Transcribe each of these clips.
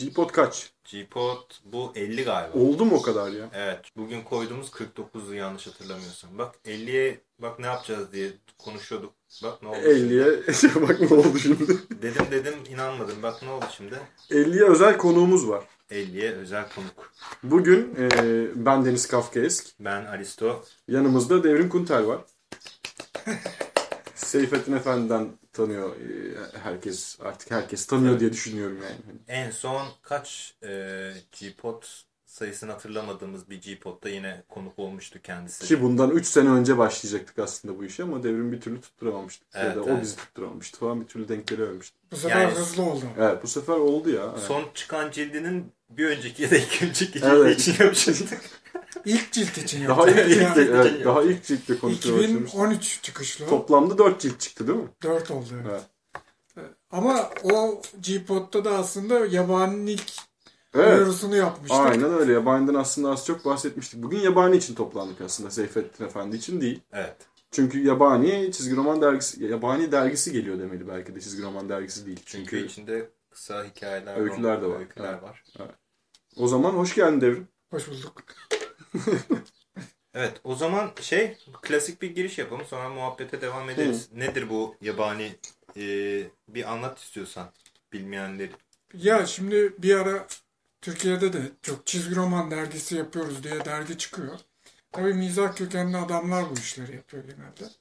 G-Pod. Kaç? G-Pod bu 50 galiba. Oldu mu o kadar ya? Evet. Bugün koyduğumuz 49'u yanlış hatırlamıyorsam. Bak 50'ye bak ne yapacağız diye konuşuyorduk. Bak ne oldu 50'ye bak ne oldu şimdi. şimdi. Dedim dedim inanmadım. Bak ne oldu şimdi. 50'ye özel konuğumuz var. 50'ye özel konuk. Bugün e, ben Deniz Kafkaesk. Ben Aristo. Yanımızda Devrim Kuntel var. Seyfettin Efendi'den tanıyor e, herkes. Artık herkes tanıyor diye düşünüyorum yani. En son kaç e, G-Pod sayısını hatırlamadığımız bir G-Pod'da yine konuk olmuştu kendisi. Ki bundan 3 sene önce başlayacaktık aslında bu işe ama Devrim bir türlü tutturamamıştık. ya Evet, da o evet. bizi tutturamamıştı falan bir türlü denk gelememişti. Bu sefer Yani- hızlı oldu. Evet bu sefer oldu ya. Evet. Son çıkan cildinin bir önceki ya da iki önceki cildi Evet. için. İlk cilt için Daha ilk yaptık. ciltte, Yani. evet, daha ilk ciltte başlamıştık. 2013 çıkışlı. o. Toplamda 4 cilt çıktı değil mi? 4 oldu. evet. Evet. Ama o G-Pod'da da aslında yabanilik Evet. duyurusunu yapmıştık. Aynen öyle. Yabaniden aslında az çok bahsetmiştik. Bugün Yabani için toplandık aslında. Seyfettin Efendi için değil. evet. Çünkü Yabani çizgi roman dergisi, Yabani dergisi geliyor demeli belki de çizgi roman dergisi değil. Çünkü Çünkü içinde kısa hikayeler, Öyküler de var. Öyküler Evet. var. o zaman hoş geldin Devrim. Hoş bulduk. Evet o zaman şey klasik bir giriş yapalım sonra muhabbete devam ederiz. Nedir bu yabani e, bir anlat istiyorsan bilmeyenleri. Ya şimdi bir ara Türkiye'de de çok çizgi roman dergisi yapıyoruz diye dergi çıkıyor. Tabii mizah kökenli adamlar bu işleri yapıyor genelde.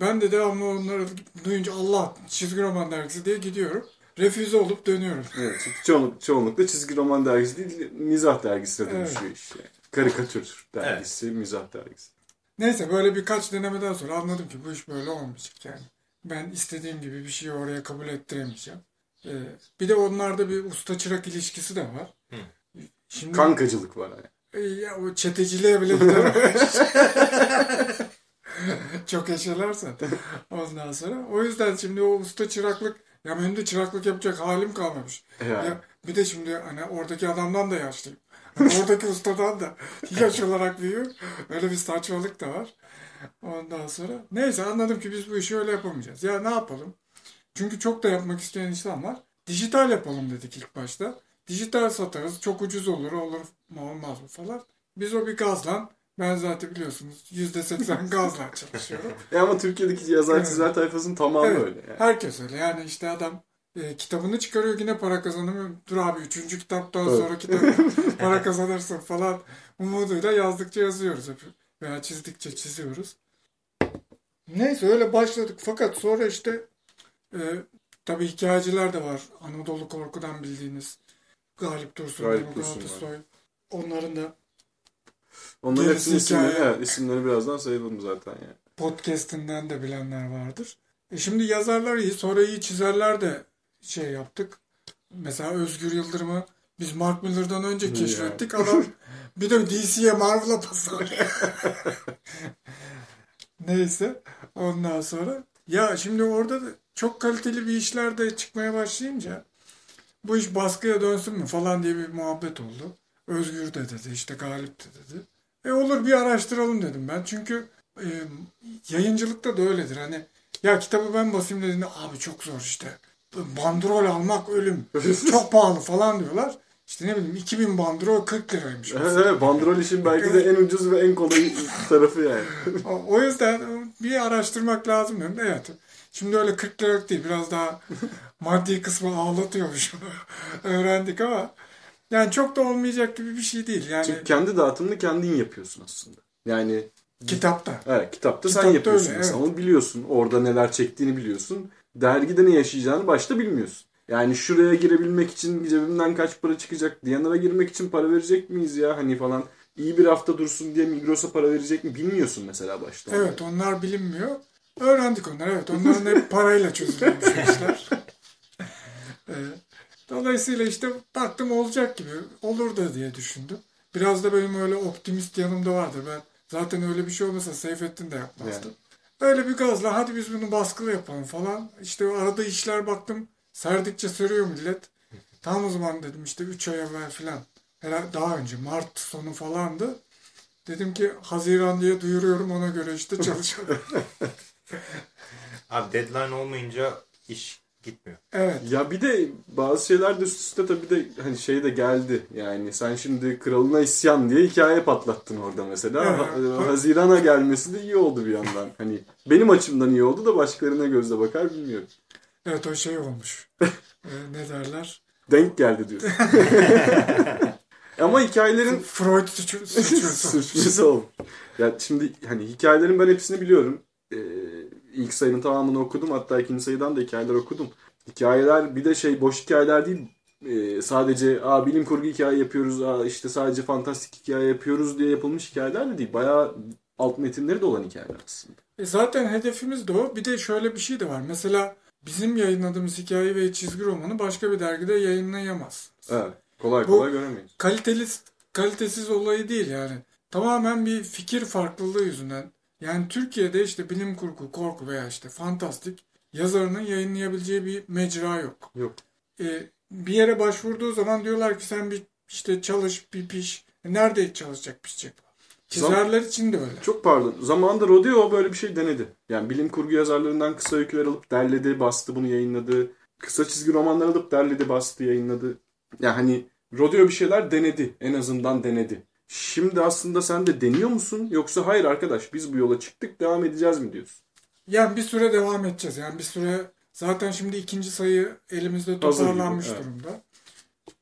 Ben de devamlı onları duyunca Allah çizgi roman dergisi diye gidiyorum. Refüze olup dönüyorum. Evet, çoğunluk, çoğunlukla çizgi roman dergisi değil, mizah dergisine Evet. dönüşüyor iş. Yani. Karikatür dergisi, mizah dergisi. Neyse böyle birkaç denemeden sonra anladım ki bu iş böyle olmayacak yani. Ben istediğim gibi bir şeyi oraya kabul ettiremeyeceğim. Ee, bir de onlarda bir usta çırak ilişkisi de var. Hı. Şimdi Kankacılık var yani. e, ya o çeteciliğe bile gider. Çok yaşarlarsa ondan sonra. O yüzden şimdi o usta çıraklık ya benim de çıraklık yapacak halim kalmamış. Yani. Ya bir de şimdi hani oradaki adamdan da yaşlıyım. Oradaki ustadan da yaş olarak büyüyor. Öyle bir saçmalık da var. Ondan sonra neyse anladım ki biz bu işi öyle yapamayacağız. Ya ne yapalım? Çünkü çok da yapmak isteyen insan var. Dijital yapalım dedik ilk başta. Dijital satarız. Çok ucuz olur. Olur mu olmaz mı falan. Biz o bir gazla ben zaten biliyorsunuz %80 gazla çalışıyorum. E ama Türkiye'deki yazar Evet. çizer tayfasının tamamı Evet. öyle. Yani. Herkes öyle. Yani işte adam e, kitabını çıkarıyor yine para kazanıyor. Dur abi üçüncü kitaptan Evet. sonra kitap para kazanırsın falan umuduyla yazdıkça yazıyoruz. Veya çizdikçe çiziyoruz. Neyse öyle başladık. Fakat sonra işte e, tabii hikayeciler de var. Anadolu Korku'dan bildiğiniz Galip Dursun, Galip Dursun var. Onların da Onların hepsinin isimleri, evet, isimleri birazdan sayalım zaten yani. podcastinden de bilenler vardır. E şimdi yazarlar iyi, sonra iyi çizerler de şey yaptık. Mesela Özgür Yıldırım'ı biz Mark Miller'dan önce keşfettik. Adam bir de DC'ye Marvel'a pasar. Neyse ondan sonra ya şimdi orada da çok kaliteli bir işler de çıkmaya başlayınca bu iş baskıya dönsün mü falan diye bir muhabbet oldu. Özgür de dedi işte Galip de dedi. E olur bir araştıralım dedim ben. Çünkü e, yayıncılıkta da öyledir. Hani ya kitabı ben basayım dediğinde abi çok zor işte. Bandrol almak ölüm. Çok pahalı falan diyorlar. İşte ne bileyim 2000 bandrol 40 liraymış. Evet, evet, bandrol işin belki de en ucuz ve en kolay tarafı yani. O- yüzden bir araştırmak lazım dedim. Evet. Şimdi öyle 40 liralık değil. Biraz daha maddi kısmı ağlatıyormuş. Öğrendik ama yani çok da olmayacak gibi bir şey değil. Yani Çünkü kendi dağıtımını kendin yapıyorsun aslında. Yani kitapta. evet, kitapta sen Kitapta yapıyorsun öyle, evet. Onu biliyorsun. Orada neler çektiğini biliyorsun. Dergide ne yaşayacağını başta bilmiyorsun. Yani şuraya girebilmek için cebimden kaç para çıkacak? Diyanara girmek için para verecek miyiz ya? Hani falan iyi bir hafta dursun diye Migros'a para verecek mi? Bilmiyorsun mesela başta. Evet onlar bilinmiyor. Öğrendik onları. Evet onların hep parayla çözülmüş işler. Ee, Dolayısıyla işte baktım olacak gibi. Olur da diye düşündüm. Biraz da benim öyle optimist yanımda vardı. Ben zaten öyle bir şey olmasa Seyfettin de yapmazdı. Öyle bir gazla hadi biz bunu baskılı yapalım falan. İşte arada işler baktım. Serdikçe sürüyor millet. Tam o zaman dedim işte 3 ay evvel. Herhalde daha önce Mart sonu falandı. Dedim ki Haziran diye duyuruyorum ona göre işte çalışalım. Abi deadline olmayınca iş gitmiyor. Evet. Ya bir de bazı şeyler de üst üste tabii de hani şey de geldi. Yani sen şimdi kralına isyan diye hikaye patlattın orada mesela. Ha- Hazirana gelmesi de iyi oldu bir yandan. Hani benim açımdan iyi oldu da başkalarına gözle bakar bilmiyorum. Evet o şey olmuş. Ee, ne derler? Denk geldi diyorsun. Ama hikayelerin Freud suçlusu olmuş. Ya şimdi hani hikayelerin ben hepsini biliyorum. Ee, ilk sayının tamamını okudum. Hatta ikinci sayıdan da hikayeler okudum. Hikayeler bir de şey boş hikayeler değil. Ee, sadece Aa, bilim kurgu hikaye yapıyoruz. Aa, işte sadece fantastik hikaye yapıyoruz diye yapılmış hikayeler de değil. Bayağı alt metinleri de olan hikayeler aslında. E zaten hedefimiz de o. Bir de şöyle bir şey de var. Mesela bizim yayınladığımız hikaye ve çizgi romanı başka bir dergide yayınlayamaz. Evet. Kolay Bu- kolay göremeyiz. Kaliteli, kalitesiz olayı değil yani. Tamamen bir fikir farklılığı yüzünden. Yani Türkiye'de işte bilim kurgu, korku veya işte fantastik yazarının yayınlayabileceği bir mecra yok. Yok. E, bir yere başvurduğu zaman diyorlar ki sen bir işte çalış, bir piş. E, nerede çalışacak, pişecek? Çizerler için de öyle. Çok pardon. Zamanında Rodeo böyle bir şey denedi. Yani bilim kurgu yazarlarından kısa öyküler alıp derledi, bastı bunu yayınladı. Kısa çizgi romanlar alıp derledi, bastı, yayınladı. Yani hani Rodeo bir şeyler denedi. En azından denedi. Şimdi aslında sen de deniyor musun? Yoksa hayır arkadaş biz bu yola çıktık devam edeceğiz mi diyorsun? Yani bir süre devam edeceğiz. Yani bir süre zaten şimdi ikinci sayı elimizde Hazır gibi, toparlanmış evet. durumda.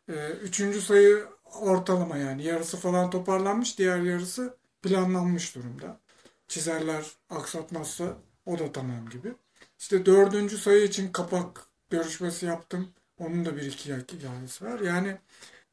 Ee, üçüncü sayı ortalama yani yarısı falan toparlanmış. Diğer yarısı planlanmış durumda. Çizerler aksatmazsa o da tamam gibi. İşte dördüncü sayı için kapak görüşmesi yaptım. Onun da bir iki hikayesi var. Yani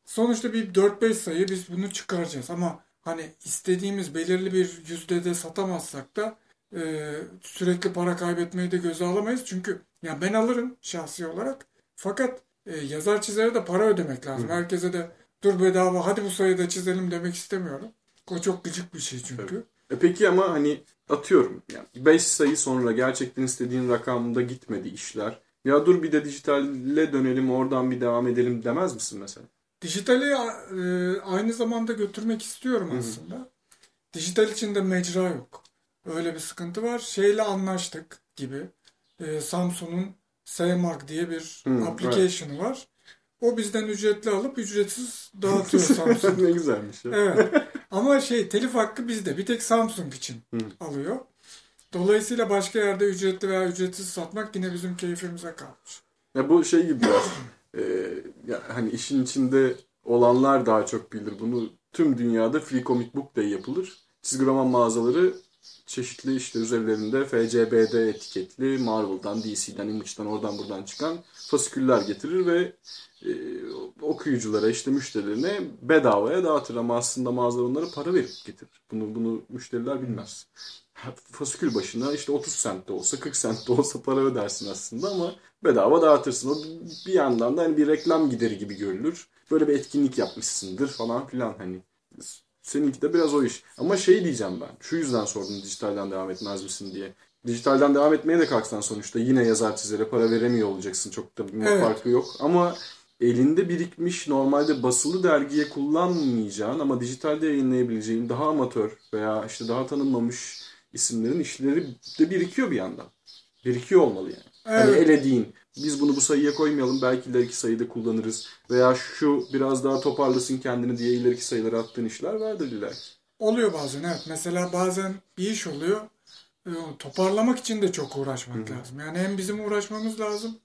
sonuçta bir 4-5 sayı biz bunu çıkaracağız. Ama hani istediğimiz belirli bir yüzdede satamazsak da e, sürekli para kaybetmeyi de göze alamayız. Çünkü yani ben alırım şahsi olarak. Fakat e, yazar çizere de para ödemek lazım. Herkese de dur bedava hadi bu sayıda çizelim demek istemiyorum. O çok gıcık bir şey çünkü. E peki ama hani atıyorum yani 5 sayı sonra gerçekten istediğin rakamda gitmedi işler. Ya dur bir de dijitalle dönelim oradan bir devam edelim demez misin mesela? Dijitali e, aynı zamanda götürmek istiyorum aslında. Dijital için de mecra yok. Öyle bir sıkıntı var. Şeyle anlaştık gibi. E, Samsung'un SMART diye bir Hı, application'ı var. O bizden ücretli alıp ücretsiz dağıtıyor Samsung. ne güzelmiş ya. Evet. Ama şey telif hakkı bizde. Bir tek Samsung için Hı. alıyor. Dolayısıyla başka yerde ücretli veya ücretsiz satmak yine bizim keyfimize kalmış. Ya bu şey gibi. E, ya hani işin içinde olanlar daha çok bilir bunu. Tüm dünyada Free Comic Book Day yapılır. Çizgi roman mağazaları çeşitli işte üzerlerinde FCBD etiketli Marvel'dan, DC'den, Image'dan oradan buradan çıkan fasiküller getirir ve e, okuyuculara işte müşterilerine bedavaya dağıtır ama aslında mağazalar onlara para verip getirir. Bunu bunu müşteriler bilmez. Fasikül başına işte 30 sent de olsa 40 sent de olsa para ödersin aslında ama bedava dağıtırsın. O bir yandan da hani bir reklam gideri gibi görülür. Böyle bir etkinlik yapmışsındır falan filan hani. Seninki de biraz o iş. Ama şey diyeceğim ben. Şu yüzden sordum dijitalden devam etmez misin diye. Dijitalden devam etmeye de kalksan sonuçta yine yazar çizere para veremiyor olacaksın. Çok da bir Evet. farkı yok. Ama elinde birikmiş normalde basılı dergiye kullanmayacağın ama dijitalde yayınlayabileceğin daha amatör veya işte daha tanınmamış isimlerin işleri de birikiyor bir yandan. Birikiyor olmalı yani. Hani Evet. elediğin biz bunu bu sayıya koymayalım belki ileriki sayıda kullanırız veya şu biraz daha toparlasın kendini diye ileriki sayılara attığın işler vardır illa ki. Oluyor bazen evet. Mesela bazen bir iş oluyor. e, Toparlamak için de çok uğraşmak lazım. Yani hem bizim uğraşmamız lazım.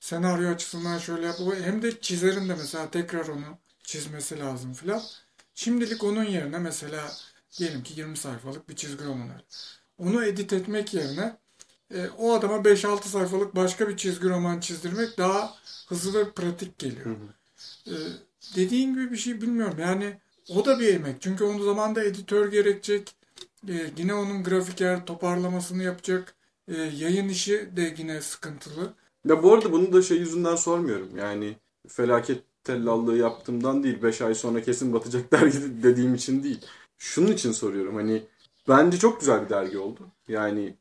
Senaryo açısından şöyle yap. Hem de çizerin de mesela tekrar onu çizmesi lazım filan. Şimdilik onun yerine mesela diyelim ki 20 sayfalık bir çizgi roman öyle. Onu edit etmek yerine e, o adama 5-6 sayfalık başka bir çizgi roman çizdirmek daha hızlı ve pratik geliyor. E, dediğin gibi bir şey bilmiyorum. Yani o da bir emek. Çünkü onun zamanda editör gerekecek. E, yine onun grafiker toparlamasını yapacak. E, yayın işi de yine sıkıntılı. Ya bu arada bunu da şey yüzünden sormuyorum. Yani felaket tellallığı yaptığımdan değil. 5 ay sonra kesin batacak dergi dediğim için değil. Şunun için soruyorum. Hani bence çok güzel bir dergi oldu. Yani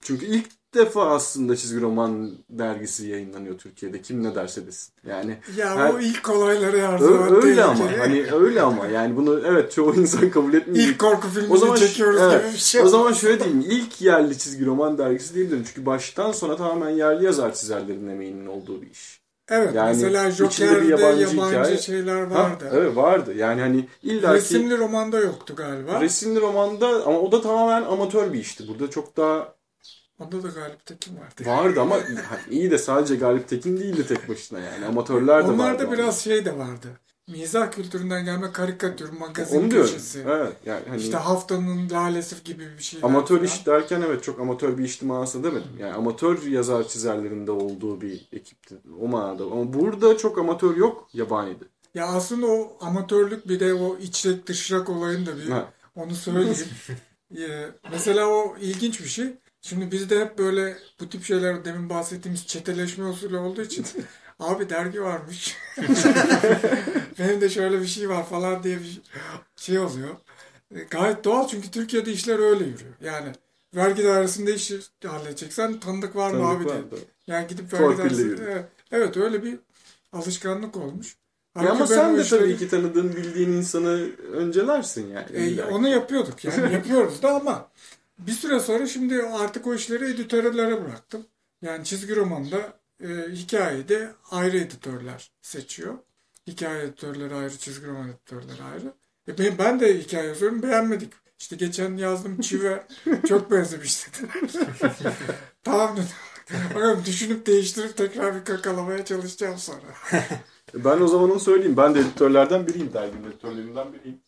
çünkü ilk defa aslında çizgi roman dergisi yayınlanıyor Türkiye'de. Kim ne derse desin. Yani Ya Her- o ilk olayları her Ö- öyle ama hani öyle ama yani bunu evet çoğu insan kabul etmiyor. İlk korku filmini o zaman çekiyoruz evet, gibi bir şey. O zaman şöyle diyeyim. ilk yerli çizgi roman dergisi diyebilirim. Çünkü baştan sona tamamen yerli yazar çizerlerin emeğinin olduğu bir iş. Evet yani mesela Joker'de yabancı, yabancı hikaye- şeyler Ha, vardı. evet vardı. Yani hani illa Resimli romanda yoktu galiba. resimli romanda ama o da tamamen amatör bir işti. Burada çok daha Onda da Galip Tekin vardı. vardı ama iyi de sadece Galip Tekin değildi tek başına yani. Amatörler de vardı. Onlarda biraz şey de vardı. Mizah kültüründen gelme karikatür, magazin onu diyorum. köşesi. Evet yani hani İşte haftanın lalesi gibi bir şey. Amatör iş derken evet çok amatör bir işti manasında demedim. Yani amatör yazar çizerlerinde olduğu bir ekipti. O manada. Ama burada çok amatör yok. Yabaniydi. Ya aslında o amatörlük bir de o içrek dışrak olayını da bir Ha. onu söyleyeyim. Ee, mesela o ilginç bir şey. Şimdi bizde hep böyle bu tip şeyler demin bahsettiğimiz çeteleşme usulü olduğu için abi dergi varmış. Benim de şöyle bir şey var falan diye bir şey oluyor. E, Gayet doğal çünkü Türkiye'de işler öyle yürüyor. Yani vergi dairesinde işi halledeceksen tanıdık var mı Tanıdık abi diye. Yani gidip vergi dairesinde yürüyor. evet, öyle bir alışkanlık olmuş. Ya ama sen de işleri- tabii ki tanıdığın bildiğin insanı öncelersin yani. e, onu yapıyorduk yani yapıyoruz da ama bir süre sonra şimdi artık o işleri editörlere bıraktım. Yani çizgi romanda e, hikayede ayrı editörler seçiyor. Hikaye editörleri ayrı, çizgi roman editörleri ayrı. E ben, ben de hikaye yazıyorum beğenmedik. İşte geçen yazdım çive çok benzemiş dediler. tamam dedim. Bakalım düşünüp değiştirip tekrar bir kakalamaya çalışacağım sonra. Ben o zaman onu söyleyeyim. Ben de editörlerden biriyim derginin editörlerinden biriyim.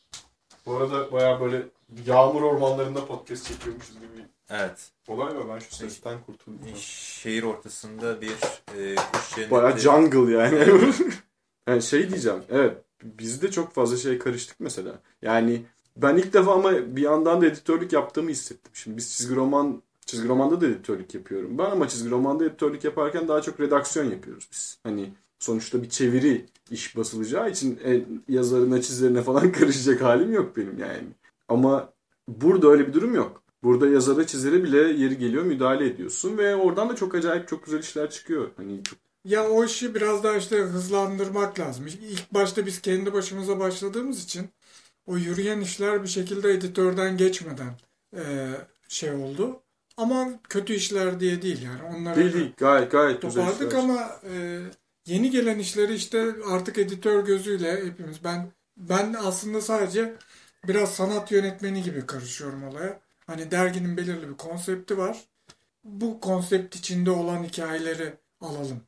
Bu arada baya böyle yağmur ormanlarında podcast çekiyormuşuz gibi Evet. olay var. Ben şu sesten kurtuldum. Şehir ortasında bir e, kuş cenneti. Baya jungle yani. yani şey diyeceğim. Evet. Bizde çok fazla şey karıştık mesela. Yani ben ilk defa ama bir yandan da editörlük yaptığımı hissettim. Şimdi biz çizgi roman çizgi romanda da editörlük yapıyorum. Ben ama çizgi romanda editörlük yaparken daha çok redaksiyon yapıyoruz biz. Hani sonuçta bir çeviri iş basılacağı için e, yazarına çizerine falan karışacak halim yok benim yani. Ama burada öyle bir durum yok. Burada yazara çizere bile yeri geliyor müdahale ediyorsun ve oradan da çok acayip çok güzel işler çıkıyor. Hani çok Ya o işi biraz daha işte hızlandırmak lazım. İlk başta biz kendi başımıza başladığımız için o yürüyen işler bir şekilde editörden geçmeden e, şey oldu. Ama kötü işler diye değil yani. Onları Değil değil. Gayet gayet güzel işler. ama e, yeni gelen işleri işte artık editör gözüyle hepimiz ben ben aslında sadece biraz sanat yönetmeni gibi karışıyorum olaya. Hani derginin belirli bir konsepti var. Bu konsept içinde olan hikayeleri alalım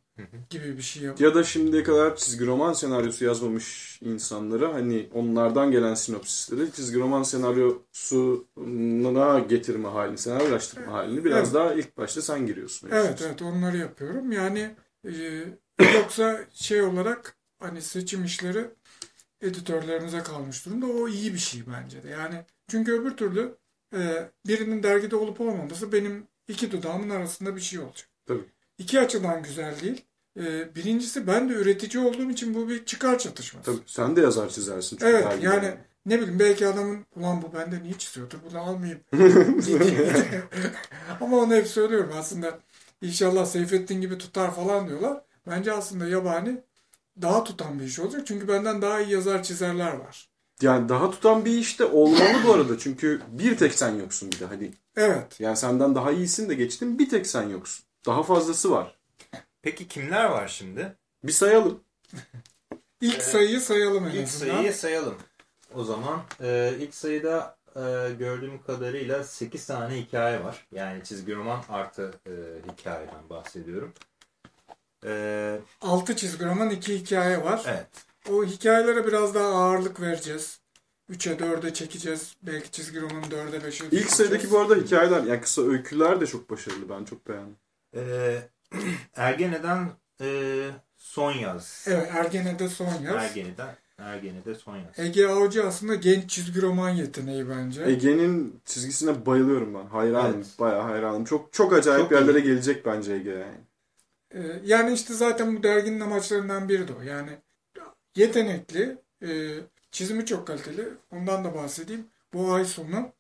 gibi bir şey yap. Ya da şimdiye kadar çizgi roman senaryosu yazmamış insanlara hani onlardan gelen sinopsisleri çizgi roman senaryosuna getirme halini, senaryolaştırma halini biraz Evet. daha ilk başta sen giriyorsun. Evet evet onları yapıyorum. Yani e, yoksa şey olarak hani seçim işleri editörlerinize kalmış durumda. O iyi bir şey bence de. Yani çünkü öbür türlü e, birinin dergide olup olmaması benim iki dudağımın arasında bir şey olacak. Tabii. İki açıdan güzel değil. E, birincisi ben de üretici olduğum için bu bir çıkar çatışması. Tabii sen de yazar çizersin. çünkü Evet dergide. yani ne bileyim belki adamın ulan bu bende niye çiziyordur bunu almayayım. Ama onu hep söylüyorum aslında inşallah Seyfettin gibi tutar falan diyorlar. Bence aslında yabani daha tutan bir iş olacak. Çünkü benden daha iyi yazar çizerler var. Yani daha tutan bir işte olmalı bu arada. Çünkü bir tek sen yoksun bir de. Hadi Evet. yani senden daha iyisin de geçtin bir tek sen yoksun. Daha fazlası var. Peki kimler var şimdi? Bir sayalım. İlk sayıyı sayalım en İlk azından. sayıyı sayalım. O zaman e, ilk sayıda e, gördüğüm kadarıyla 8 tane hikaye var. Yani çizgi roman artı e, hikayeden bahsediyorum. E, 6 çizgi roman 2 hikaye var. evet. O hikayelere biraz daha ağırlık vereceğiz. 3'e 4'e çekeceğiz. Belki çizgi romanı 4'e 5'e İlk sayıdaki bu arada hikayeler yani kısa öyküler de çok başarılı. Ben çok beğendim. E, Ergene'den e, son yaz. Evet Ergene'de son yaz. Ergene'den Ergene'de son yaz. Ege Avcı aslında genç çizgi roman yeteneği bence. Ege'nin çizgisine bayılıyorum ben. Hayranım. Evet. Bayağı hayranım. Çok çok acayip Çok yerlere gelecek bence Ege yani. Ee, yani işte zaten bu derginin amaçlarından biri de o. Yani yetenekli, e, çizimi çok kaliteli. Ondan da bahsedeyim. Bu ay sonu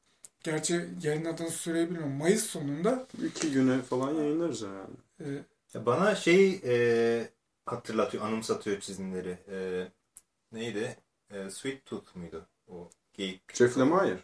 gerçi yayınladığınız süreyi bilmiyorum. Mayıs sonunda İki güne falan yayınlarız herhalde. e, Ya Bana şey e, hatırlatıyor, anımsatıyor çizimleri. E, neydi? E, Sweet Tooth muydu? O geyik. Jeff Lemire.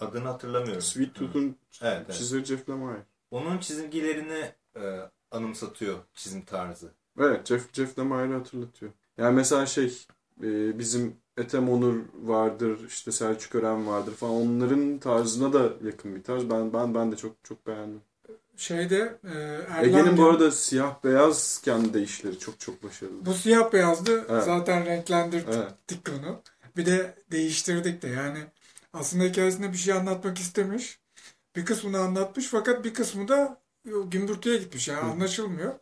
Adını hatırlamıyorum. Sweet Tooth'un Evet, evet. çizeri Jeff Lemire. Onun çizgilerini e, anımsatıyor çizim tarzı. Evet Jeff, Jeff Lemire'ı hatırlatıyor. Yani mesela şey e, bizim Ethem Onur vardır, işte Selçuk Ören vardır falan onların tarzına da yakın bir tarz. Ben ben ben de çok çok beğendim. şeyde e, Ege'nin bu Erlangen- arada siyah beyazken de işleri çok çok başarılı. bu siyah beyazdı. Evet. Zaten renklendirdik Evet. onu. Bir de değiştirdik de yani aslında hikayesinde bir şey anlatmak istemiş. Bir kısmını anlatmış fakat bir kısmı da gümbürtüye gitmiş yani Hı. anlaşılmıyor.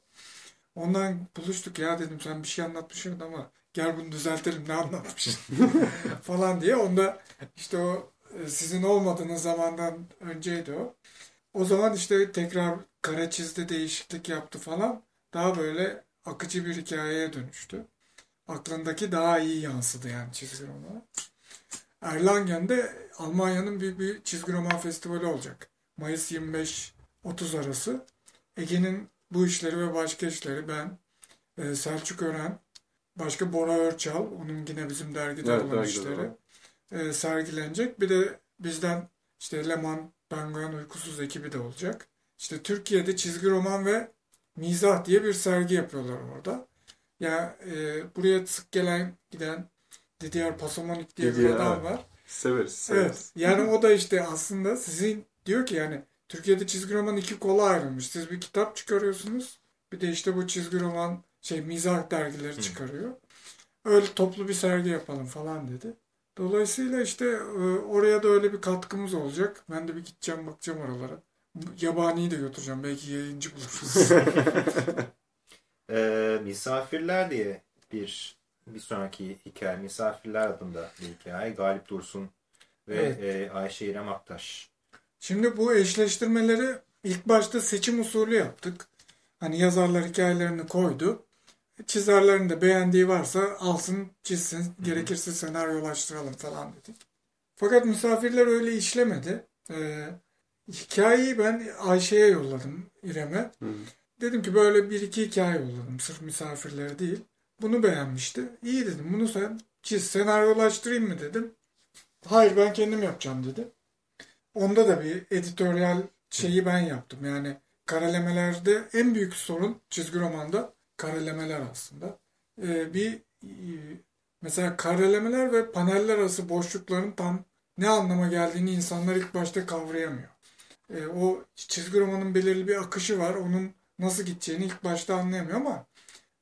Ondan buluştuk ya dedim sen bir şey anlatmışsın ama gel bunu düzeltelim ne anlatmışsın falan diye. Onda işte o e, sizin olmadığınız zamandan önceydi o. O zaman işte tekrar kare çizdi değişiklik yaptı falan. Daha böyle akıcı bir hikayeye dönüştü. Aklındaki daha iyi yansıdı yani çizgi romana. Erlangen'de Almanya'nın büyük bir çizgi roman festivali olacak. Mayıs 25-30 arası. Ege'nin bu işleri ve başka işleri ben, e, Selçuk Ören, başka Bora Örçal, onun yine bizim dergide Evet, olan dergide işleri e, sergilenecek. Bir de bizden işte Leman Penguen Uykusuz ekibi de olacak. İşte Türkiye'de çizgi roman ve mizah diye bir sergi yapıyorlar orada. Ya e, buraya sık gelen giden Didier Pasomonik diye bir Didier, adam evet. var. Severiz, severiz. Evet. Yani o da işte aslında sizin diyor ki yani Türkiye'de çizgi roman iki kola ayrılmış. Siz bir kitap çıkarıyorsunuz. Bir de işte bu çizgi roman şey mizah dergileri çıkarıyor. Öyle toplu bir sergi yapalım falan dedi. Dolayısıyla işte e, oraya da öyle bir katkımız olacak. Ben de bir gideceğim bakacağım oralara. Yabaniyi de götüreceğim. Belki yayıncı buluruz. E, Misafirler diye bir bir sonraki hikaye. Misafirler adında bir hikaye. Galip Dursun ve Evet. e, Ayşe İrem Aktaş. Şimdi bu eşleştirmeleri ilk başta seçim usulü yaptık. Hani yazarlar hikayelerini koydu. Çizerlerin de beğendiği varsa alsın çizsin. Gerekirse senaryolaştıralım falan dedik. Fakat misafirler öyle işlemedi. Ee, hikayeyi ben Ayşe'ye yolladım İrem'e. Dedim ki böyle bir iki hikaye yolladım. Sırf misafirleri değil. Bunu beğenmişti. İyi dedim bunu sen çiz senaryolaştırayım mı dedim. Hayır ben kendim yapacağım dedi. Onda da bir editoryal şeyi ben yaptım. Yani karelemelerde en büyük sorun çizgi romanda karelemeler aslında. Ee, bir e, mesela karelemeler ve paneller arası boşlukların tam ne anlama geldiğini insanlar ilk başta kavrayamıyor. Ee, o çizgi romanın belirli bir akışı var. Onun nasıl gideceğini ilk başta anlayamıyor ama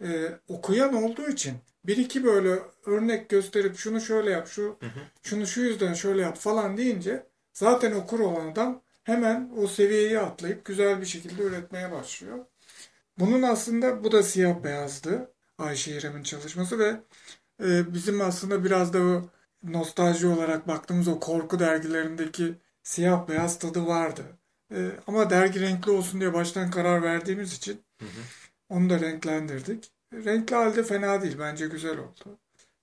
e, okuyan olduğu için bir iki böyle örnek gösterip şunu şöyle yap, şu şunu şu yüzden şöyle yap falan deyince zaten okur olan adam hemen o seviyeyi atlayıp güzel bir şekilde üretmeye başlıyor. Bunun aslında bu da siyah beyazdı Ayşe İrem'in çalışması ve e, bizim aslında biraz da o nostalji olarak baktığımız o korku dergilerindeki siyah beyaz tadı vardı. E, ama dergi renkli olsun diye baştan karar verdiğimiz için onu da renklendirdik. Renkli halde fena değil. Bence güzel oldu.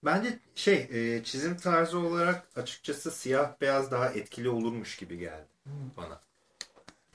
Bence şey e, çizim tarzı olarak açıkçası siyah beyaz daha etkili olurmuş gibi geldi bana.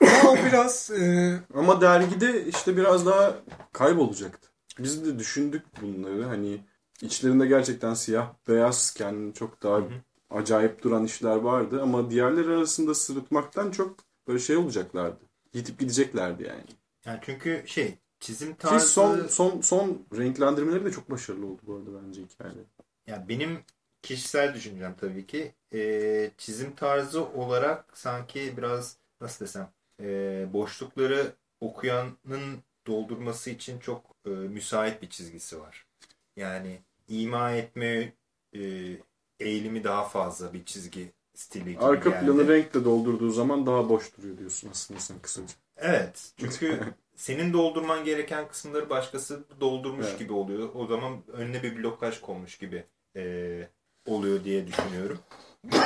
Ama o biraz e, Ama dergide işte biraz daha kaybolacaktı. Biz de düşündük bunları. Hani içlerinde gerçekten siyah beyazken çok daha Hı hı. acayip duran işler vardı. Ama diğerleri arasında sırıtmaktan çok böyle şey olacaklardı. Yitip gideceklerdi yani. Yani çünkü şey çizim Ki tarzı son, son, son renklendirmeleri de çok başarılı oldu bu arada bence hikayede. ya benim kişisel düşüncem tabii ki e, çizim tarzı olarak sanki biraz nasıl desem e, boşlukları okuyanın doldurması için çok e, müsait bir çizgisi var. Yani ima etme e, eğilimi daha fazla bir çizgi stili gibi Arka geldi. planı renkle doldurduğu zaman daha boş duruyor diyorsun aslında sen kısaca. Evet. Çünkü senin doldurman gereken kısımları başkası doldurmuş Evet. gibi oluyor. O zaman önüne bir blokaj konmuş gibi e, oluyor diye düşünüyorum. ya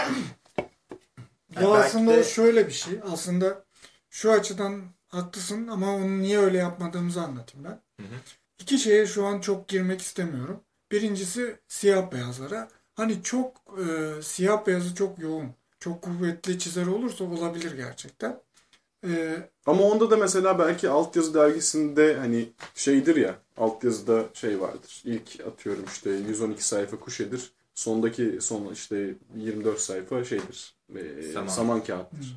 belki aslında de- o şöyle bir şey. Aslında şu açıdan haklısın ama onu niye öyle yapmadığımızı anlatayım ben. Hı hı. İki şeye şu an çok girmek istemiyorum. Birincisi siyah beyazlara. Hani çok e, siyah beyazı çok yoğun. çok kuvvetli çizer olursa olabilir gerçekten. Ee, Ama onda da mesela belki altyazı dergisinde hani şeydir ya altyazıda şey vardır. İlk atıyorum işte 112 sayfa kuşedir. Sondaki son işte 24 sayfa şeydir. E, Saman. saman. kağıttır.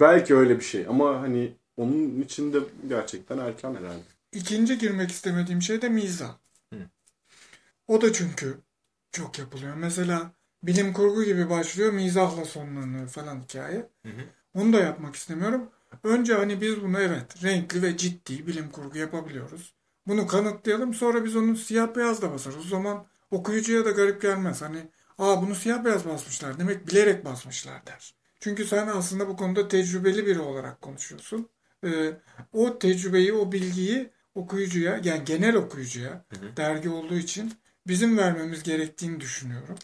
Belki öyle bir şey ama hani onun içinde gerçekten erken herhalde. İkinci girmek istemediğim şey de mizah. Hı. O da çünkü çok yapılıyor. Mesela bilim kurgu gibi başlıyor, mizahla sonlanıyor falan hikaye. Hı hı. Onu da yapmak istemiyorum. Önce hani biz bunu evet renkli ve ciddi bilim kurgu yapabiliyoruz. Bunu kanıtlayalım sonra biz onu siyah beyaz da basarız. O zaman okuyucuya da garip gelmez. Hani aa bunu siyah beyaz basmışlar demek bilerek basmışlar der. Çünkü sen aslında bu konuda tecrübeli biri olarak konuşuyorsun. Ee, o tecrübeyi, o bilgiyi okuyucuya yani genel okuyucuya Hı hı. dergi olduğu için bizim vermemiz gerektiğini düşünüyorum.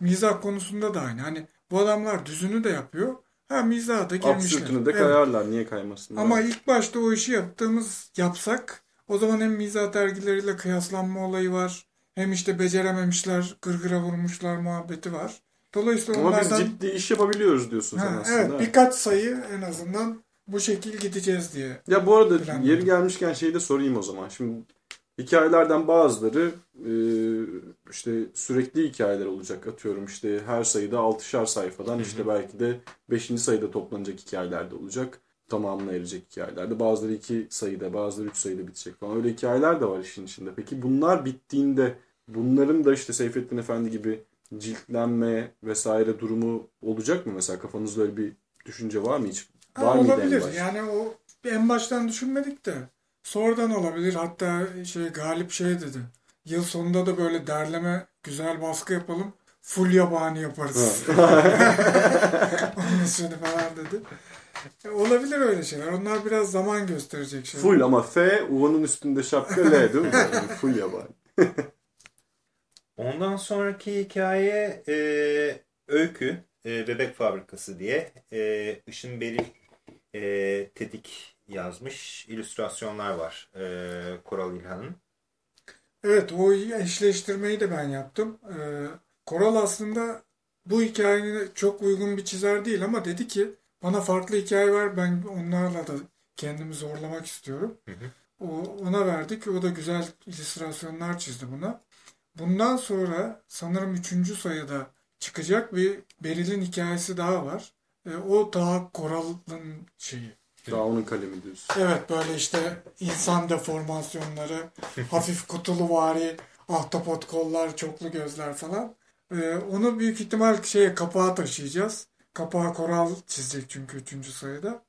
Mizah konusunda da aynı. Hani bu adamlar düzünü de yapıyor. Ha mizaha da girmişler. Absürtünü de Evet. kayarlar. Niye kaymasın? Ama ilk başta o işi yaptığımız yapsak o zaman hem mizah dergileriyle kıyaslanma olayı var. Hem işte becerememişler, gırgıra vurmuşlar muhabbeti var. Dolayısıyla Ama biz onlardan ciddi iş yapabiliyoruz diyorsun sen ha, aslında. evet birkaç sayı en azından bu şekil gideceğiz diye. Ya bu arada Plan yeri gelmişken şeyi de sorayım o zaman. Şimdi hikayelerden bazıları e, işte sürekli hikayeler olacak atıyorum işte her sayıda 6'şar sayfadan işte belki de 5. sayıda toplanacak hikayeler de olacak. Tamamına erecek hikayelerde. Bazıları 2 sayıda bazıları 3 sayıda bitecek falan. Öyle hikayeler de var işin içinde. Peki bunlar bittiğinde bunların da işte Seyfettin Efendi gibi ciltlenme vesaire durumu olacak mı? Mesela kafanızda öyle bir düşünce var mı hiç? Ha, Var olabilir. Yani o en baştan düşünmedik de sonradan olabilir. Hatta şey Galip şey dedi. Yıl sonunda da böyle derleme güzel baskı yapalım. Full yabani yaparız. Onun üstüne falan dedi. E, olabilir öyle şeyler. Onlar biraz zaman gösterecek şeyler. Full ama F, U'nun üstünde şapka L değil mi? Yani full yabani. Ondan sonraki hikaye e, Öykü e, Bebek Fabrikası diye e, Işın Beril e, Tedik yazmış illüstrasyonlar var e, Koral İlhan'ın. Evet o eşleştirmeyi de ben yaptım. Ee, Koral aslında bu hikayenin çok uygun bir çizer değil ama dedi ki bana farklı hikaye ver ben onlarla da kendimi zorlamak istiyorum. Hı hı. O, ona verdik. O da güzel illüstrasyonlar çizdi buna. Bundan sonra sanırım üçüncü sayıda çıkacak bir Beril'in hikayesi daha var. Ee, o daha Koral'ın şeyi. Daha onun kalemi diyorsun. Evet böyle işte insan deformasyonları, hafif kutuluvari, ahtapot kollar, çoklu gözler falan. Ee, onu büyük ihtimal şeye kapağa taşıyacağız. Kapağa koral çizecek çünkü üçüncü sayıda.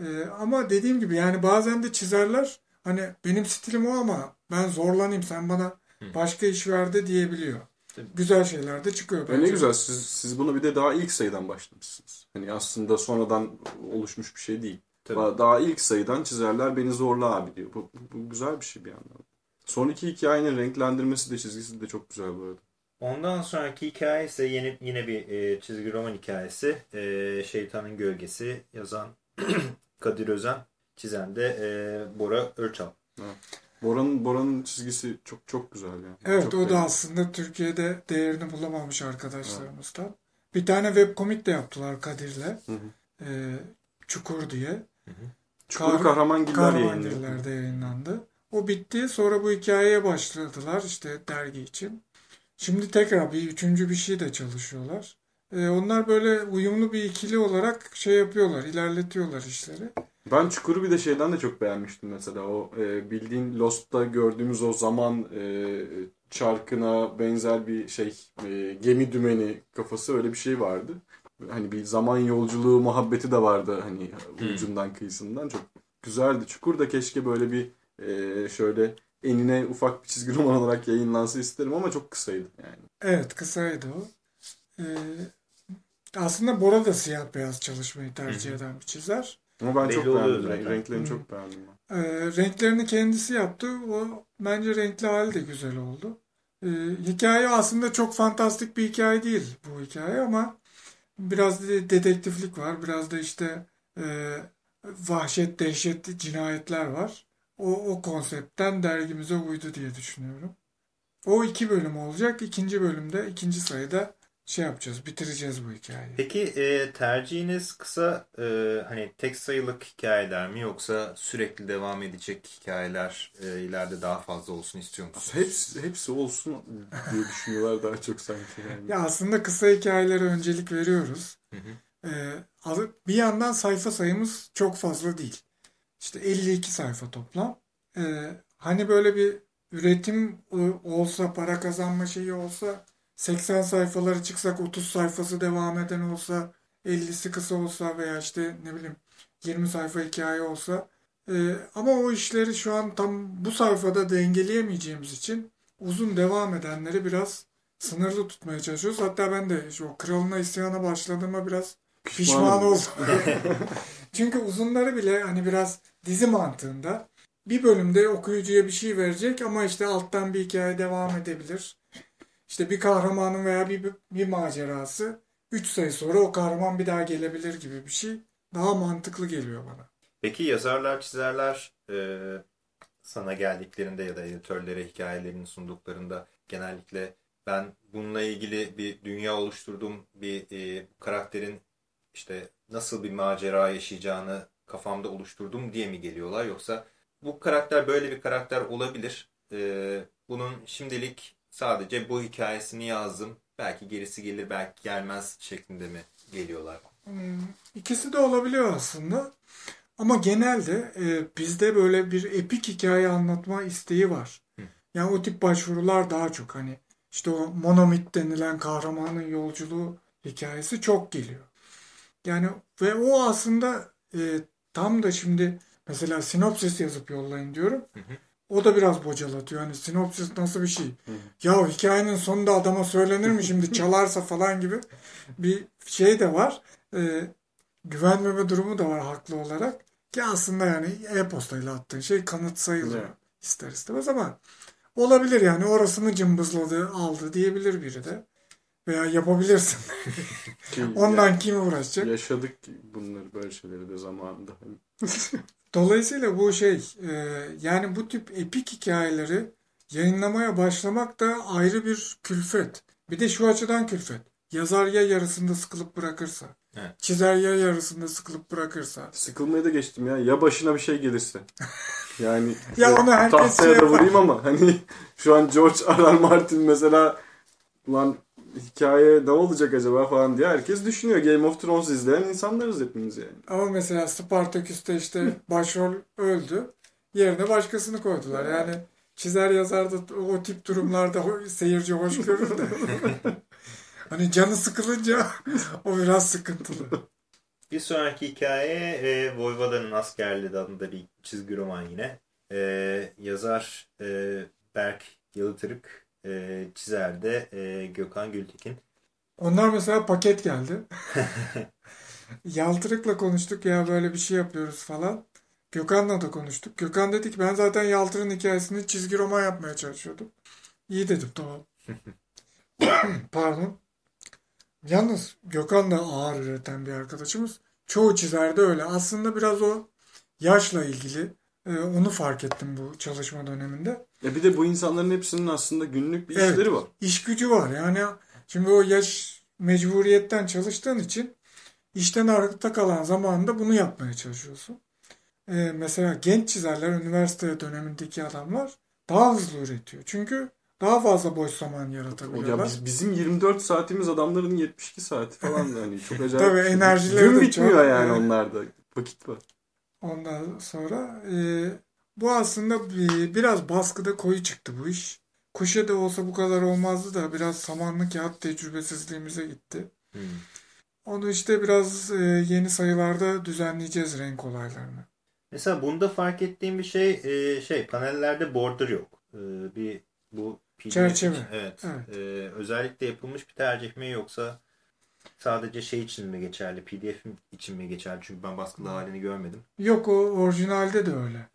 Ee, ama dediğim gibi yani bazen de çizerler hani benim stilim o ama ben zorlanayım sen bana başka iş ver de diyebiliyor. Tabii. Güzel şeyler de çıkıyor. Ve ne bence. güzel siz, siz bunu bir de daha ilk sayıdan başlamışsınız. Hani aslında sonradan oluşmuş bir şey değil. Tabii. Daha- ilk sayıdan çizerler beni zorla abi diyor. Bu, bu güzel bir şey bir yandan. Son iki hikayenin renklendirmesi de çizgisi de çok güzel bu arada. Ondan sonraki hikaye ise yeni, yine bir e, çizgi roman hikayesi. E, Şeytanın Gölgesi yazan Kadir Özen, çizen de e, Bora Örçal. Bora'nın Bora'nın çizgisi çok çok güzel yani. Evet Çok o da beğendim. aslında Türkiye'de değerini bulamamış arkadaşlarımızdan. Bir tane webkomik de yaptılar Kadir'le. Hı hı. Ee, Çukur diye. Çukur Kar- Kahramangiller yayınlandı. O bitti. Sonra bu hikayeye başladılar işte dergi için. Şimdi tekrar bir üçüncü bir şey de çalışıyorlar. Ee, onlar böyle uyumlu bir ikili olarak şey yapıyorlar, ilerletiyorlar işleri. Ben Çukur'u bir de şeyden de çok beğenmiştim mesela. O e, bildiğin Lost'ta gördüğümüz o zaman e, çarkına benzer bir şey e, gemi dümeni kafası öyle bir şey vardı. Hani bir zaman yolculuğu muhabbeti de vardı hani ucundan kıyısından çok güzeldi. Çukur da keşke böyle bir e, şöyle enine ufak bir çizgi roman olarak yayınlansa isterim ama çok kısaydı yani. Evet kısaydı o. Ee, aslında Bora da siyah beyaz çalışmayı tercih eden bir çizer. Ama ben Belli çok beğendim. zaten. Renklerini Hı. çok beğendim ben. Ee, renklerini kendisi yaptı. O bence renkli hali de güzel oldu. Ee, hikaye aslında çok fantastik bir hikaye değil bu hikaye ama biraz da dedektiflik var. Biraz da işte e, vahşet, dehşet, cinayetler var. O, o konseptten dergimize uydu diye düşünüyorum. O iki bölüm olacak. İkinci bölümde, ikinci sayıda şey yapacağız, bitireceğiz bu hikayeyi. Peki e, tercihiniz kısa e, hani tek sayılık hikayeler mi yoksa sürekli devam edecek hikayeler e, ileride daha fazla olsun istiyor musunuz? Hepsi, hepsi olsun diye düşünüyorlar daha çok sanki. Yani. Ya aslında kısa hikayelere öncelik veriyoruz. Hı hı. Ee, bir yandan sayfa sayımız çok fazla değil. İşte 52 sayfa toplam. Ee, hani böyle bir üretim olsa, para kazanma şeyi olsa 80 sayfaları çıksak 30 sayfası devam eden olsa 50'si kısa olsa veya işte ne bileyim 20 sayfa hikaye olsa ee, ama o işleri şu an tam bu sayfada dengeleyemeyeceğimiz için uzun devam edenleri biraz sınırlı tutmaya çalışıyoruz. Hatta ben de şu kralına isyana başladığıma biraz pişman oldum. Çünkü uzunları bile hani biraz dizi mantığında bir bölümde okuyucuya bir şey verecek ama işte alttan bir hikaye devam edebilir. İşte bir kahramanın veya bir, bir macerası 3 sayı sonra o kahraman bir daha gelebilir gibi bir şey daha mantıklı geliyor bana. Peki yazarlar, çizerler e, sana geldiklerinde ya da editörlere hikayelerini sunduklarında genellikle ben bununla ilgili bir dünya oluşturduğum bir e, karakterin işte nasıl bir macera yaşayacağını kafamda oluşturdum diye mi geliyorlar yoksa bu karakter böyle bir karakter olabilir. E, bunun şimdilik sadece bu hikayesini yazdım. Belki gerisi gelir belki gelmez şeklinde mi geliyorlar? Hmm, ikisi de olabiliyor aslında. Ama genelde e, bizde böyle bir epik hikaye anlatma isteği var. Hı. Yani o tip başvurular daha çok hani işte o monomit denilen kahramanın yolculuğu hikayesi çok geliyor. Yani ve o aslında e, tam da şimdi mesela sinopsis yazıp yollayın diyorum. Hı hı. O da biraz bocalatıyor. Hani sinopsis nasıl bir şey? Hı. Ya hikayenin sonunda adama söylenir mi şimdi çalarsa falan gibi bir şey de var. E, güvenmeme durumu da var haklı olarak. Ki aslında yani e-postayla attığın şey kanıt sayılır evet. ister istemez ama olabilir yani orasını cımbızladı aldı diyebilir biri de. Veya yapabilirsin. Ondan yani, kim uğraşacak? Yaşadık bunları böyle şeyleri de zamanında. Dolayısıyla bu şey e, yani bu tip epik hikayeleri yayınlamaya başlamak da ayrı bir külfet. Bir de şu açıdan külfet. Yazar ya yarısında sıkılıp bırakırsa. Evet. Çizer ya yarısında sıkılıp bırakırsa. Sıkılmaya da geçtim ya. Ya başına bir şey gelirse. Yani ya onu herkes tahtaya şey da vurayım ama hani şu an George R. R. Martin mesela ulan hikaye ne olacak acaba falan diye herkes düşünüyor. Game of Thrones izleyen insanlarız hepimiz yani. Ama mesela Spartaküs'te işte başrol öldü. Yerine başkasını koydular. Yani çizer yazar da o tip durumlarda seyirci hoş görür de. hani canı sıkılınca o biraz sıkıntılı. Bir sonraki hikaye e, Voivoda'nın askerliği adında bir çizgi roman yine. E, yazar e, Berk Yalıtırık e, çizer de e, Gökhan Gültekin. Onlar mesela paket geldi. Yaltırık'la konuştuk ya böyle bir şey yapıyoruz falan. Gökhan'la da konuştuk. Gökhan dedi ki ben zaten Yaltır'ın hikayesini çizgi roman yapmaya çalışıyordum. İyi dedim tamam. Pardon. Yalnız Gökhan da ağır üreten bir arkadaşımız. Çoğu çizerde öyle. Aslında biraz o yaşla ilgili ee, onu fark ettim bu çalışma döneminde. Ya bir de bu insanların hepsinin aslında günlük bir evet, işleri var. İş gücü var. Yani şimdi o yaş mecburiyetten çalıştığın için işten arıkta kalan zamanında bunu yapmaya çalışıyorsun. Ee, mesela genç çizerler, üniversite dönemindeki adamlar daha hızlı üretiyor. Çünkü daha fazla boş zaman yaratabiliyorlar. Ya biz, bizim 24 saatimiz adamların 72 saati falan hani çok acayip. Tabii enerjileri Gün bitmiyor çok, yani onlarda. Vakit var. Ondan sonra e, bu aslında biraz baskıda koyu çıktı bu iş. Kuşe de olsa bu kadar olmazdı da biraz samanlı kağıt tecrübesizliğimize gitti. Hmm. Onu işte biraz yeni sayılarda düzenleyeceğiz renk olaylarını. Mesela bunda fark ettiğim bir şey şey panellerde border yok. Bir bu PDF Çerçeve. evet. evet. Özellikle yapılmış bir tercih mi yoksa Sadece şey için mi geçerli? PDF için mi geçerli? Çünkü ben baskılı halini görmedim. Yok o orijinalde de öyle.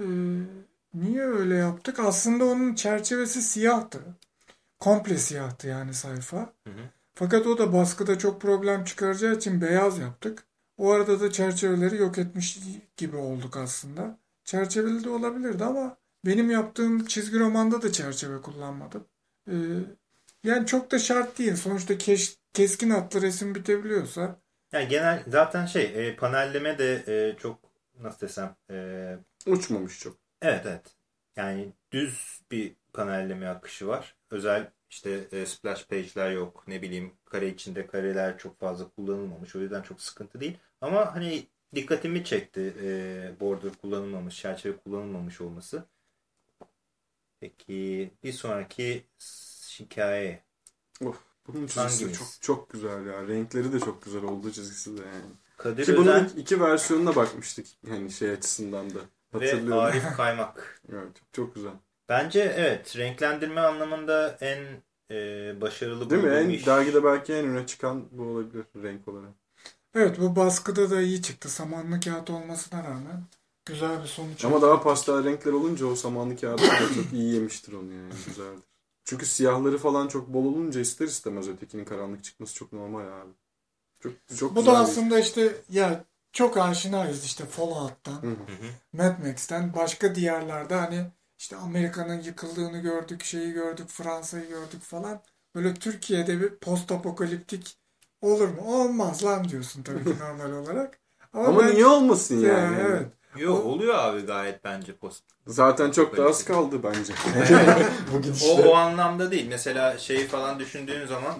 Ee, niye öyle yaptık? Aslında onun çerçevesi siyahtı. Komple siyahtı yani sayfa. Hı hı. Fakat o da baskıda çok problem çıkaracağı için beyaz yaptık. O arada da çerçeveleri yok etmiş gibi olduk aslında. Çerçeveli de olabilirdi ama benim yaptığım çizgi romanda da çerçeve kullanmadım. Ee, Yani çok da şart değil. Sonuçta keş, keskin hatlı resim bitebiliyorsa. Yani genel zaten şey e, panelleme de e, çok nasıl desem e, Uçmamış çok. evet evet. Yani düz bir panelleme akışı var. Özel işte e, splash page'ler yok. Ne bileyim kare içinde kareler çok fazla kullanılmamış. O yüzden çok sıkıntı değil. Ama hani dikkatimi çekti e, border kullanılmamış, çerçeve kullanılmamış olması. Peki bir sonraki hikaye. Bunun çizgisi Hangimiz? çok çok güzel ya. Renkleri de çok güzel olduğu çizgisi de yani. Kadir Ki bunun Özen iki versiyonuna bakmıştık yani şey açısından da. Ve Hatırlıyorum. Arif Kaymak. Evet, çok, çok güzel. Bence evet renklendirme anlamında en e, başarılı Değil mi? En, iş. dergide belki en öne çıkan bu olabilir renk olarak. Evet bu baskıda da iyi çıktı. Samanlı kağıt olmasına rağmen güzel bir sonuç. Ama daha pastel renkler olunca o samanlı kağıdı da çok iyi yemiştir onu yani. Güzeldir. Çünkü siyahları falan çok bol olunca ister istemez ötekinin karanlık çıkması çok normal abi. Çok çok Bu güzel da bir- aslında işte ya çok aşinayız işte Fallout'tan, Hı. Mad Max'ten başka diyarlarda hani işte Amerika'nın yıkıldığını gördük, şeyi gördük, Fransa'yı gördük falan. Böyle Türkiye'de bir post apokaliptik olur mu? Olmaz lan diyorsun tabii ki normal olarak. Ama ben- niye olmasın Ya, yani? evet. Yo oluyor abi gayet bence post. Zaten çok da az kaldı bence. Bugün O, o anlamda değil. Mesela şeyi falan düşündüğün zaman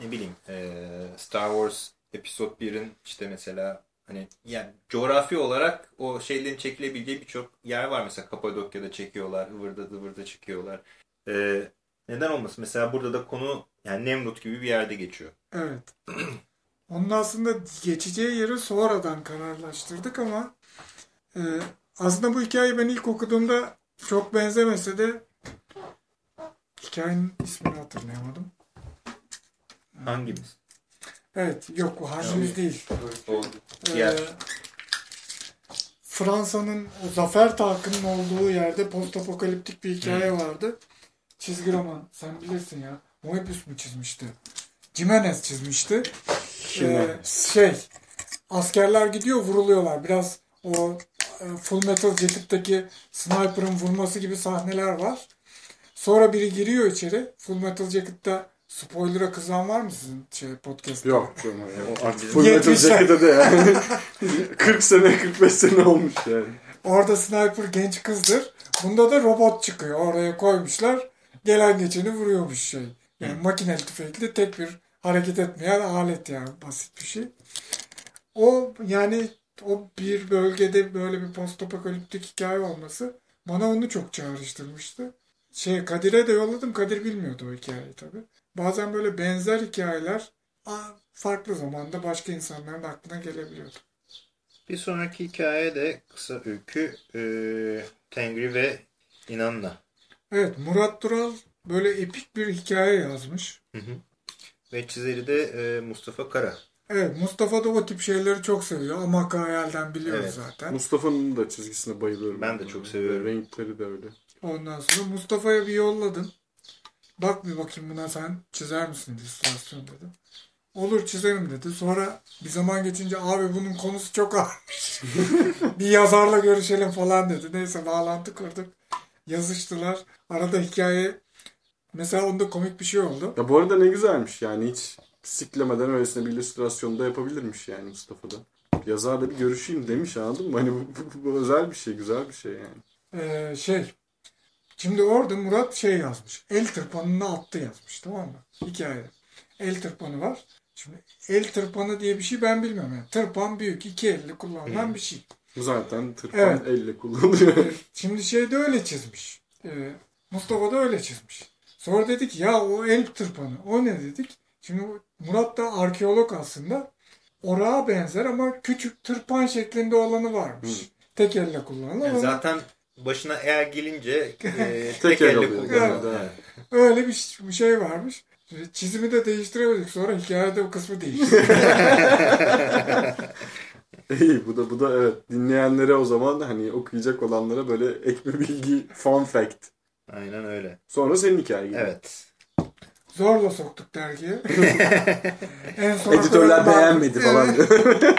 ne bileyim e, Star Wars Episode 1'in işte mesela hani yani coğrafi olarak o şeylerin çekilebileceği birçok yer var. Mesela Kapadokya'da çekiyorlar. Hıvırda dıvırda çekiyorlar. E, neden olmasın? Mesela burada da konu yani Nemrut gibi bir yerde geçiyor. Evet. Onun aslında geçeceği yeri sonradan kararlaştırdık ama e, aslında bu hikayeyi ben ilk okuduğumda çok benzemese de hikayenin ismini hatırlayamadım. Hangimiz? Evet yok bu hangimiz değil. O Ee, diğer. Fransa'nın o zafer tankının olduğu yerde postapokaliptik bir hikaye vardı. Çizgi roman. Sen bilirsin ya. Moebius mu çizmişti? Jimenez çizmişti. Ee, şey askerler gidiyor vuruluyorlar. Biraz o e, Full Metal Jacket'taki sniper'ın vurması gibi sahneler var. Sonra biri giriyor içeri. Full Metal Jacket'ta spoiler'a kızan var mı sizin şey podcast'ta? Yok canım. ya. O Artık Full Metal 70'ler. Jacket'e de yani. 40 sene 45 sene olmuş yani. Orada sniper genç kızdır. Bunda da robot çıkıyor. Oraya koymuşlar. Gelen geçeni vuruyormuş şey. Yani makineli tüfekli tek bir hareket etmeyen alet yani basit bir şey. O yani o bir bölgede böyle bir postapokaliptik hikaye olması bana onu çok çağrıştırmıştı. Şey Kadir'e de yolladım. Kadir bilmiyordu o hikayeyi tabii. Bazen böyle benzer hikayeler farklı zamanda başka insanların aklına gelebiliyordu. Bir sonraki hikaye de kısa öykü e, Tengri ve İnanna. Evet Murat Dural böyle epik bir hikaye yazmış. Hı hı. Ve çizeri de e, Mustafa Kara. Evet Mustafa da o tip şeyleri çok seviyor. Ama hayalden biliyoruz Evet. zaten. Mustafa'nın da çizgisine bayılıyorum. Ben de çok seviyorum. Renkleri de öyle. Ondan sonra Mustafa'ya bir yolladım. Bak bir bakayım buna sen çizer misin illüstrasyon dedim. Olur çizerim dedi. Sonra bir zaman geçince abi bunun konusu çok ağırmış. bir yazarla görüşelim falan dedi. Neyse bağlantı kurduk. Yazıştılar. Arada hikaye mesela onda komik bir şey oldu. Ya bu arada ne güzelmiş yani hiç siklemeden öylesine bir illüstrasyon da yapabilirmiş yani Mustafa'da. Yazarla bir görüşeyim demiş anladın mı? Hani bu, bu- bu özel bir şey, güzel bir şey yani. Ee, şey şimdi orada Murat şey yazmış. El tırpanını attı yazmış tamam mı? Hikaye. El tırpanı var. Şimdi el tırpanı diye bir şey ben bilmiyorum. Yani. Tırpan büyük. iki elle kullanılan bir şey. Zaten tırpan Evet. elle kullanılıyor. Şimdi şey de öyle çizmiş. Ee, Mustafa da öyle çizmiş. Sonra dedik ya o el tırpanı. O ne dedik? Şimdi Murat da arkeolog aslında. Orağa benzer ama küçük tırpan şeklinde olanı varmış. Tek elle kullanılan. Yani Onu- zaten başına eğer gelince e, tek, Tek el elle alıyor kullanıyor. genelde, Evet. Öyle bir, bir şey varmış. Çizimi de değiştiremedik. Sonra hikayede o kısmı değişti. İyi bu da bu da evet dinleyenlere o zaman hani okuyacak olanlara böyle ek bir bilgi fun fact. Aynen öyle. Sonra senin hikaye gibi. Evet. Zorla soktuk dergiye. en sona Editörler beğenmedi falan diyor.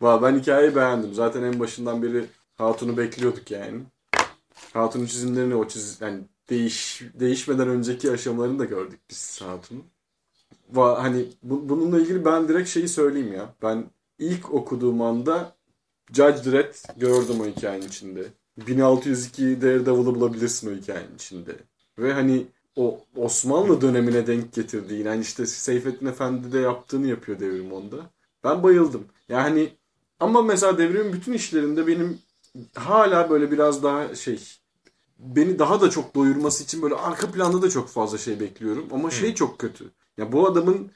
Valla ben hikayeyi beğendim. Zaten en başından beri Hatun'u bekliyorduk yani. Hatun'un çizimlerini o çiz yani değiş değişmeden önceki aşamalarını da gördük biz Satun'un. Hani bu, bununla ilgili ben direkt şeyi söyleyeyim ya. Ben ilk okuduğum anda Judge Dredd gördüm o hikayenin içinde. 1602 Daredevil'ı bulabilirsin o hikayenin içinde. Ve hani o Osmanlı dönemine denk getirdiği yani işte Seyfettin Efendi de yaptığını yapıyor devrim onda. Ben bayıldım. Yani ama mesela devrimin bütün işlerinde benim hala böyle biraz daha şey beni daha da çok doyurması için böyle arka planda da çok fazla şey bekliyorum. Ama şey çok kötü. Ya bu adamın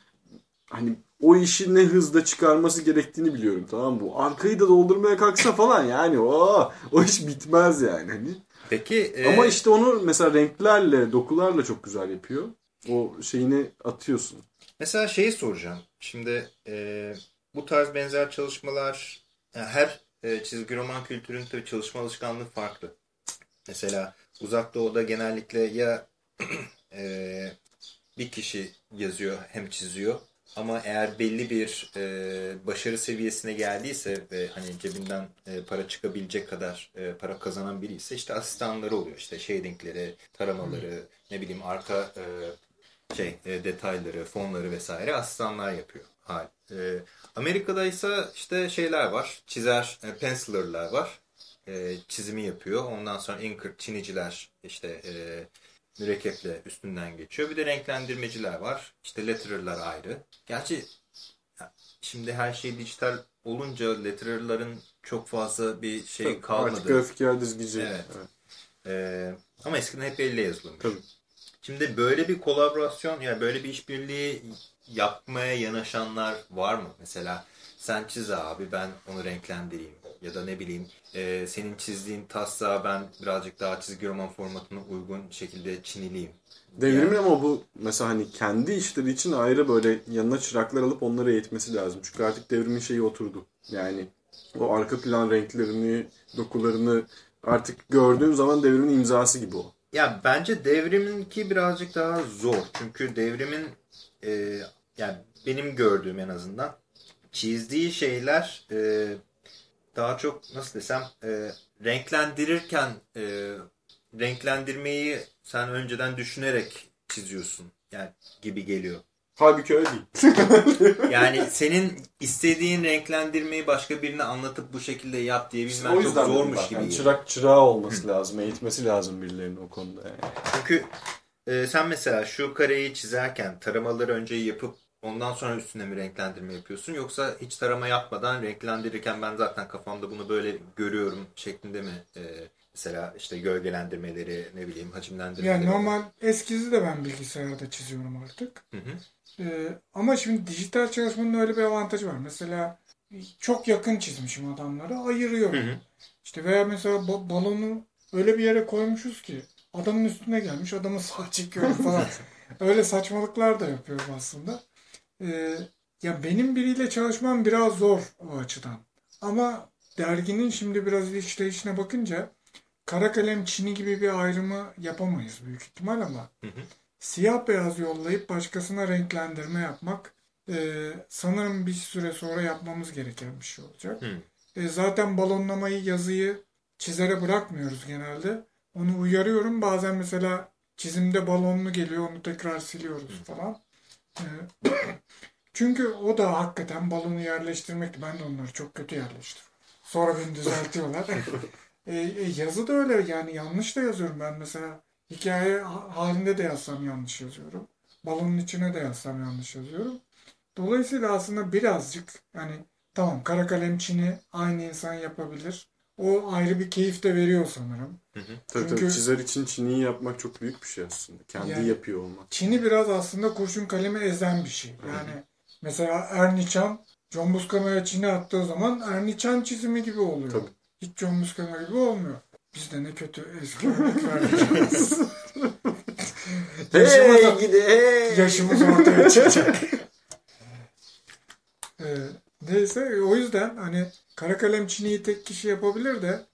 hani o işi ne hızda çıkarması gerektiğini biliyorum tamam mı? Bu arkayı da doldurmaya kalksa falan yani o o iş bitmez yani hani. Peki e... ama işte onu mesela renklerle, dokularla çok güzel yapıyor. O şeyini atıyorsun. Mesela şeyi soracağım. Şimdi e, bu tarz benzer çalışmalar yani her e, çizgi roman kültürünün tabii çalışma alışkanlığı farklı. Mesela Uzak Doğu'da genellikle ya e, bir kişi yazıyor hem çiziyor ama eğer belli bir e, başarı seviyesine geldiyse ve hani cebinden e, para çıkabilecek kadar e, para kazanan biri ise işte asistanları oluyor. İşte shadingleri, taramaları, hmm. ne bileyim arka e, şey e, detayları, fonları vesaire asistanlar yapıyor. Ha, e, Amerika'da ise işte şeyler var. Çizer, e, penciler'lar var. E, çizimi yapıyor. Ondan sonra inker, çiniciler işte e, mürekkeple üstünden geçiyor. Bir de renklendirmeciler var. İşte letterer'lar ayrı. Gerçi şimdi her şey dijital olunca letterer'ların çok fazla bir şey Tabii, kalmadı. Artık grafiker dizgici. Evet. evet. Ee, ama eskiden hep elle yazılmış. Tabii. Şimdi böyle bir kolaborasyon yani böyle bir işbirliği yapmaya yanaşanlar var mı? Mesela sen çiz abi ben onu renklendireyim. Ya da ne bileyim e, senin çizdiğin taslağı ben birazcık daha çizgi roman formatına uygun şekilde çinileyim. Devrimin yani. ama bu mesela hani kendi işleri için ayrı böyle yanına çıraklar alıp onları eğitmesi lazım. Çünkü artık devrimin şeyi oturdu. Yani o arka plan renklerini, dokularını artık gördüğün zaman devrimin imzası gibi o. Ya bence devriminki birazcık daha zor. Çünkü devrimin e, yani benim gördüğüm en azından çizdiği şeyler e, daha çok nasıl desem e, renklendirirken e, renklendirmeyi sen önceden düşünerek çiziyorsun yani gibi geliyor. Halbuki öyle değil. yani senin istediğin renklendirmeyi başka birine anlatıp bu şekilde yap diye bilmem çok zormuş gibi. Yani çırak çırağı olması lazım, eğitmesi lazım birilerinin o konuda. Yani. Çünkü e, sen mesela şu kareyi çizerken taramaları önce yapıp ondan sonra üstüne mi renklendirme yapıyorsun yoksa hiç tarama yapmadan renklendirirken ben zaten kafamda bunu böyle görüyorum şeklinde mi e, mesela işte gölgelendirmeleri ne bileyim hacimlendirmeleri. Yani normal eskizi de ben bilgisayarda çiziyorum artık. Hı hı. Ee, ama şimdi dijital çalışmanın öyle bir avantajı var. Mesela çok yakın çizmişim adamları ayırıyorum. Hı hı. İşte veya mesela balonu öyle bir yere koymuşuz ki adamın üstüne gelmiş adamı sağ çekiyor falan. öyle saçmalıklar da yapıyorum aslında. Ee, ya benim biriyle çalışmam biraz zor o açıdan. Ama derginin şimdi biraz işleyişine bakınca kara kalem çini gibi bir ayrımı yapamayız büyük ihtimal ama hı hı. siyah beyaz yollayıp başkasına renklendirme yapmak e, sanırım bir süre sonra yapmamız gereken bir şey olacak. Hı. E, zaten balonlamayı yazıyı çizere bırakmıyoruz genelde. Onu uyarıyorum. Bazen mesela çizimde balonlu geliyor onu tekrar siliyoruz falan. E, çünkü o da hakikaten balonu yerleştirmekti. Ben de onları çok kötü yerleştiriyorum. Sonra beni düzeltiyorlar. e, e, yazı da öyle yani yanlış da yazıyorum ben mesela. Hikaye halinde de yazsam yanlış yazıyorum. Balonun içine de yazsam yanlış yazıyorum. Dolayısıyla aslında birazcık yani tamam kara kalem çini aynı insan yapabilir. O ayrı bir keyif de veriyor sanırım. Hı hı. Tabii Çünkü, tabii çizer için çiniyi yapmak çok büyük bir şey aslında. Kendi yani, yapıyor olmak. Çini biraz aslında kurşun kalemi ezen bir şey. Yani hı hı. mesela Ernie Chan John Buscema'ya çini attığı zaman Ernie Chan çizimi gibi oluyor. Tabii. Hiç John Buscema gibi olmuyor. Biz de ne kötü eski örnek vereceğiz. hey gidi hey. Yaşımız ortaya çıkacak. ee, neyse o yüzden hani kara kalem çiniyi tek kişi yapabilir de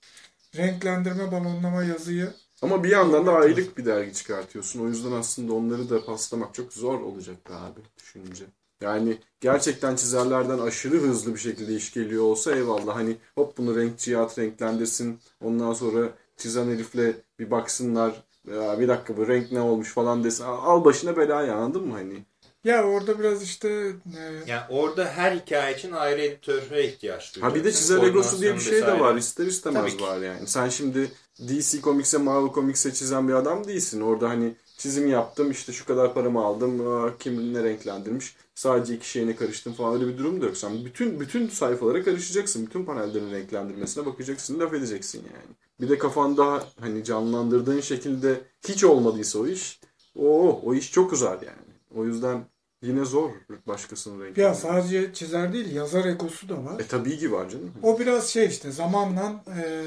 renklendirme, balonlama, yazıyı ama bir yandan da aylık bir dergi çıkartıyorsun. O yüzden aslında onları da paslamak çok zor olacak abi düşününce. Yani gerçekten çizerlerden aşırı hızlı bir şekilde iş geliyor olsa eyvallah. Hani hop bunu renkçi at renklendirsin. Ondan sonra çizen herifle bir baksınlar. ya bir dakika bu renk ne olmuş falan desin. Al başına belayı anladın mı hani? Ya orada biraz işte e, Yani orada her hikaye için ayrı editöre ihtiyaç duyuyorsun. Ha bir de çizer egosu diye bir şey de Koordinasyon var. vesaire. İster istemez var yani. Sen şimdi DC Comics'e Marvel Comics'e çizen bir adam değilsin. Orada hani çizim yaptım işte şu kadar paramı aldım. Kim ne renklendirmiş. Sadece iki şeyine karıştım falan öyle bir durum da yok. Sen bütün bütün sayfalara karışacaksın. Bütün panellerin renklendirmesine bakacaksın. Laf edeceksin yani. Bir de kafanda hani canlandırdığın şekilde hiç olmadıysa o iş. O o iş çok uzar yani. O yüzden yine zor başkasının ya renklendirmesi. sadece çizer değil yazar egosu da var. E tabii ki var canım. O biraz şey işte zamanla e,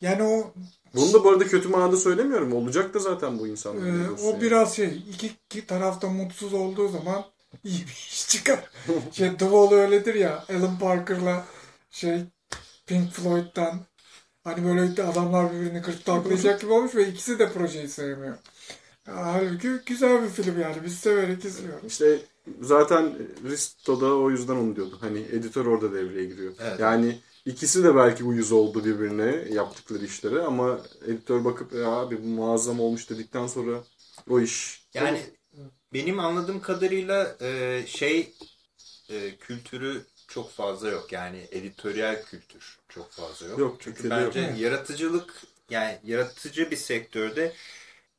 yani o Bunu da bu arada kötü manada söylemiyorum. Olacak da zaten bu e, insanların. egosu o yani. biraz şey iki, iki tarafta mutsuz olduğu zaman iyi bir iş çıkar. şey The Wall öyledir ya Alan Parker'la şey Pink Floyd'dan hani böyle adamlar birbirini gırtlaklayacak gibi olmuş ve ikisi de projeyi sevmiyor. Halbuki güzel bir film yani biz severek izliyoruz. İşte zaten Risto da o yüzden onu diyordu. Hani editör orada devreye giriyor. Evet. Yani ikisi de belki uyuz oldu birbirine yaptıkları işlere ama editör bakıp ya abi bu muazzam olmuş dedikten sonra o iş Yani benim anladığım kadarıyla e, şey e, kültürü çok fazla yok. Yani editoryal kültür çok fazla yok. Yok, Çünkü bence yok. yaratıcılık yani yaratıcı bir sektörde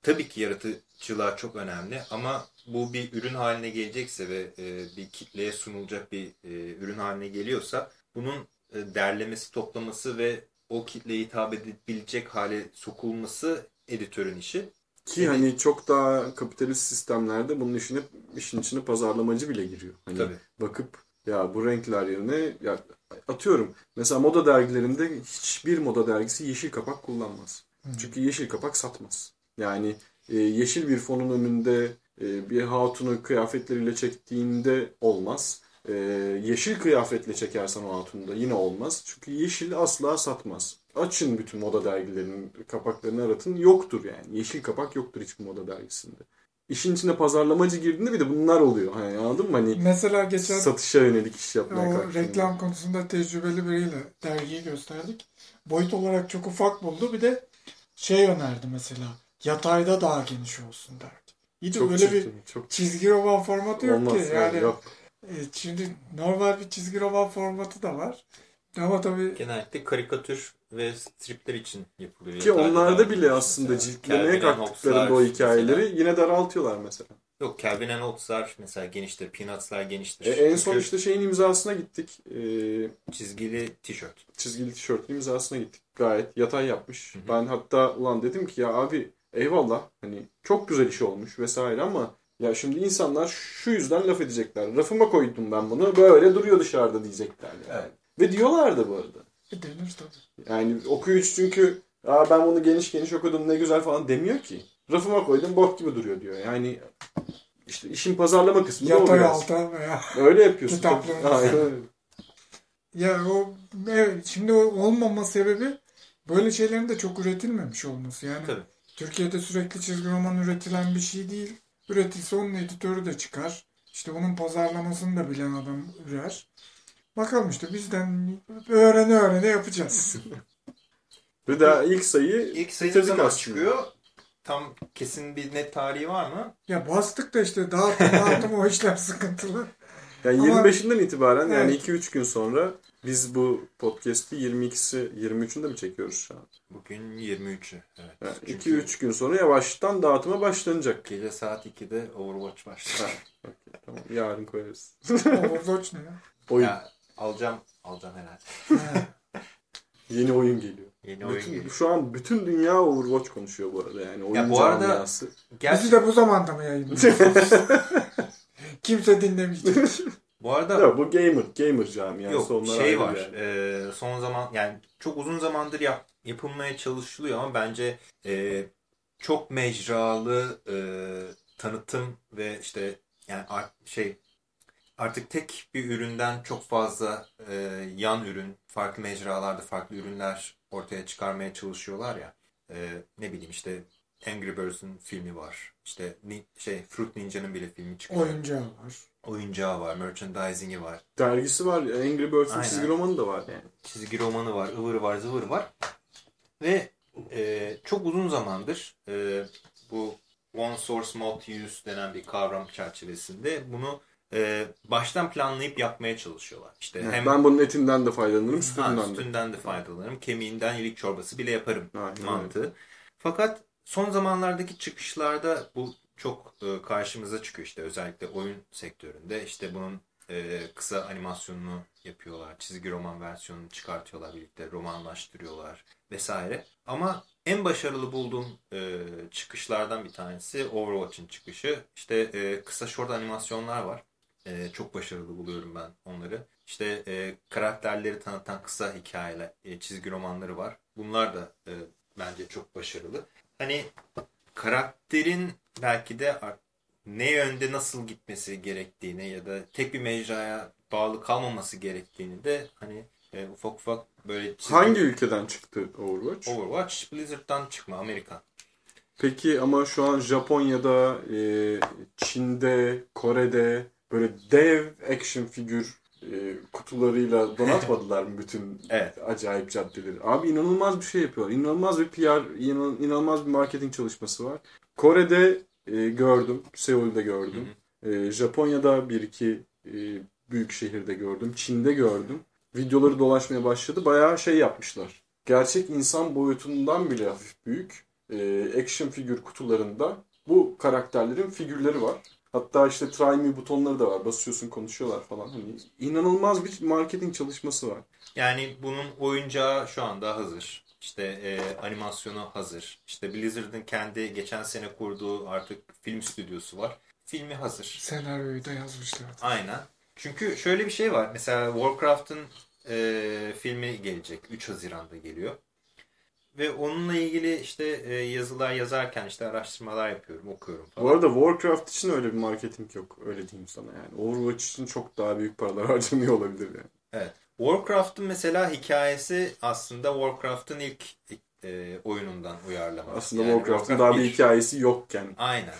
tabii ki yaratıcılığa çok önemli ama bu bir ürün haline gelecekse ve e, bir kitleye sunulacak bir e, ürün haline geliyorsa bunun e, derlemesi, toplaması ve o kitleye hitap edebilecek hale sokulması editörün işi. ki Evet. hani çok daha kapitalist sistemlerde bunun işine işin içine pazarlamacı bile giriyor. Hani Tabii. bakıp ya bu renkler yerine ya atıyorum mesela moda dergilerinde hiçbir moda dergisi yeşil kapak kullanmaz. Çünkü yeşil kapak satmaz. Yani e, yeşil bir fonun önünde e, bir hatunu kıyafetleriyle çektiğinde olmaz. E, yeşil kıyafetle çekersen o hatunu da yine olmaz. Çünkü yeşil asla satmaz. Açın bütün moda dergilerinin kapaklarını aratın. Yoktur yani. Yeşil kapak yoktur hiçbir moda dergisinde. İşin içine pazarlamacı girdiğinde bir de bunlar oluyor. Hani anladın mı? Hani Mesela geçen satışa yönelik iş yapmaya o kalktığında. reklam konusunda tecrübeli biriyle dergiyi gösterdik. Boyut olarak çok ufak buldu. Bir de şey önerdi mesela. Yatayda daha geniş olsun derdi. İyi de Çok öyle bir çirkin, çok çizgi roman formatı yok olmaz. ki. Yani yok. e, şimdi normal bir çizgi roman formatı da var. Ama tabii Genellikle karikatür ve stripler için yapılıyor. Ki onlarda bile aslında mesela. ciltlemeye kalktıklarında o hikayeleri mesela. yine daraltıyorlar mesela. Yok Calvin and Hobbes'lar mesela geniştir. Peanuts'lar geniştir. E, en son Çünkü işte şeyin imzasına gittik. E, çizgili tişört. çizgili tişörtün imzasına gittik. Gayet yatay yapmış. Hı hı. Ben hatta ulan dedim ki ya abi eyvallah hani çok güzel iş olmuş vesaire ama ya şimdi insanlar şu yüzden laf edecekler. Rafıma koydum ben bunu böyle duruyor dışarıda diyecekler yani. Evet. Ve diyorlar da bu arada. e, denir tabii. Yani okuyucu çünkü Aa, ben bunu geniş geniş okudum ne güzel falan demiyor ki. Rafıma koydum bok gibi duruyor diyor. Yani işte işin pazarlama kısmı da Yatay biraz. alta veya Öyle yapıyorsun. Kitaplarını. Ya o evet, şimdi olmama sebebi böyle şeylerin de çok üretilmemiş olması. Yani Tabii. Türkiye'de sürekli çizgi roman üretilen bir şey değil. Üretilse onun editörü de çıkar. İşte onun pazarlamasını da bilen adam ürer. Bakalım işte bizden öğrene öğrene yapacağız. Ve daha ilk sayıyı İlk sayı ne zaman aslında. çıkıyor? Tam kesin bir net tarihi var mı? ya bastık da işte dağıtım dağıtım o işler sıkıntılı. Yani Ama- 25'inden itibaren yani Evet. 2-3 gün sonra biz bu podcast'i 22'si 23'ünde mi çekiyoruz şu an? Bugün 23'ü. Evet. Yani Çünkü 2-3 gün sonra yavaştan dağıtıma başlanacak. Gece saat 2'de Overwatch başlıyor. Tamam, yarın koyarız. Overwatch ne ya? Oyun. ya alacağım alacağım herhalde. Ha, Yeni oyun geliyor. Yeni oyun Bütün, geliyor. şu an bütün dünya Overwatch konuşuyor bu arada yani. Oyun Ya bu arada- camiası. Gerçi Bizi de bu zamanda mı yayınlıyorsunuz? Kimse dinlemeyecek. Bu arada Yok bu gamer, gamer camiası. Yok onlar şey var. yani. e, son zaman yani çok uzun zamandır yap, yapılmaya çalışılıyor ama bence e, çok mecralı e, tanıtım ve işte yani art- şey artık tek bir üründen çok fazla e, yan ürün, farklı mecralarda farklı ürünler ortaya çıkarmaya çalışıyorlar ya. E, ne bileyim işte Angry Birds'ın filmi var. İşte şey Fruit Ninja'nın bile filmi çıkıyor. Oyuncağı var. Oyuncağı var, merchandising'i var. Dergisi var. Angry Birds'ın çizgi romanı da var yani. çizgi romanı var, ıvır var, zıvır var. Ve e, çok uzun zamandır e, bu one source multi use denen bir kavram çerçevesinde bunu e, baştan planlayıp yapmaya çalışıyorlar. İşte Evet, hem ben bunun etinden de faydalanırım, Ha, sütünden de. sütünden de faydalanırım. Kemiğinden ilik çorbası bile yaparım Aynen mantığı. Fakat son zamanlardaki çıkışlarda bu çok e, karşımıza çıkıyor işte özellikle oyun sektöründe. işte bunun e, kısa animasyonunu yapıyorlar. Çizgi roman versiyonunu çıkartıyorlar birlikte. Romanlaştırıyorlar vesaire. Ama en başarılı bulduğum e, çıkışlardan bir tanesi Overwatch'ın çıkışı. İşte e, kısa short animasyonlar var. E, çok başarılı buluyorum ben onları. İşte e, karakterleri tanıtan kısa hikayeler, e, çizgi romanları var. Bunlar da e, bence çok başarılı. Hani karakterin belki de ne yönde nasıl gitmesi gerektiğini ya da tek bir mecraya bağlı kalmaması gerektiğini de hani e, ufak ufak böyle çizgi... Hangi ülkeden çıktı Overwatch? Overwatch Blizzard'dan çıkma Amerika. Peki ama şu an Japonya'da, e, Çin'de, Kore'de böyle dev action figür e, kutularıyla donatmadılar mı bütün Evet. acayip caddeleri? Abi inanılmaz bir şey yapıyorlar. İnanılmaz bir PR, inan- inanılmaz bir marketing çalışması var. Kore'de e, gördüm, Seul'de gördüm. E, Japonya'da bir iki e, büyük şehirde gördüm. Çin'de gördüm. Videoları dolaşmaya başladı. Bayağı şey yapmışlar. Gerçek insan boyutundan bile hafif büyük e, action figür kutularında bu karakterlerin figürleri var. Hatta işte try me butonları da var. Basıyorsun konuşuyorlar falan. Hani inanılmaz bir marketing çalışması var. Yani bunun oyuncağı şu anda hazır. İşte e, animasyonu hazır. İşte Blizzard'ın kendi geçen sene kurduğu artık film stüdyosu var. Filmi hazır. Senaryoyu da yazmışlar. Aynen. Çünkü şöyle bir şey var. Mesela Warcraft'ın e, filmi gelecek. 3 Haziran'da geliyor. Ve onunla ilgili işte e, yazılar yazarken işte araştırmalar yapıyorum, okuyorum falan. Bu arada Warcraft için öyle bir marketing yok. Öyle diyeyim sana yani. Overwatch için çok daha büyük paralar harcanıyor olabilir yani. Evet. Warcraft'ın mesela hikayesi aslında Warcraft'ın ilk e, oyunundan uyarlama. Aslında Yani Warcraft'ın Warcraft daha bir bir- hikayesi yokken. Aynen.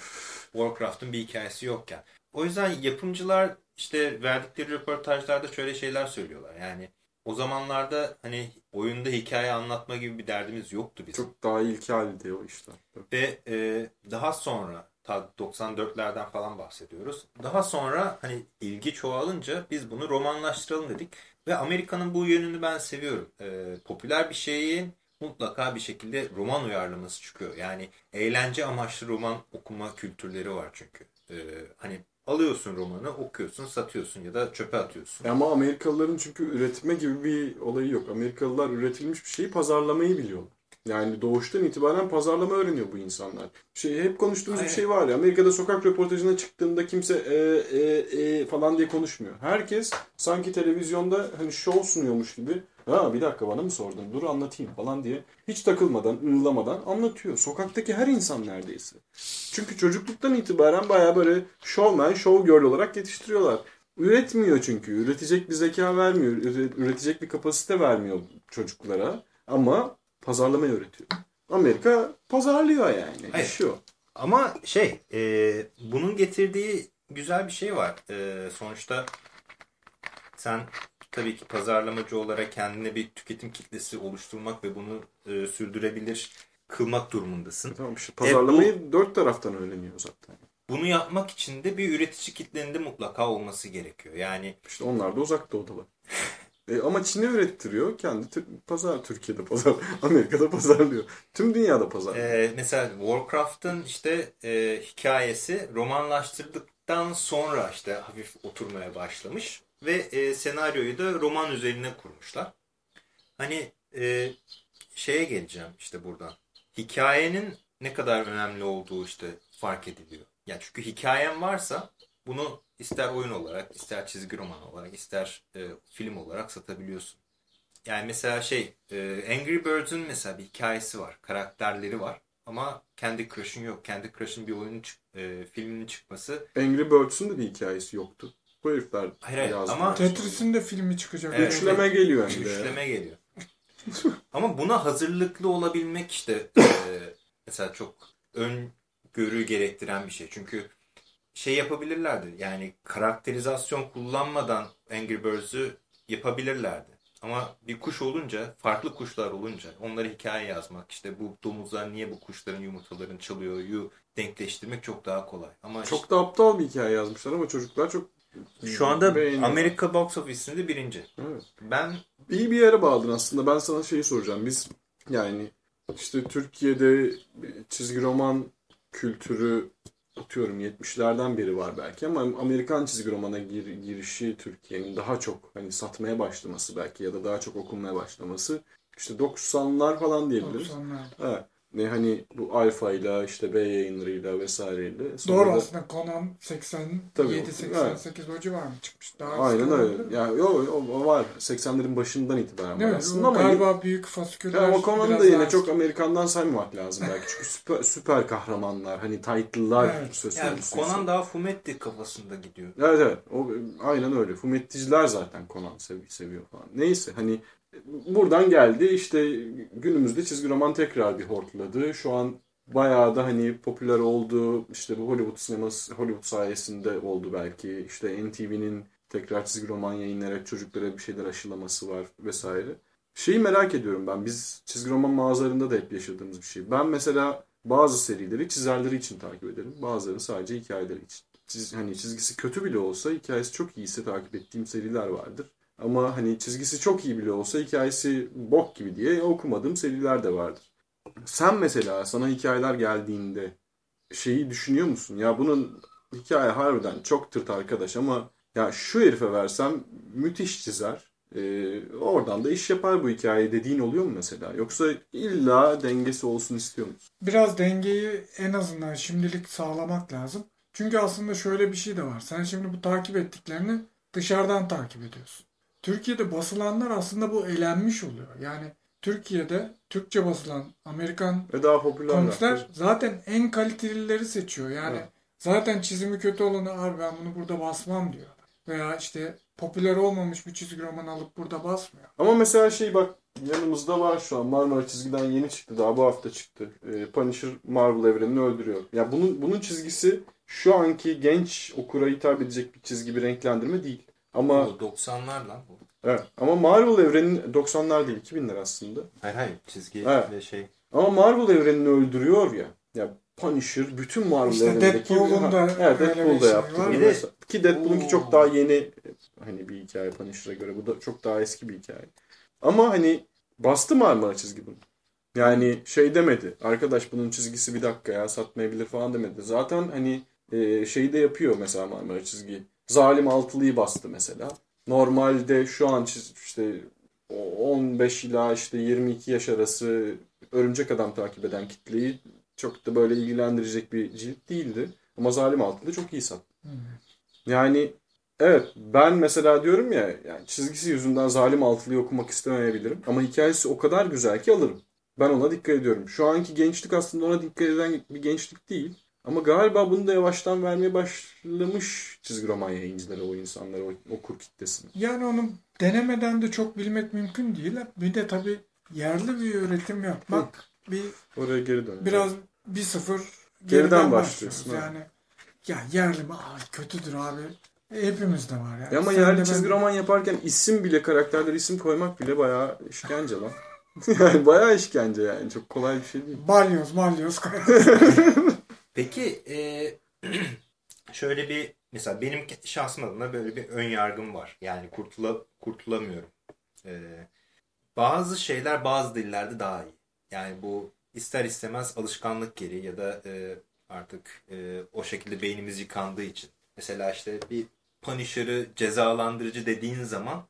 Warcraft'ın bir hikayesi yokken. O yüzden yapımcılar işte verdikleri röportajlarda şöyle şeyler söylüyorlar. Yani o zamanlarda hani oyunda hikaye anlatma gibi bir derdimiz yoktu bizim. Çok daha ilkeldi o işler. Ve e, daha sonra ta 94'lerden falan bahsediyoruz. Daha sonra hani ilgi çoğalınca biz bunu romanlaştıralım dedik. Ve Amerika'nın bu yönünü ben seviyorum. E, popüler bir şeyin mutlaka bir şekilde roman uyarlaması çıkıyor. Yani eğlence amaçlı roman okuma kültürleri var çünkü. E, hani alıyorsun romanı, okuyorsun, satıyorsun ya da çöpe atıyorsun. Ama Amerikalıların çünkü üretme gibi bir olayı yok. Amerikalılar üretilmiş bir şeyi pazarlamayı biliyorlar. Yani doğuştan itibaren pazarlama öğreniyor bu insanlar. Şey hep konuştuğumuz bir Aynen. şey var ya. Amerika'da sokak röportajına çıktığında kimse e, e, e falan diye konuşmuyor. Herkes sanki televizyonda hani şov sunuyormuş gibi. Ha bir dakika bana mı sordun? Dur anlatayım falan diye. Hiç takılmadan, ığlamadan anlatıyor. Sokaktaki her insan neredeyse. Çünkü çocukluktan itibaren baya böyle showman, show girl olarak yetiştiriyorlar. Üretmiyor çünkü. Üretecek bir zeka vermiyor. üre- Üretecek bir kapasite vermiyor çocuklara. Ama pazarlamayı öğretiyor. Amerika pazarlıyor yani. Hayır. O. Ama şey, e, bunun getirdiği güzel bir şey var. E, sonuçta sen tabii ki pazarlamacı olarak kendine bir tüketim kitlesi oluşturmak ve bunu e, sürdürebilir kılmak durumundasın. Tamam işte pazarlamayı dört taraftan öğreniyor zaten. Bunu yapmak için de bir üretici kitlenin de mutlaka olması gerekiyor. Yani İşte onlar da uzak doğudalar. E, ama Çin'e ürettiriyor. Kendi pazar Türkiye'de pazar, Amerika'da pazarlıyor. Tüm dünyada pazarlıyor. e, mesela Warcraft'ın işte e, hikayesi romanlaştırdıktan sonra işte hafif oturmaya başlamış ve e, senaryoyu da roman üzerine kurmuşlar. Hani e, şeye geleceğim işte buradan. Hikayenin ne kadar önemli olduğu işte fark ediliyor. Ya çünkü hikayen varsa bunu ister oyun olarak, ister çizgi roman olarak, ister e, film olarak satabiliyorsun. Yani mesela şey, e, Angry Birds'ün mesela bir hikayesi var, karakterleri var. Ama kendi Crush'ın yok. Kendi Crush'ın bir oyunun e, filminin çıkması. Angry Birds'ün de bir hikayesi yoktu. Bu herifler Hayır, yazdı. ama- Tetris'in de filmi çıkacak. Evet. Üçleme geliyor hem de. Üçleme geliyor. Ama buna hazırlıklı olabilmek işte e, mesela çok öngörü gerektiren bir şey. Çünkü şey yapabilirlerdi. Yani karakterizasyon kullanmadan Angry Birds'ü yapabilirlerdi. Ama bir kuş olunca, farklı kuşlar olunca onları hikaye yazmak, işte bu domuzlar niye bu kuşların yumurtalarını çalıyor yu denkleştirmek çok daha kolay. Ama Çok da aptal bir hikaye yazmışlar ama çocuklar çok şu anda beğeniyor. Amerika Box Office'inde birinci. Evet. Ben İyi bir yere bağladın aslında. Ben sana şeyi soracağım. Biz yani işte Türkiye'de çizgi roman kültürü atıyorum 70'lerden beri var belki ama Amerikan çizgi romana gir- girişi Türkiye'nin daha çok hani satmaya başlaması belki ya da daha çok okunmaya başlaması işte 90'lar falan diyebiliriz. 90'lar. Evet. Ne hani bu Alfa ile işte B yayınlarıyla vesaireyle. Sonra Doğru da- aslında Conan 87 Tabii, 88 o civar mı çıkmış? Daha Aynen öyle. Yani yo, o, o var. 80'lerin başından itibaren var aslında O ama galiba büyük fasiküller. Ya ama Conan'ı da yine daha çok. Amerikan'dan saymamak lazım belki. Çünkü süper, süper kahramanlar, hani title'lar Evet. söz yani konusu. Conan daha Fumetti kafasında gidiyor. Evet evet. O, aynen öyle. Fumetticiler zaten Conan sev- seviyor falan. Neyse hani buradan geldi işte günümüzde çizgi roman tekrar bir hortladı. Şu an bayağı da hani popüler oldu. İşte bu Hollywood sineması Hollywood sayesinde oldu belki. İşte NTV'nin tekrar çizgi roman yayınlayarak çocuklara bir şeyler aşılaması var vesaire. Şeyi merak ediyorum ben. Biz çizgi roman mağazalarında da hep yaşadığımız bir şey. Ben mesela bazı serileri çizerleri için takip ederim. Bazılarını sadece hikayeleri için. Çiz, hani çizgisi kötü bile olsa hikayesi çok iyiyse takip ettiğim seriler vardır. Ama hani çizgisi çok iyi bile olsa hikayesi bok gibi diye okumadığım seriler de vardır. Sen mesela sana hikayeler geldiğinde şeyi düşünüyor musun? Ya bunun hikaye harbiden çok tırt arkadaş ama ya şu herife versem müthiş çizer. Ee, oradan da iş yapar bu hikaye dediğin oluyor mu mesela? Yoksa illa dengesi olsun istiyor musun? Biraz dengeyi en azından şimdilik sağlamak lazım. Çünkü aslında şöyle bir şey de var. Sen şimdi bu takip ettiklerini dışarıdan takip ediyorsun. Türkiye'de basılanlar aslında bu elenmiş oluyor. Yani Türkiye'de Türkçe basılan Amerikan Ve daha popüler. komiksler zaten en kalitelileri seçiyor. Yani Evet. zaten çizimi kötü olanı abi ben bunu burada basmam diyor. Veya işte popüler olmamış bir çizgi roman alıp burada basmıyor. Ama mesela şey bak yanımızda var şu an Marmara çizgiden yeni çıktı daha bu hafta çıktı. Ee, Punisher Marvel evrenini öldürüyor. Ya bunun bunun çizgisi şu anki genç okura hitap edecek bir çizgi bir renklendirme değil. Ama Bu 90'lar lan bu. evet, ama Marvel evrenin 90'lar değil 2000'ler aslında. Hayır hayır çizgi Evet. ve şey. Ama Marvel evrenini öldürüyor ya. Ya Punisher bütün Marvel İşte evrenindeki Deadpool'un da evet, öyle bir Deadpool da şey yaptı. Bir de- ki Deadpool'unki Oo. çok daha yeni hani bir hikaye Punisher'a göre. Bu da çok daha eski bir hikaye. Ama hani bastı Marmara çizgi bunu. Yani şey demedi. Arkadaş bunun çizgisi bir dakika ya satmayabilir falan demedi. Zaten hani e, şeyi de yapıyor mesela Marmara çizgi. Zalim Altılı'yı bastı mesela. Normalde şu an işte o 15 ila işte 22 yaş arası Örümcek Adam takip eden kitleyi çok da böyle ilgilendirecek bir cilt değildi. Ama Zalim Altılı çok iyi sattı. Yani evet ben mesela diyorum ya yani çizgisi yüzünden Zalim Altılı'yı okumak istemeyebilirim. Ama hikayesi o kadar güzel ki alırım. Ben ona dikkat ediyorum. Şu anki gençlik aslında ona dikkat eden bir gençlik değil. Ama galiba bunu da yavaştan vermeye başlamış çizgi roman yayıncıları o insanlara, o okur kitlesine. Yani onu denemeden de çok bilmek mümkün değil. Bir de tabii yerli bir üretim yapmak bir Oraya geri dön. biraz bir sıfır Geriden geriden, başlıyorsun, başlıyoruz. Yani ya yerli mi? Ay kötüdür abi. E, hepimizde var yani. Ya ama Sen yerli ben- çizgi roman yaparken isim bile karakterlere isim koymak bile bayağı işkence lan. yani bayağı işkence yani. Çok kolay bir şey değil. Balyoz balyoz. Peki e, şöyle bir mesela benim şahsım adına böyle bir ön yargım var. Yani kurtula, kurtulamıyorum. E, bazı şeyler bazı dillerde daha iyi. Yani bu ister istemez alışkanlık gereği ya da e, artık e, o şekilde beynimiz yıkandığı için. Mesela işte bir Punisher'ı cezalandırıcı dediğin zaman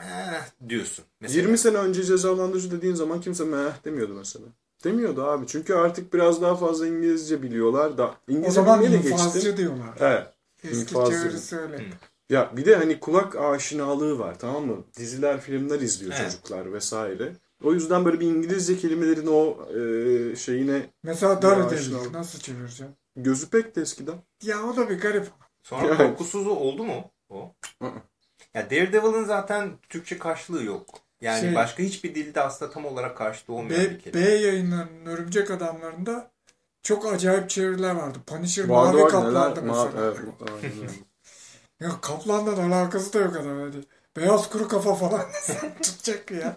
eh, diyorsun. Mesela. 20 sene önce cezalandırıcı dediğin zaman kimse meh demiyordu mesela. Demiyordu abi. Çünkü artık biraz daha fazla İngilizce biliyorlar. Da, o İngilizce zaman bilmeyi de infazcı geçti. diyorlar. Evet. Eski infazcı. çevirisi öyle. Hı. Ya bir de hani kulak aşinalığı var tamam mı? Diziler, filmler izliyor Evet. çocuklar vesaire. O yüzden böyle bir İngilizce kelimelerin o e, şeyine Mesela Ya, Daredevil nasıl çevireceğim? gözü pek de eskiden. Ya o da bir garip. Sonra Yani. korkusuzu oldu mu o? Hı hı. ya Daredevil'ın zaten Türkçe karşılığı yok. Yani Şey- başka hiçbir dilde aslında tam olarak karşılığı olmayan B, bir B kelime. yayınlarının Örümcek Adamlarında çok acayip çeviriler vardı. Punisher Vardı mavi var kaplandı neler. mesela. Ma evet. Ya kaplanla da alakası da yok adam. Hadi. Beyaz kuru kafa falan tutacak ya.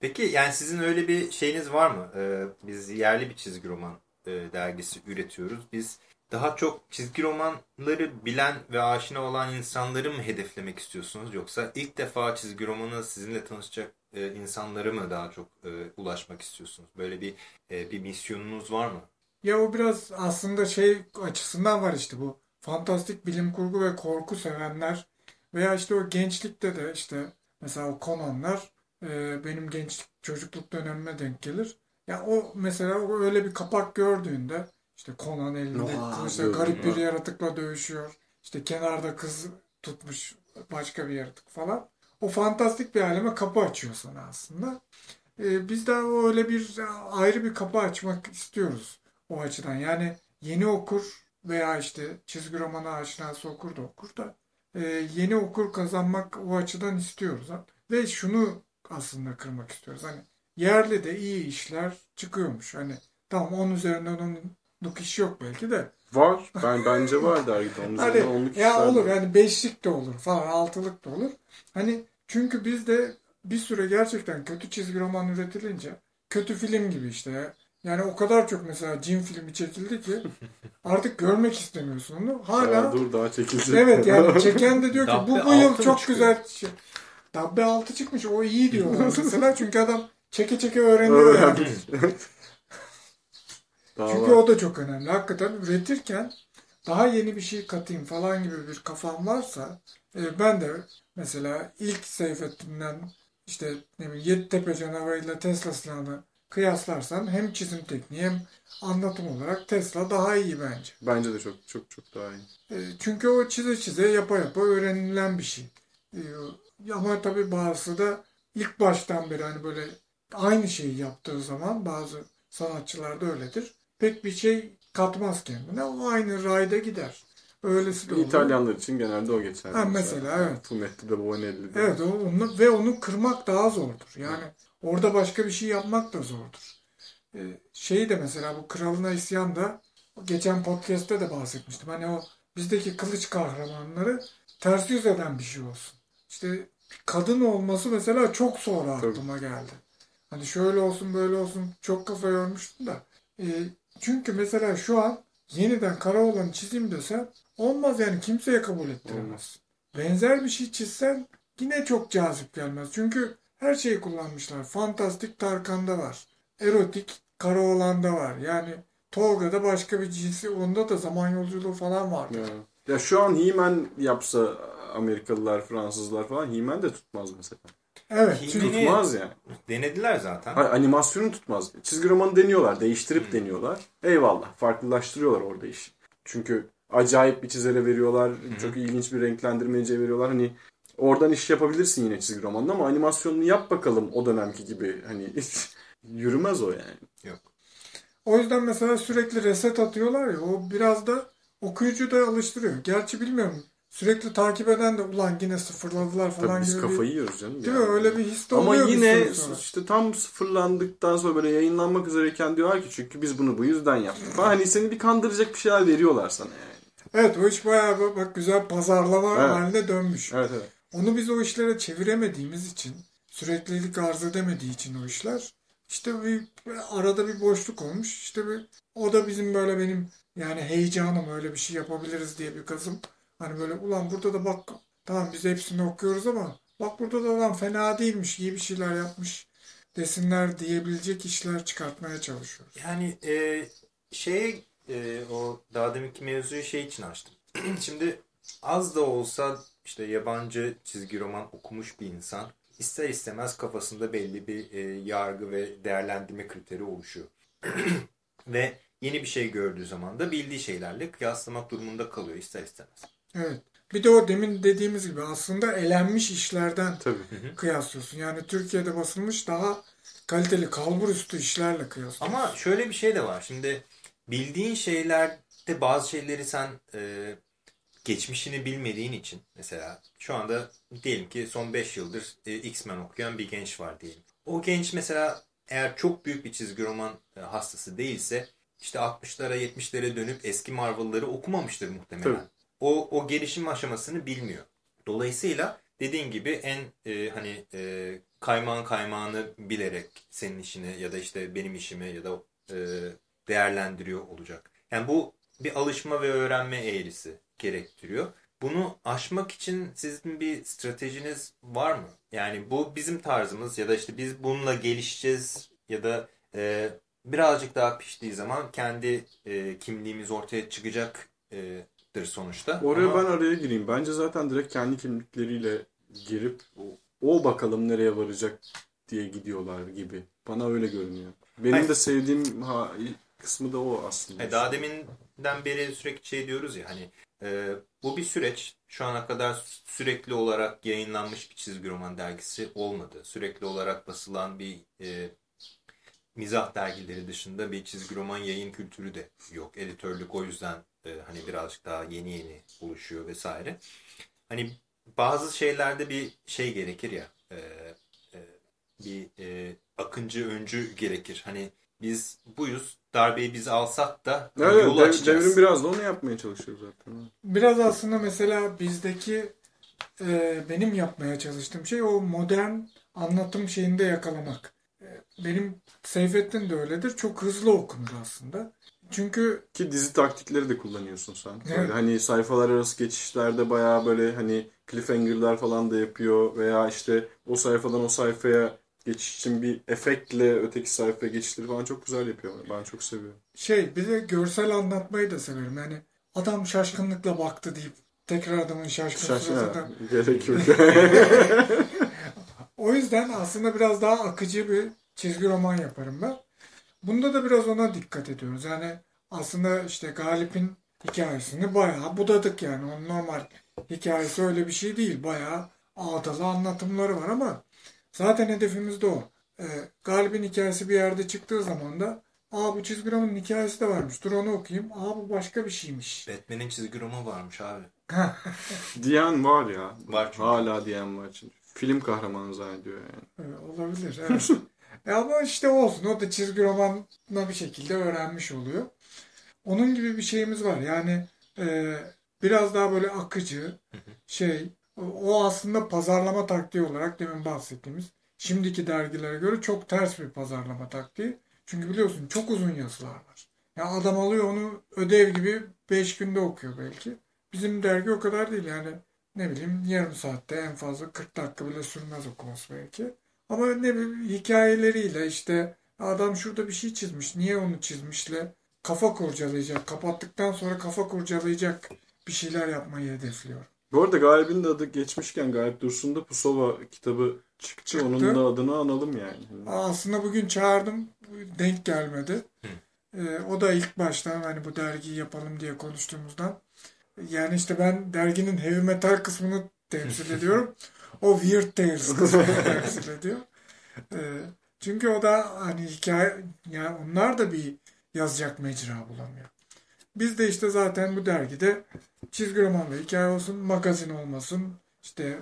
Peki yani sizin öyle bir şeyiniz var mı? Ee, biz yerli bir çizgi roman e, dergisi üretiyoruz. Biz daha çok çizgi romanları bilen ve aşina olan insanları mı hedeflemek istiyorsunuz? Yoksa ilk defa çizgi romanı sizinle tanışacak e, insanları mı daha çok e, ulaşmak istiyorsunuz? Böyle bir e, bir misyonunuz var mı? Ya o biraz aslında şey açısından var işte bu fantastik bilim kurgu ve korku sevenler veya işte o gençlikte de işte mesela o Conan'lar e, benim gençlik çocukluk dönemime denk gelir. Ya o mesela o öyle bir kapak gördüğünde işte Conan elinde Aa, kılıçla garip bir yaratıkla dövüşüyor. İşte kenarda kız tutmuş başka bir yaratık falan. O fantastik bir aleme kapı açıyor sana aslında. E, biz de öyle bir ayrı bir kapı açmak istiyoruz o açıdan. Yani yeni okur veya işte çizgi romanı aşinası okur da okur da e, yeni okur kazanmak o açıdan istiyoruz. Ve şunu aslında kırmak istiyoruz. Hani yerli de iyi işler çıkıyormuş. Hani tamam 10 üzerinden onluk iş yok belki de. Var. Ben bence var dergide. Onun Hani onluk ya olur var. yani beşlik de olur falan altılık da olur. Hani çünkü bizde bir süre gerçekten kötü çizgi roman üretilince kötü film gibi işte ya. Yani o kadar çok mesela cin filmi çekildi ki artık görmek istemiyorsun onu. Hala Aa, dur daha çekilecek. evet yani çeken de diyor ki bu bu yıl çok çıkıyor? güzel şey. Dabbe 6 çıkmış o iyi diyorlar mesela çünkü adam çeke çeke öğreniyor yani. Daha Çünkü var. o da çok önemli. Hakikaten üretirken daha yeni bir şey katayım falan gibi bir kafam varsa e, ben de mesela ilk Seyfettin'den işte ne bileyim Yeditepe canavarıyla Tesla silahını kıyaslarsan hem çizim tekniği hem anlatım olarak Tesla daha iyi bence. Bence de çok çok çok daha iyi. E, çünkü o çize çize yapa yapa öğrenilen bir şey. E, ama tabii bazısı da ilk baştan beri hani böyle aynı şeyi yaptığı zaman bazı sanatçılar da öyledir. Pek bir şey katmaz kendine. O aynı rayda gider. Öylesi de olur. İtalyanlar için genelde o geçer. Ha, mesela, evet. Fumetti de Bonelli. Evet o, onu, ve onu kırmak daha zordur. Yani orada başka bir şey yapmak da zordur. Ee, şeyi de mesela bu Kralına İsyan da geçen podcast'te de bahsetmiştim. Hani o bizdeki kılıç kahramanları ters yüz eden bir şey olsun. İşte kadın olması mesela çok sonra Tabii. aklıma geldi. Hani şöyle olsun böyle olsun çok kafa yormuştum da. Ee, çünkü mesela şu an yeniden Karaoğlan'ı çizeyim desem olmaz yani kimseye kabul ettiremez. Benzer bir şey çizsen yine çok cazip gelmez. Çünkü her şeyi kullanmışlar. Fantastik Tarkan'da var. Erotik Karaoğlan'da var. Yani Tolga'da başka bir cinsi onda da zaman yolculuğu falan vardı. Ya. ya şu an He-Man yapsa Amerikalılar, Fransızlar falan He-Man de tutmaz mesela. Evet. Beni- Tutmaz yani. Denediler zaten. Hayır, animasyonu tutmaz. Çizgi romanı deniyorlar. Değiştirip deniyorlar. Eyvallah. Farklılaştırıyorlar orada işi. Çünkü acayip bir çizere veriyorlar. Çok ilginç bir renklendirmeciye veriyorlar. Hani oradan iş yapabilirsin yine çizgi romanında ama animasyonunu yap bakalım o dönemki gibi. Hani yürümez o yani. Yok. o yüzden mesela sürekli reset atıyorlar ya o biraz da okuyucu da alıştırıyor. Gerçi bilmiyorum. Sürekli takip eden de ulan yine sıfırladılar falan Tabii biz gibi kafayı bir, yiyoruz canım. değil yani. mi? Öyle bir his de Ama bir yine işte tam sıfırlandıktan sonra böyle yayınlanmak üzereyken diyorlar ki çünkü biz bunu bu yüzden yaptık falan. Hani seni bir kandıracak bir şeyler veriyorlar sana yani. Evet o iş bayağı bak bak güzel pazarlama Evet. haline dönmüş. Evet evet. Onu biz o işlere çeviremediğimiz için, süreklilik arz edemediği için o işler, işte bir arada bir boşluk olmuş. İşte bir, o da bizim böyle benim yani heyecanım öyle bir şey yapabiliriz diye bir kazım. Hani böyle ulan burada da bak tamam biz hepsini okuyoruz ama bak burada da lan fena değilmiş, iyi bir şeyler yapmış desinler diyebilecek işler çıkartmaya çalışıyoruz. Yani e, şeye e, o daha deminki mevzuyu şey için açtım. Şimdi az da olsa işte yabancı çizgi roman okumuş bir insan ister istemez kafasında belli bir e, yargı ve değerlendirme kriteri oluşuyor. ve yeni bir şey gördüğü zaman da bildiği şeylerle kıyaslamak durumunda kalıyor ister istemez. Evet. Bir de o demin dediğimiz gibi aslında elenmiş işlerden Tabii. kıyaslıyorsun. Yani Türkiye'de basılmış daha kaliteli kalbur üstü işlerle kıyaslıyorsun. Ama şöyle bir şey de var. Şimdi bildiğin şeylerde bazı şeyleri sen e, geçmişini bilmediğin için mesela şu anda diyelim ki son 5 yıldır e, X-Men okuyan bir genç var diyelim. O genç mesela eğer çok büyük bir çizgi roman e, hastası değilse işte 60'lara 70'lere dönüp eski Marvel'ları okumamıştır muhtemelen. Tabii. O, o gelişim aşamasını bilmiyor. Dolayısıyla dediğin gibi en e, hani e, kaymağın kaymağını bilerek senin işini ya da işte benim işimi ya da e, değerlendiriyor olacak. Yani bu bir alışma ve öğrenme eğrisi gerektiriyor. Bunu aşmak için sizin bir stratejiniz var mı? Yani bu bizim tarzımız ya da işte biz bununla gelişeceğiz ya da e, birazcık daha piştiği zaman kendi e, kimliğimiz ortaya çıkacaktır sonuçta. Oraya Ama... ben araya gireyim. Bence zaten direkt kendi kimlikleriyle girip o, o bakalım nereye varacak diye gidiyorlar gibi. Bana öyle görünüyor. Benim Hayır. de sevdiğim ha, kısmı da o aslında. E, daha deminden beri sürekli şey diyoruz ya hani e, bu bir süreç. Şu ana kadar sürekli olarak yayınlanmış bir çizgi roman dergisi olmadı. Sürekli olarak basılan bir e, mizah dergileri dışında bir çizgi roman yayın kültürü de yok. Editörlük o yüzden e, hani birazcık daha yeni yeni oluşuyor vesaire. Hani bazı şeylerde bir şey gerekir ya e, e, bir e, akıncı öncü gerekir. Hani biz buyuz darbeyi biz alsak da Evet, yol dev- açacağız. devrim biraz da onu yapmaya çalışıyor zaten. Biraz aslında mesela bizdeki e, benim yapmaya çalıştığım şey o modern anlatım şeyinde yakalamak. E, benim Seyfettin de öyledir. Çok hızlı okunur aslında. Çünkü Ki dizi taktikleri de kullanıyorsun sen. Evet. hani sayfalar arası geçişlerde bayağı böyle hani cliffhanger'lar falan da yapıyor veya işte o sayfadan o sayfaya geçiş için bir efektle öteki sayfaya geçişleri falan çok güzel yapıyor. Ben çok seviyorum. şey bir de görsel anlatmayı da severim. Yani adam şaşkınlıkla baktı deyip tekrar adamın şaşkın Şaş suratına. gerek yok. O yüzden aslında biraz daha akıcı bir çizgi roman yaparım ben. Bunda da biraz ona dikkat ediyoruz. Yani aslında işte Galip'in hikayesini bayağı budadık yani. Onun normal hikayesi öyle bir şey değil. Bayağı ağdalı anlatımları var ama zaten hedefimiz de o. Ee, Galip'in hikayesi bir yerde çıktığı zaman da aa bu çizgi romanın hikayesi de varmış. Dur onu okuyayım. Aa bu başka bir şeymiş. Batman'in çizgi romanı varmış abi. diyen var ya. Var çünkü. Hala diyen var çünkü. Film kahramanı zannediyor yani. Evet, olabilir. Evet. E ama işte olsun. O da çizgi romanla bir şekilde öğrenmiş oluyor. Onun gibi bir şeyimiz var. Yani e, biraz daha böyle akıcı şey. O, aslında pazarlama taktiği olarak demin bahsettiğimiz şimdiki dergilere göre çok ters bir pazarlama taktiği. Çünkü biliyorsun çok uzun yazılar var. Ya adam alıyor onu ödev gibi 5 günde okuyor belki. Bizim dergi o kadar değil yani ne bileyim yarım saatte en fazla 40 dakika bile sürmez okuması belki. Ama ne bileyim hikayeleriyle işte adam şurada bir şey çizmiş. Niye onu çizmişle kafa kurcalayacak. Kapattıktan sonra kafa kurcalayacak bir şeyler yapmayı hedefliyor. Bu arada Galip'in de adı geçmişken Galip Dursun'da Pusova kitabı çıktı. Çıktı. Onun da adını analım yani. Aa, Aslında bugün çağırdım. Denk gelmedi. Ee, o da ilk baştan hani bu dergiyi yapalım diye konuştuğumuzdan. Yani işte ben derginin heavy metal kısmını temsil ediyorum. O Weird Tales kısmını temsil ediyor. Ee, çünkü o da hani hikaye yani onlar da bir yazacak mecra bulamıyor. Biz de işte zaten bu dergide çizgi roman ve hikaye olsun, magazin olmasın, işte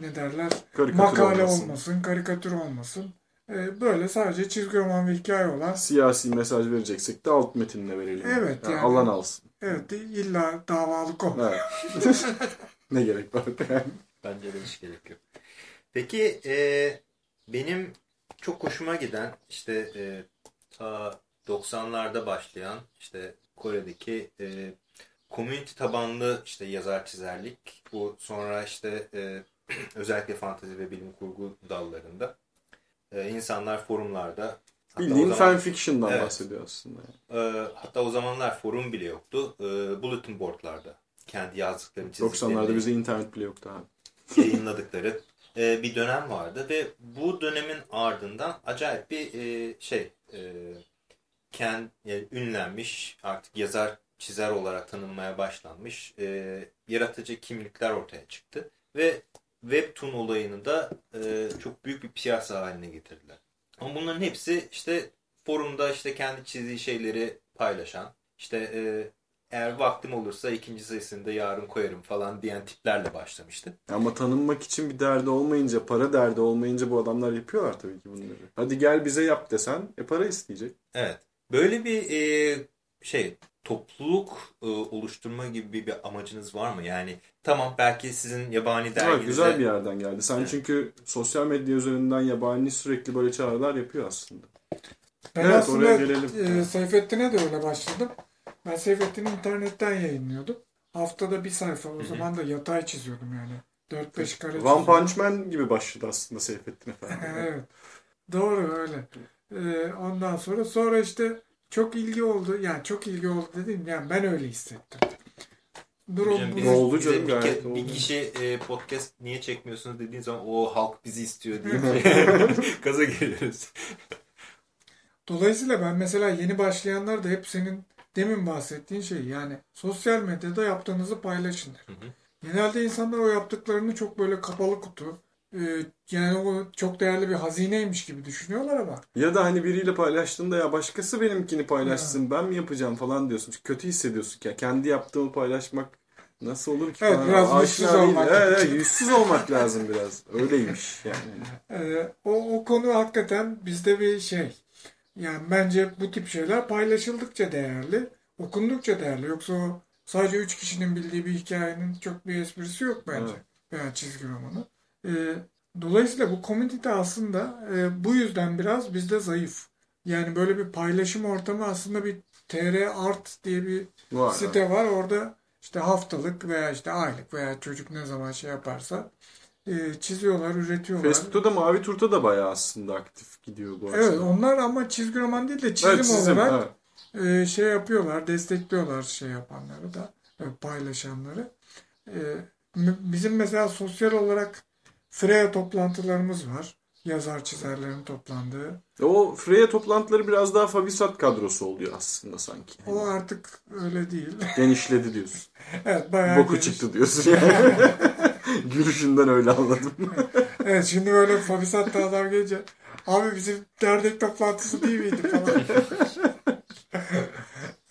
ne derler, Karikatür makale olmasın. olmasın, karikatür olmasın. Ee, böyle sadece çizgi roman ve hikaye olan Siyasi mesaj vereceksek de alt metinle verelim. Evet, yani. Alan alsın. evet illa davalık o. Evet. ne gerek var yani. Bence de hiç gerek yok. Peki e, benim çok hoşuma giden işte e, ta 90'larda başlayan işte Kore'deki e, community tabanlı işte yazar çizerlik bu sonra işte e, özellikle fantezi ve bilim kurgu dallarında e, insanlar forumlarda Bildiğin zaman- fanfiction'dan Evet. bahsediyor aslında. e, hatta o zamanlar forum bile yoktu. E, bulletin boardlarda kendi yazdıklarını çizdiklerini 90'larda bize internet bile yoktu abi. yayınladıkları e, bir dönem vardı ve bu dönemin ardından acayip bir e, şey e, kend, yani ünlenmiş artık yazar çizer olarak tanınmaya başlanmış e, yaratıcı kimlikler ortaya çıktı ve Webtoon olayını da e, çok büyük bir piyasa haline getirdiler. Ama bunların hepsi işte forumda işte kendi çizdiği şeyleri paylaşan işte e, eğer vaktim olursa ikinci sayısını da yarın koyarım falan diyen tiplerle başlamıştı. Ama tanınmak için bir derdi olmayınca, para derdi olmayınca bu adamlar yapıyorlar tabii ki bunları. Hadi gel bize yap desen, e para isteyecek. Evet. Böyle bir e, şey topluluk e, oluşturma gibi bir, amacınız var mı? Yani tamam belki sizin yabani derginizde... Evet, güzel bir yerden geldi. Sen Evet. çünkü sosyal medya üzerinden yabani sürekli böyle çağrılar yapıyor aslında. Ben Evet, aslında oraya gelelim. e, Seyfettin'e de öyle başladım. Ben Seyfettin'i internetten yayınlıyordum. Haftada bir sayfa. O zaman da yatay çiziyordum yani. 4-5 kare One çiziyordum. Punch Man gibi başladı aslında Seyfettin Efendi. evet. Doğru öyle. Ee, ondan sonra sonra işte çok ilgi oldu. Yani çok ilgi oldu dedim. Yani ben öyle hissettim. Durum Yani bu. biz- Ne oldu canım, bir, gayet ke- oldu. bir kişi e, podcast niye çekmiyorsunuz dediğin zaman o halk bizi istiyor diye gaza geliyoruz. Dolayısıyla ben mesela yeni başlayanlar da hep senin demin bahsettiğin şey yani sosyal medyada yaptığınızı paylaşın. Hı hı. Genelde insanlar o yaptıklarını çok böyle kapalı kutu e, yani o çok değerli bir hazineymiş gibi düşünüyorlar ama Ya da hani biriyle paylaştığında ya başkası benimkini paylaşsın ben mi yapacağım falan diyorsun. Çünkü kötü hissediyorsun ki ya kendi yaptığımı paylaşmak nasıl olur ki Evet, falan. biraz yüzsüz olmak Evet, evet, yüzsüz olmak lazım biraz. Öyleymiş yani. Ee, o, o konu hakikaten bizde bir şey. Yani bence bu tip şeyler paylaşıldıkça değerli, okundukça değerli. Yoksa o sadece üç kişinin bildiği bir hikayenin çok bir esprisi yok bence. Evet. Veya çizgi romanı. Ee, dolayısıyla bu komünite aslında e, bu yüzden biraz bizde zayıf. Yani böyle bir paylaşım ortamı aslında bir TR Art diye bir Var. site var. Orada işte haftalık veya işte aylık veya çocuk ne zaman şey yaparsa e, çiziyorlar, üretiyorlar. Facebook'ta da Mavi Turta da bayağı aslında aktif gidiyor bu Evet aslında. onlar ama çizgi roman değil de çizim, Evet, çizim, olarak evet. e, şey yapıyorlar, destekliyorlar şey yapanları da, e, paylaşanları. E, bizim mesela sosyal olarak Freya toplantılarımız var. Yazar çizerlerin toplandığı. O Freya toplantıları biraz daha Fabisat kadrosu oluyor aslında sanki. O artık öyle değil. Genişledi diyorsun. evet bayağı Boku geniş. çıktı diyorsun yani. Gülüşünden öyle anladım. Evet şimdi böyle Fabisat'ta adam gelince abi bizim dernek toplantısı değil miydi falan.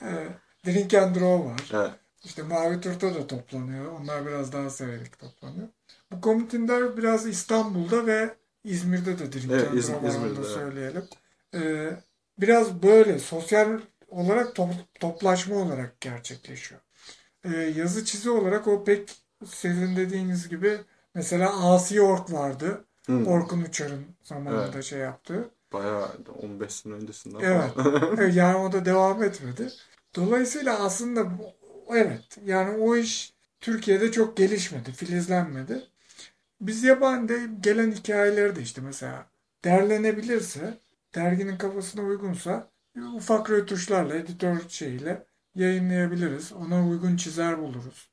evet, Drink and Draw var. evet. İşte Mavi Turta da toplanıyor. Onlar biraz daha severek toplanıyor. Bu komiteler biraz İstanbul'da ve İzmir'de de Drink Evet, and İz- Draw İzmir'de, evet. söyleyelim. Ee, biraz böyle sosyal olarak top- toplaşma olarak gerçekleşiyor. Ee, yazı çizi olarak o pek sizin dediğiniz gibi mesela Asi Ork vardı. Hı. Orkun Uçar'ın zamanında şey yaptığı. Bayağı 15 sene öncesinden Evet. Evet, yani o da devam etmedi. Dolayısıyla aslında evet yani o iş Türkiye'de çok gelişmedi, filizlenmedi. Biz yabancı gelen hikayeleri de işte mesela derlenebilirse, derginin kafasına uygunsa ufak rötuşlarla, editör şeyiyle yayınlayabiliriz. Ona uygun çizer buluruz.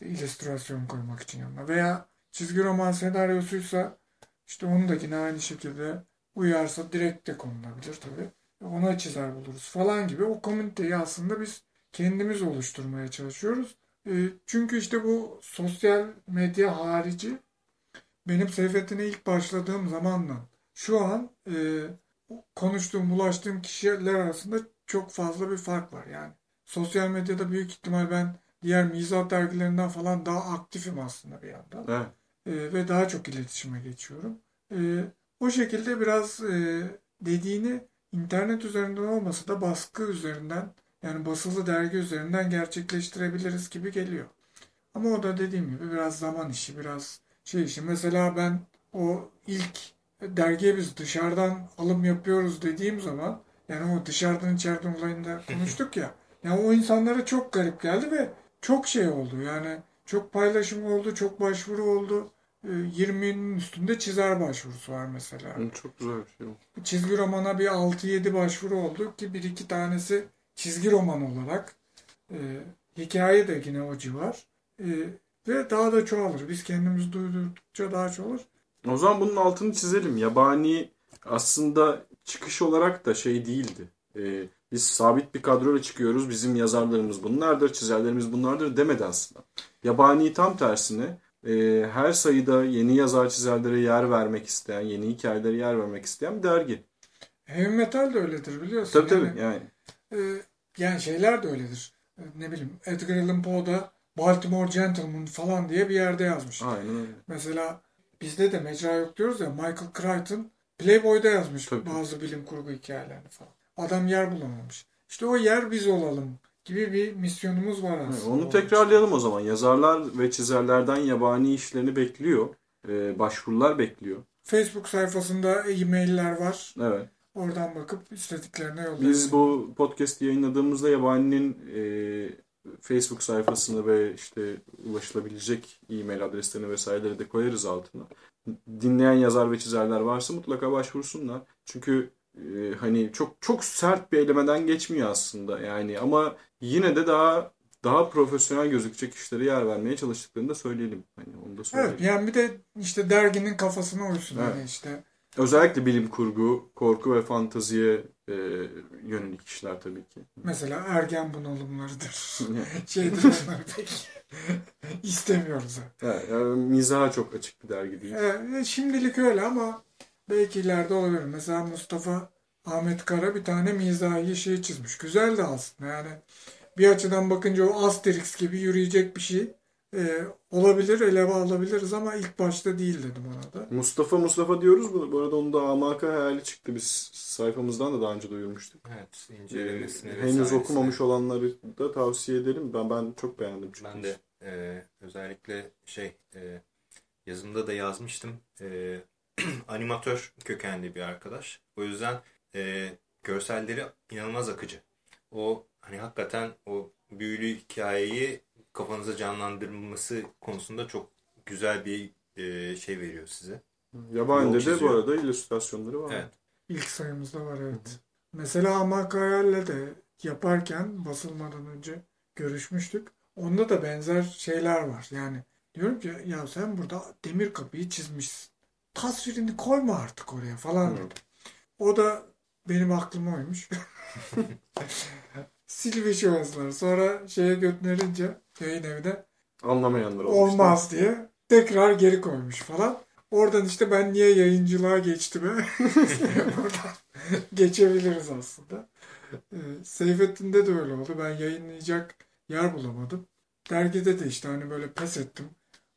İşte illüstrasyon koymak için yanına. Veya çizgi roman senaryosuysa işte onu da yine aynı şekilde uyarsa direkt de konulabilir tabii. Ona çizer buluruz falan gibi o komüniteyi aslında biz kendimiz oluşturmaya çalışıyoruz. E, çünkü işte bu sosyal medya harici benim Seyfettin'e ilk başladığım zamandan şu an e, konuştuğum, ulaştığım kişiler arasında çok fazla bir fark var. Yani sosyal medyada büyük ihtimal ben diğer mizah dergilerinden falan daha aktifim aslında bir yandan. Evet. E, ve daha çok iletişime geçiyorum. E, o şekilde biraz e, dediğini internet üzerinden olmasa da baskı üzerinden yani basılı dergi üzerinden gerçekleştirebiliriz gibi geliyor. Ama o da dediğim gibi biraz zaman işi, biraz şey işi. Mesela ben o ilk dergiye biz dışarıdan alım yapıyoruz dediğim zaman yani o dışarıdan içeriden olayında konuştuk ya. Yani o insanlara çok garip geldi ve çok şey oldu. Yani çok paylaşım oldu, çok başvuru oldu. E, 20'nin üstünde çizer başvurusu var mesela. Çok güzel bir şey o. Çizgi romana bir 6-7 başvuru oldu ki bir iki tanesi çizgi roman olarak. E, hikaye de yine o civar. E, ve daha da çoğalır. Biz kendimiz duydukça daha çoğalır. O zaman bunun altını çizelim. Yabani aslında çıkış olarak da şey değildi. Ee, biz sabit bir kadroyla çıkıyoruz. Bizim yazarlarımız bunlardır, çizerlerimiz bunlardır demedi aslında. Yabani tam tersine e, her sayıda yeni yazar çizerlere yer vermek isteyen, yeni hikayelere yer vermek isteyen bir dergi. Heavy metal de öyledir biliyorsun. Tabii tabii Yani, yani. e, yani şeyler de öyledir. E, ne bileyim Edgar Allan Poe'da Baltimore Gentleman falan diye bir yerde yazmış. Aynen öyle. Mesela bizde de mecra yok diyoruz ya Michael Crichton Playboy'da yazmış Tabii. bazı bilim kurgu hikayelerini falan. Adam yer bulamamış. İşte o yer biz olalım gibi bir misyonumuz var Evet, aslında. Onu tekrarlayalım o zaman. Yazarlar ve çizerlerden yabani işlerini bekliyor. Ee, başvurular bekliyor. Facebook sayfasında e-mailler var. Evet. Oradan bakıp istediklerine yollayabilir. Biz bu podcast yayınladığımızda Yabani'nin e, Facebook sayfasını ve işte ulaşılabilecek e-mail adreslerini vesaireleri de koyarız altına. Dinleyen yazar ve çizerler varsa mutlaka başvursunlar. Çünkü e, hani çok çok sert bir elemeden geçmiyor aslında yani ama yine de daha daha profesyonel gözükecek işlere yer vermeye çalıştıklarını da söyleyelim. Hani onu da söyleyelim. Evet yani bir de işte derginin kafasına uysun. Evet. Hani işte Özellikle bilim kurgu, korku ve fantaziye e, yönelik işler tabii ki. mesela ergen bunalımlarıdır. Şeydir onları pek istemiyoruz. Evet, yani mizaha çok açık bir dergi değil. Ee, şimdilik öyle ama belki ileride olabilir. Mesela Mustafa Ahmet Kara bir tane mizahi şey çizmiş. Güzel de aslında yani bir açıdan bakınca o Asterix gibi yürüyecek bir şey e, olabilir, eleve alabiliriz ama ilk başta değil dedim ona da. Mustafa Mustafa diyoruz bu. Bu arada onun da AMK hayali çıktı. Biz sayfamızdan da daha önce duyurmuştuk. Evet, Ee, incelemesini henüz vesairesini. okumamış olanları da tavsiye edelim. Ben ben çok beğendim çünkü. Ben de e, özellikle şey e, yazımda da yazmıştım. E, animatör kökenli bir arkadaş. O yüzden e, görselleri inanılmaz akıcı. O hani hakikaten o büyülü hikayeyi kafanıza canlandırması konusunda çok güzel bir e, şey veriyor size. Yol de bu arada illüstrasyonları var. Evet. İlk sayımızda var evet. Mesela Amak Hayal'le de yaparken basılmadan önce görüşmüştük. Onda da benzer şeyler var. Yani diyorum ki ya sen burada demir kapıyı çizmişsin. Tasvirini koyma artık oraya falan Hı. dedim. O da benim aklıma uymuş. Silmiş o yazıları. Sonra şeye gönderince yayın evine Anlamayanlar olmuş. olmaz diye tekrar geri koymuş falan. Oradan işte ben niye yayıncılığa geçtim Oradan geçebiliriz aslında. Ee, Seyfettin'de de öyle oldu. Ben yayınlayacak yer bulamadım. Dergide de işte hani böyle pes ettim.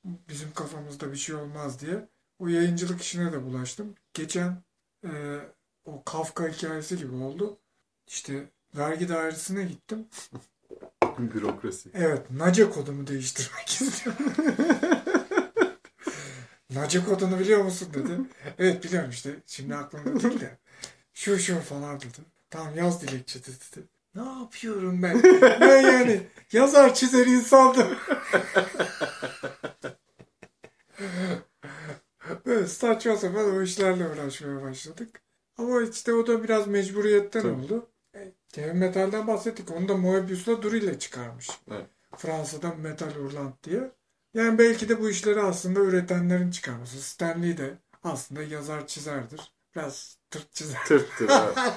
Bizim kafamızda bir şey olmaz diye. O yayıncılık işine de bulaştım. Geçen e, o Kafka hikayesi gibi oldu. İşte vergi dairesine gittim. Bürokrasi. Evet, NACE kodumu değiştirmek istiyorum. NACE kodunu biliyor musun dedi. Evet biliyorum işte. Şimdi aklımda değil de. Şu şu falan dedi. Tamam yaz dilekçe dedi. Ne yapıyorum ben? Ben yani yazar çizer insandım. Böyle saçma sapan o işlerle uğraşmaya başladık. Ama işte o da biraz mecburiyetten Tabii. oldu. E, Heavy Metal'den bahsettik. Onu da Moebius'la Duri ile çıkarmış. Evet. Fransa'dan Metal Hurlant diye. Yani belki de bu işleri aslında üretenlerin çıkarması. Stanley de aslında yazar çizerdir. Biraz tırt çizer. Tırttır. evet.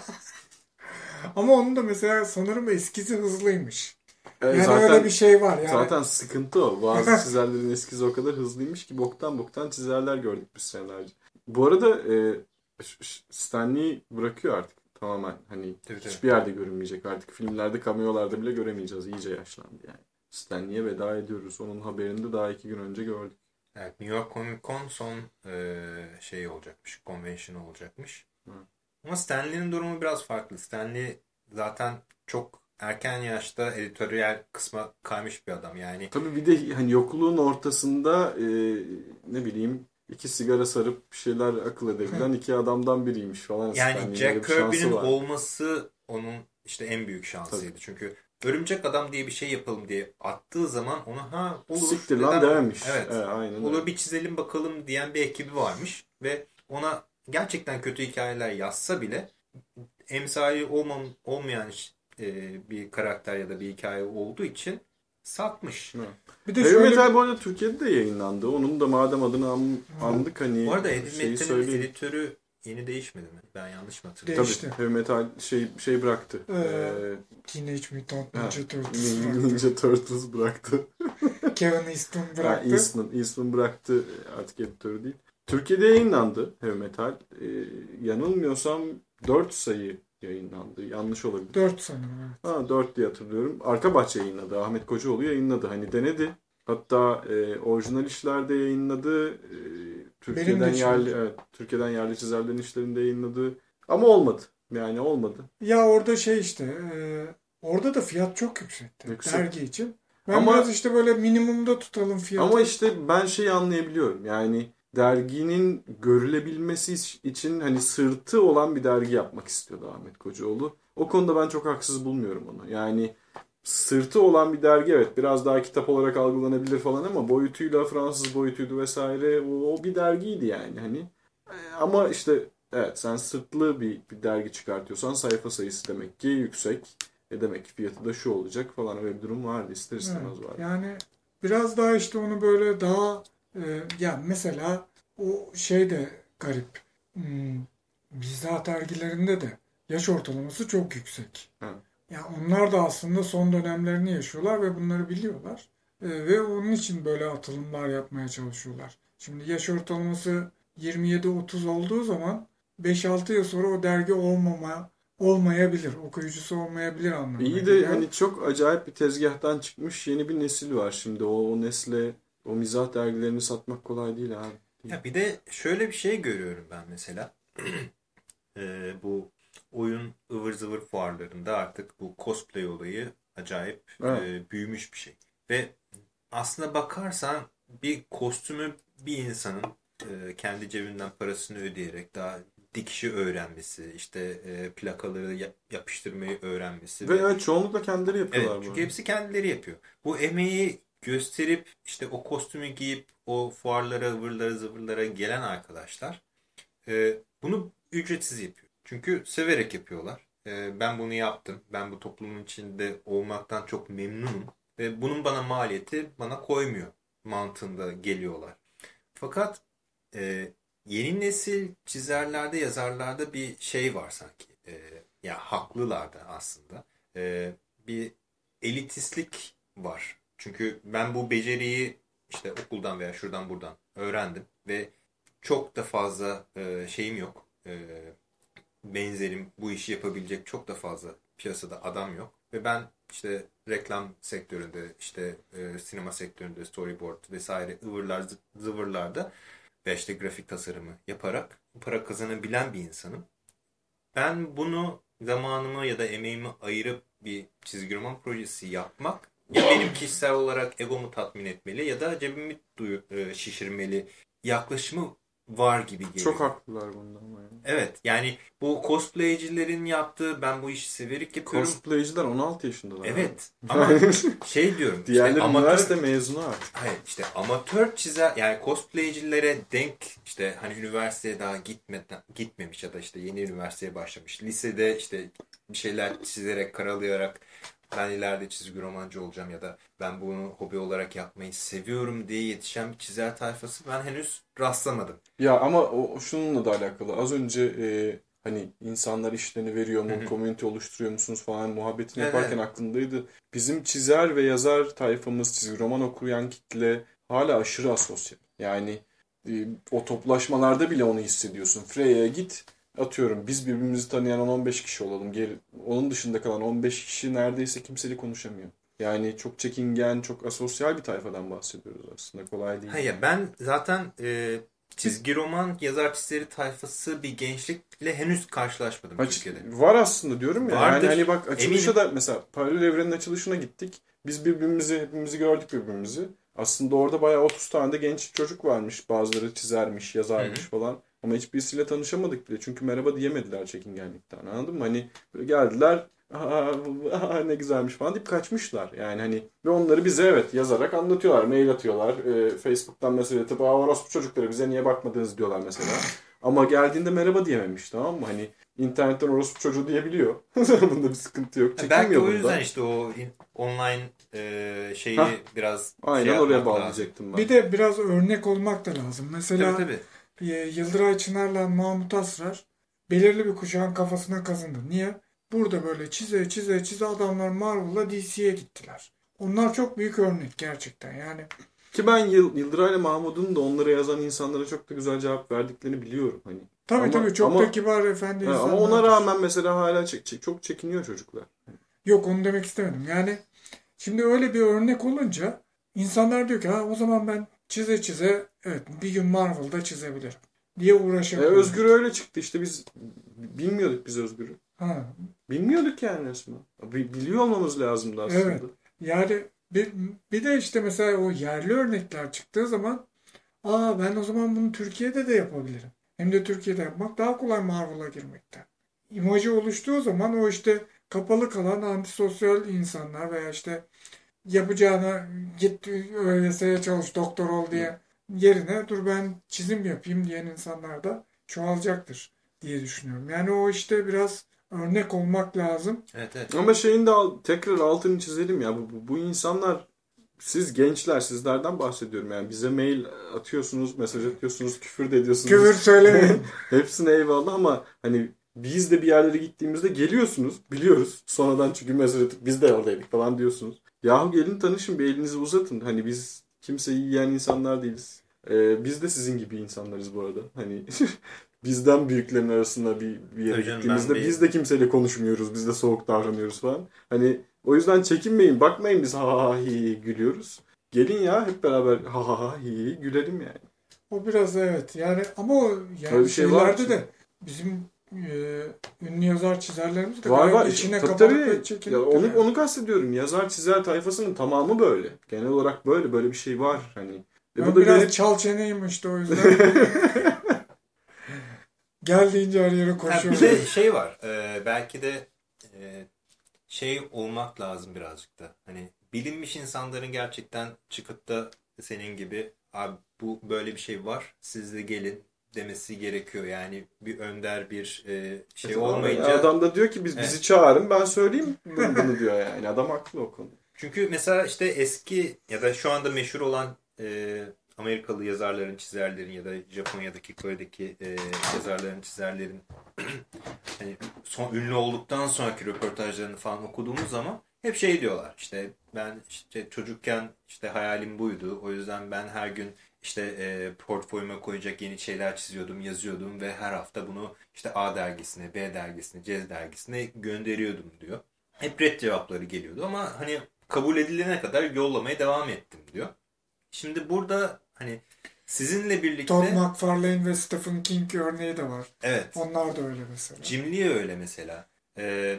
Ama onun da mesela sanırım eskizi hızlıymış. E, Yani zaten, öyle bir şey var. Yani zaten sıkıntı o. Bazı çizerlerin eskizi o kadar hızlıymış ki boktan boktan çizerler gördük biz senelerce. Bu arada e, Stanley bırakıyor artık tamamen. Hani tabii. hiçbir yerde görünmeyecek artık. Filmlerde, cameo'larda bile göremeyeceğiz. İyice yaşlandı yani. Stanley'e veda ediyoruz. Onun haberini de daha iki gün önce gördük. Evet, New York Comic Con son e, şey olacakmış, convention olacakmış. Hı. Ama Stanley'nin durumu biraz farklı. Stanley zaten çok erken yaşta editoryal kısma kaymış bir adam. Yani Tabii bir de hani yokluğun ortasında e, ne bileyim iki sigara sarıp bir şeyler akıl edebilen iki adamdan biriymiş falan. yani Stanley'in Jack Kirby'nin olması onun işte en büyük şansıydı. Çünkü Örümcek Adam diye bir şey yapalım diye attığı zaman ona ha olur. Siktir lan dememiş. Evet. Evet, aynen Olur öyle. bir çizelim bakalım diyen bir ekibi varmış ve ona gerçekten kötü hikayeler yazsa bile emsali olmam, olmayan e, bir karakter ya da bir hikaye olduğu için satmış. bir de Heavy şöyle Metal bu arada Türkiye'de de yayınlandı. Onun da madem adını an- andık hani Bu arada Heavy şeyi Metal'in söyleyeyim. editörü yeni değişmedi mi? Ben yanlış mı hatırlıyorum? Değişti. Tabii Heavy Metal şey şey bıraktı. Ee, Ee, Teenage Mutant ha, Ninja Turtles bıraktı. Ninja Turtles bıraktı. Kevin Easton Ha, bıraktı. Eastman, Eastman bıraktı artık editörü değil. Türkiye'de yayınlandı Heavy Metal. Ee, yanılmıyorsam 4 sayı yayınlandı. Yanlış olabilir. 4 sanırım. evet. Ha 4 diye hatırlıyorum. Arka Bahçe yayınladı. Ahmet Kocaoğlu yayınladı. Hani denedi. Hatta e, orijinal işlerde yayınladı. E, Türkiye'den yerli evet, Türkiye'den yerli çizerlerin işlerinde yayınladı. Ama olmadı. Yani olmadı. Ya orada şey işte e, orada da fiyat çok yüksekti. Yüksek. Dergi için. Ben Ama- biraz işte böyle minimumda tutalım fiyatı. Ama işte ben şeyi anlayabiliyorum. Yani derginin görülebilmesi için hani sırtı olan bir dergi yapmak istiyordu Ahmet Kocaoğlu. O konuda ben çok haksız bulmuyorum onu. Yani sırtı olan bir dergi evet biraz daha kitap olarak algılanabilir falan ama boyutuyla Fransız boyutuydu vesaire o, o bir dergiydi yani hani. Ama işte evet sen sırtlı bir, bir dergi çıkartıyorsan sayfa sayısı demek ki yüksek. E demek ki fiyatı da şu olacak falan öyle bir durum vardı ister istemez Evet, vardı. Yani biraz daha işte onu böyle daha e, ya mesela o şey de garip. Hmm, mizah dergilerinde de yaş ortalaması çok yüksek. Evet. Ya onlar da aslında son dönemlerini yaşıyorlar ve bunları biliyorlar. E, ve onun için böyle atılımlar yapmaya çalışıyorlar. Şimdi yaş ortalaması 27-30 olduğu zaman 5-6 yıl sonra o dergi olmama olmayabilir. Okuyucusu olmayabilir anlamına İyi de geliyor. hani çok acayip bir tezgahtan çıkmış yeni bir nesil var şimdi. O, o nesle o mizah dergilerini satmak kolay değil abi. Ya bir de şöyle bir şey görüyorum ben mesela. Ee, bu oyun ıvır zıvır fuarlarında artık bu cosplay olayı acayip Evet. e, büyümüş bir şey. Ve aslına bakarsan bir kostümü bir insanın e, kendi cebinden parasını ödeyerek daha dikişi öğrenmesi, işte e, plakaları ya- yapıştırmayı öğrenmesi. Ve evet çoğunlukla kendileri yapıyorlar Evet çünkü hepsi kendileri yapıyor. Bu emeği gösterip işte o kostümü giyip o fuarlara, ıvırlara, zıvırlara gelen arkadaşlar e, bunu ücretsiz yapıyor. Çünkü severek yapıyorlar. E, ben bunu yaptım. Ben bu toplumun içinde olmaktan çok memnunum. Ve bunun bana maliyeti bana koymuyor mantığında geliyorlar. Fakat e, yeni nesil çizerlerde, yazarlarda bir şey var sanki. E, ya haklılar da aslında. E, bir elitistlik var. Çünkü ben bu beceriyi işte okuldan veya şuradan buradan öğrendim ve çok da fazla e, şeyim yok. E, benzerim bu işi yapabilecek çok da fazla piyasada adam yok. Ve ben işte reklam sektöründe, işte e, sinema sektöründe, storyboard vesaire ıvırlar, zı- zıvırlarda ve işte grafik tasarımı yaparak para kazanabilen bir insanım. Ben bunu zamanımı ya da emeğimi ayırıp bir çizgi roman projesi yapmak ya benim kişisel olarak egomu tatmin etmeli ya da cebimi duyu- e, şişirmeli yaklaşımı var gibi geliyor. Çok haklılar bunda ama yani. Evet yani bu cosplaycilerin yaptığı ben bu işi severek yapıyorum. Cosplayciler 16 yaşındalar. Evet ama şey diyorum işte Diğerleri amatör, üniversite mezunu artık. hayır işte amatör çizer yani cosplaycilere denk işte hani üniversiteye daha gitmeden gitmemiş ya da işte yeni üniversiteye başlamış. Lisede işte bir şeyler çizerek karalayarak ben ileride çizgi romancı olacağım ya da ben bunu hobi olarak yapmayı seviyorum diye yetişen bir çizer tayfası ben henüz rastlamadım. Ya ama o şununla da alakalı. Az önce e, hani insanlar işlerini veriyor mu, community oluşturuyor musunuz falan muhabbetini Evet, yaparken aklımdaydı. Bizim çizer ve yazar tayfamız, çizgi roman okuyan kitle hala aşırı asosyal. Yani e, o toplaşmalarda bile onu hissediyorsun. Freya'ya git atıyorum biz birbirimizi tanıyan 10-15 kişi olalım. Geri, onun dışında kalan 15 kişi neredeyse kimseyle konuşamıyor. Yani çok çekingen, çok asosyal bir tayfadan bahsediyoruz aslında. Kolay değil. Hayır ben zaten e, çizgi roman yazar çizeri tayfası bir gençlikle henüz karşılaşmadım Aç- Türkiye'de. var aslında diyorum ya. Vardır. Yani hani bak açılışa Eminim. da mesela paralel evrenin açılışına gittik. Biz birbirimizi hepimizi gördük birbirimizi. Aslında orada bayağı 30 tane de genç çocuk varmış. Bazıları çizermiş, yazarmış falan. Ama hiçbirisiyle tanışamadık bile. Çünkü merhaba diyemediler çekingenlikten. Anladın mı? Hani böyle geldiler. Aa, aa, ne güzelmiş falan deyip kaçmışlar. Yani hani ve onları bize evet yazarak anlatıyorlar. Mail atıyorlar. Ee, Facebook'tan mesaj atıp aa orospu çocukları bize niye bakmadınız diyorlar mesela. Ama geldiğinde merhaba diyememiş tamam mı? Hani internetten orospu çocuğu diyebiliyor. Bunda bir sıkıntı yok. Belki Çekinmiyor o yüzden işte o in- online e, şeyi Hah. biraz Aynen şey oraya yapmak lazım. bağlayacaktım ben. Bir de biraz örnek olmak da lazım. Mesela Tabii tabii. E, Yıldıray Çınar'la Mahmut Asrar belirli bir kuşağın kafasına kazındı. Niye? Burada böyle çize çize çize adamlar Marvel'la DC'ye gittiler. Onlar çok büyük örnek gerçekten. Yani Ki ben Yıl- Yıldıray'la Mahmud'un da onlara yazan insanlara çok da güzel cevap verdiklerini biliyorum. Hani. tabii Ama- tabii çok ama- da kibar efendi Ha, ama ona rağmen mesela hala çek- çek- çok çekiniyor çocuklar. Yok onu demek istemedim. Yani şimdi öyle bir örnek olunca insanlar diyor ki ha o zaman ben çize çize evet bir gün Marvel'da çizebilirim diye E, uğraşabilirim. Özgür öyle çıktı işte biz bilmiyorduk biz Özgür'ü. Ha, Bilmiyorduk yani resmen. Bi- Biliyor olmamız lazımdı aslında. Evet. Yani bir, bir de işte mesela o yerli örnekler çıktığı zaman aa ben o zaman bunu Türkiye'de de yapabilirim. Hem de Türkiye'de yapmak daha kolay Marvel'a girmekten. İmajı oluştuğu zaman o işte kapalı kalan antisosyal insanlar veya işte yapacağına git ÖSS'ye çalış doktor ol diye yerine dur ben çizim yapayım diyen insanlar da çoğalacaktır diye düşünüyorum. Yani o işte biraz örnek olmak lazım. Evet evet. Ama şeyin de al- tekrar altını çizelim ya. Bu, bu, bu insanlar siz gençler sizlerden bahsediyorum yani bize mail atıyorsunuz, mesaj atıyorsunuz, küfür de ediyorsunuz. Küfür söylemeyin. Hepsine eyvallah ama hani biz de bir yerlere gittiğimizde geliyorsunuz. Biliyoruz. Sonradan çünkü mesaj atıp biz de oradaydık falan diyorsunuz. Yahu gelin tanışın bir elinizi uzatın. Hani biz kimseyi yiyen insanlar değiliz. Ee, biz de sizin gibi insanlarız bu arada. Hani bizden büyüklerin arasında bir, bir yere gittiğimizde bir- biz de kimseyle konuşmuyoruz. Biz de soğuk davranıyoruz falan. Hani o yüzden çekinmeyin. Bakmayın biz ha ha hi hi gülüyoruz. Gelin ya hep beraber ha ha ha hi hi gülelim yani. O biraz evet. Yani ama o yani Öyle şey şeylerde ki. de bizim e, ünlü yazar çizerlerimiz de Var gayet var. içine tabii kapanık tabii. Ya onu, onu kastediyorum. Yazar çizer tayfasının tamamı böyle. Genel olarak böyle. Böyle bir şey var. Hani. Ve ben bu da biraz beni- çal çeneyim işte o yüzden. Gel deyince her yere bir koşuyorum. de şey var. e, belki de e, şey olmak lazım birazcık da. Hani bilinmiş insanların gerçekten çıkıp da senin gibi abi bu böyle bir şey var. Siz de gelin demesi gerekiyor. Yani bir önder bir e, şey olmayınca. Adam da diyor ki biz bizi Evet. çağırın ben söyleyeyim bunu diyor yani. Adam haklı o konuda. Çünkü mesela işte eski ya da şu anda meşhur olan e, Amerikalı yazarların, çizerlerin ya da Japonya'daki, Kore'deki e, yazarların, çizerlerin hani son ünlü olduktan sonraki röportajlarını falan okuduğumuz zaman hep şey diyorlar. İşte ben işte çocukken işte hayalim buydu. O yüzden ben her gün işte e, portföyüme koyacak yeni şeyler çiziyordum, yazıyordum ve her hafta bunu işte A dergisine, B dergisine, C dergisine gönderiyordum diyor. Hep red cevapları geliyordu ama hani kabul edilene kadar yollamaya devam ettim diyor. Şimdi burada hani sizinle birlikte Todd McFarlane ve Stephen King örneği de var. evet Onlar da öyle mesela. Jim Lee öyle mesela. Ee,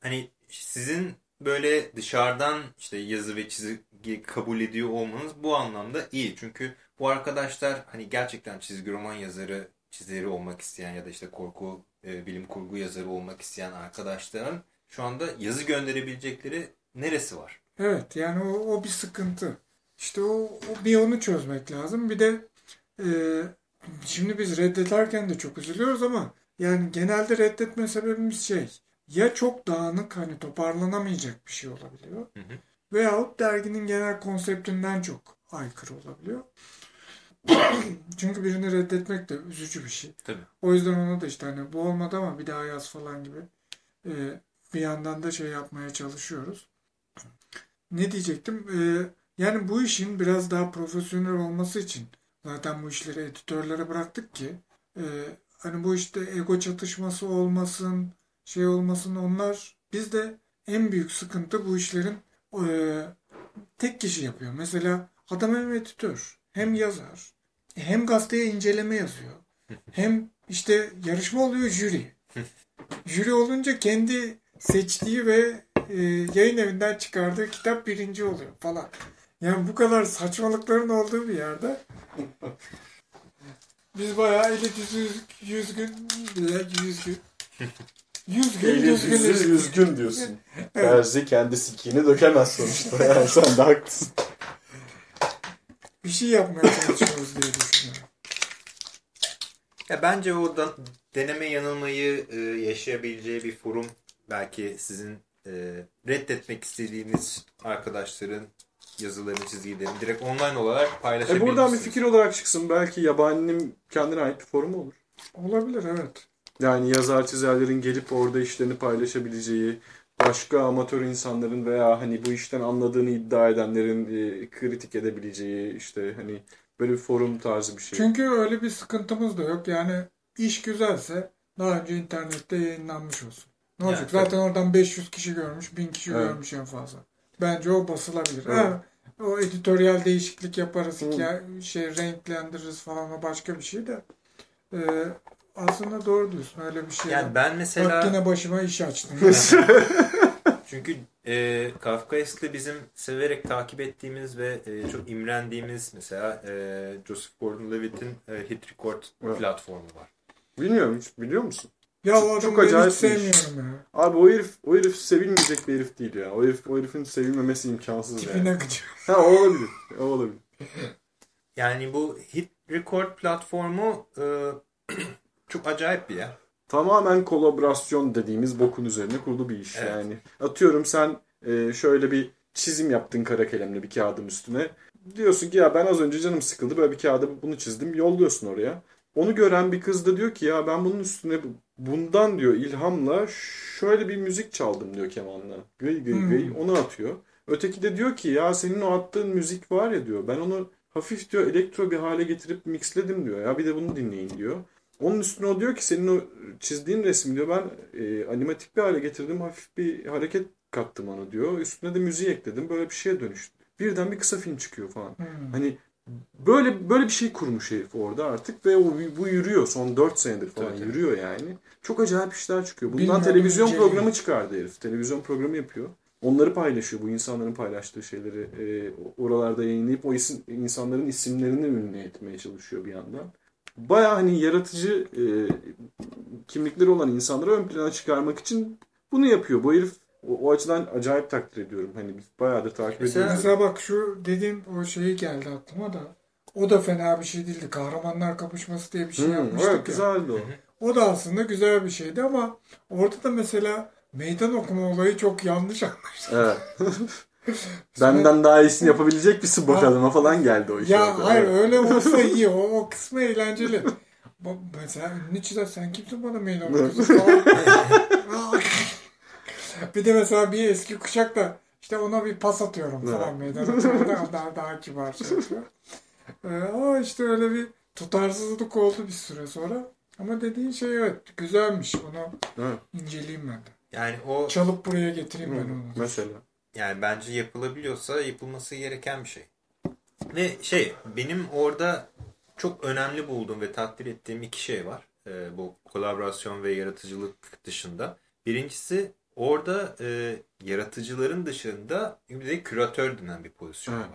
hani sizin böyle dışarıdan işte yazı ve çizgi kabul ediyor olmanız bu anlamda iyi. Çünkü bu arkadaşlar hani gerçekten çizgi roman yazarı, çizeri olmak isteyen ya da işte korku, e, bilim kurgu yazarı olmak isteyen arkadaşların şu anda yazı gönderebilecekleri neresi var? Evet yani o, o bir sıkıntı. İşte o, o bir onu çözmek lazım. Bir de e, şimdi biz reddederken de çok üzülüyoruz ama yani genelde reddetme sebebimiz şey ya çok dağınık hani toparlanamayacak bir şey olabiliyor Hı hı. veyahut derginin genel konseptinden çok aykırı olabiliyor. Çünkü birini reddetmek de üzücü bir şey. Tabii. O yüzden onu da işte hani bu olmadı ama bir daha yaz falan gibi e, bir yandan da şey yapmaya çalışıyoruz. Ne diyecektim? E, yani bu işin biraz daha profesyonel olması için zaten bu işleri editörlere bıraktık ki e, hani bu işte ego çatışması olmasın, şey olmasın onlar bizde en büyük sıkıntı bu işlerin e, tek kişi yapıyor. Mesela adam hem editör hem yazar hem gazeteye inceleme yazıyor. Hem işte yarışma oluyor jüri. Jüri olunca kendi seçtiği ve e, yayın evinden çıkardığı kitap birinci oluyor falan. Yani bu kadar saçmalıkların olduğu bir yerde biz bayağı eli yüz, yüz gün yüz gün yüz gün Eli yüz gün yüzü üzgün diyorsun. Evet. Terzi kendi sikini dökemez sonuçta. Yani sen de haklısın. Bir şey yapmaya çalışıyoruz diye düşünüyorum. Ya bence o da deneme yanılmayı e, yaşayabileceği bir forum belki sizin e, reddetmek istediğiniz arkadaşların yazılarını, çizgilerini direkt online olarak E paylaşabilirsiniz. buradan bir fikir olarak çıksın. Belki yabaninin kendine ait bir forumu olur. Olabilir evet. Yani yazar çizerlerin gelip orada işlerini paylaşabileceği, başka amatör insanların veya hani bu işten anladığını iddia edenlerin e, kritik edebileceği işte hani böyle bir forum tarzı bir şey. Çünkü öyle bir sıkıntımız da yok. Yani iş güzelse daha önce internette yayınlanmış olsun. Ne olacak? Yani, Zaten oradan 500 kişi görmüş, 1000 kişi Evet. görmüş en fazla. Bence o basılabilir. Evet. Ha, o editoryal değişiklik yaparız, Hı. hikaye, şey renklendiririz falan o başka bir şey de. Ee, aslında doğru diyorsun öyle bir şey. Yani ben mesela... Bak yine başıma iş açtım. Çünkü e, Kafkaes'le bizim severek takip ettiğimiz ve e, çok imrendiğimiz mesela e, Joseph Gordon-Levitt'in e, Hit Record Evet. platformu var. Bilmiyorum hiç biliyor musun? ya Çok- o çok acayip hiç sevmiyorum ya. Abi o herif, o herif sevilmeyecek bir herif değil ya. O herif, o herifin sevilmemesi imkansız yani. Tipine gıcık. Ha o olabilir. O olabilir. Yani bu Hit Record platformu e, çok acayip bir yer. Tamamen kolaborasyon dediğimiz bokun üzerine kurulu bir iş Evet. yani. Atıyorum sen e, şöyle bir çizim yaptın kara kalemle bir kağıdın üstüne. Diyorsun ki ya ben az önce canım sıkıldı böyle bir kağıda bunu çizdim. Yolluyorsun oraya. Onu gören bir kız da diyor ki ya ben bunun üstüne bundan diyor ilhamla şöyle bir müzik çaldım diyor kemanla. Gıy gıy Hmm. gıy onu atıyor. Öteki de diyor ki ya senin o attığın müzik var ya diyor. Ben onu hafif diyor elektro bir hale getirip mixledim diyor. Ya bir de bunu dinleyin diyor. Onun üstüne o diyor ki senin o çizdiğin resim diyor ben e, animatik bir hale getirdim. Hafif bir hareket kattım ona diyor. Üstüne de müziği ekledim. Böyle bir şeye dönüştü. Birden bir kısa film çıkıyor falan. Hmm. Hani böyle böyle bir şey kurmuş herif orada artık ve o bu yürüyor. Son 4 senedir falan tabii. yürüyor yani. Çok acayip işler çıkıyor. Bundan Bilmiyorum, televizyon inceleyeyim. programı çıkardı herif. Televizyon programı yapıyor. Onları paylaşıyor. Bu insanların paylaştığı şeyleri e, oralarda yayınlayıp o isim, insanların isimlerini ünlü etmeye çalışıyor bir yandan. Baya hani yaratıcı e, kimlikleri olan insanları ön plana çıkarmak için bunu yapıyor. Bu herif o, o açıdan acayip takdir ediyorum. Hani biz bayağıdır takip Mesela- ediyoruz. Mesela bak şu dediğin o şeyi geldi aklıma da. O da fena bir şey değildi. Kahramanlar kapışması diye bir şey Hmm, yapmıştık evet ya. güzeldi o. O da aslında güzel bir şeydi ama orada da mesela meydan okuma olayı çok yanlış anlaşıldı. Evet. Benden daha iyisini yapabilecek misin bakalım falan geldi o iş. Ya orada. hayır öyle olsa iyi. O, o kısmı eğlenceli. Ba- Mesela ünlü çizer sen kimsin bana meydan okuyorsun falan. bir de mesela bir eski kuşak da işte ona bir pas atıyorum falan meydan okumada daha, daha kibar şey yapıyor. Ee, ama işte öyle bir tutarsızlık oldu bir süre sonra. Ama dediğin şey evet güzelmiş. Onu Evet. inceleyeyim ben de. Yani o Çalıp buraya getireyim ben onu. Mesela. Yani bence yapılabiliyorsa yapılması gereken bir şey. Ve şey benim orada çok önemli bulduğum ve takdir ettiğim iki şey var. Ee, bu kolaborasyon ve yaratıcılık dışında. Birincisi orada e, yaratıcıların dışında bir de küratör denen bir pozisyon var.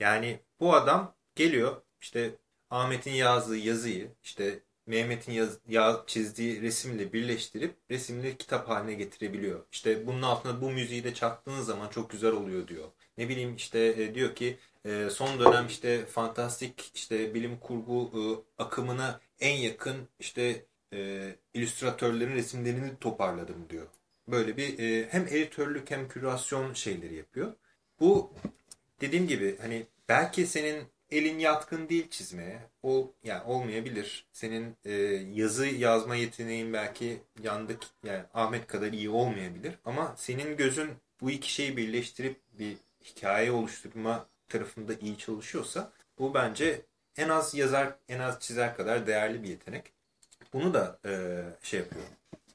Yani bu adam geliyor işte Ahmet'in yazdığı yazıyı işte Mehmet'in yaz, ya- çizdiği resimle birleştirip resimleri kitap haline getirebiliyor. İşte bunun altına bu müziği de çaktığınız zaman çok güzel oluyor diyor. Ne bileyim işte e, diyor ki e, son dönem işte fantastik işte bilim kurgu e, akımına en yakın işte e, illüstratörlerin resimlerini toparladım diyor. Böyle bir e, hem editörlük hem kürasyon şeyleri yapıyor. Bu dediğim gibi hani belki senin elin yatkın değil çizmeye. O yani olmayabilir. Senin e, yazı yazma yeteneğin belki yandık yani Ahmet kadar iyi olmayabilir ama senin gözün bu iki şeyi birleştirip bir hikaye oluşturma tarafında iyi çalışıyorsa bu bence en az yazar en az çizer kadar değerli bir yetenek. Bunu da e, şey yapıyor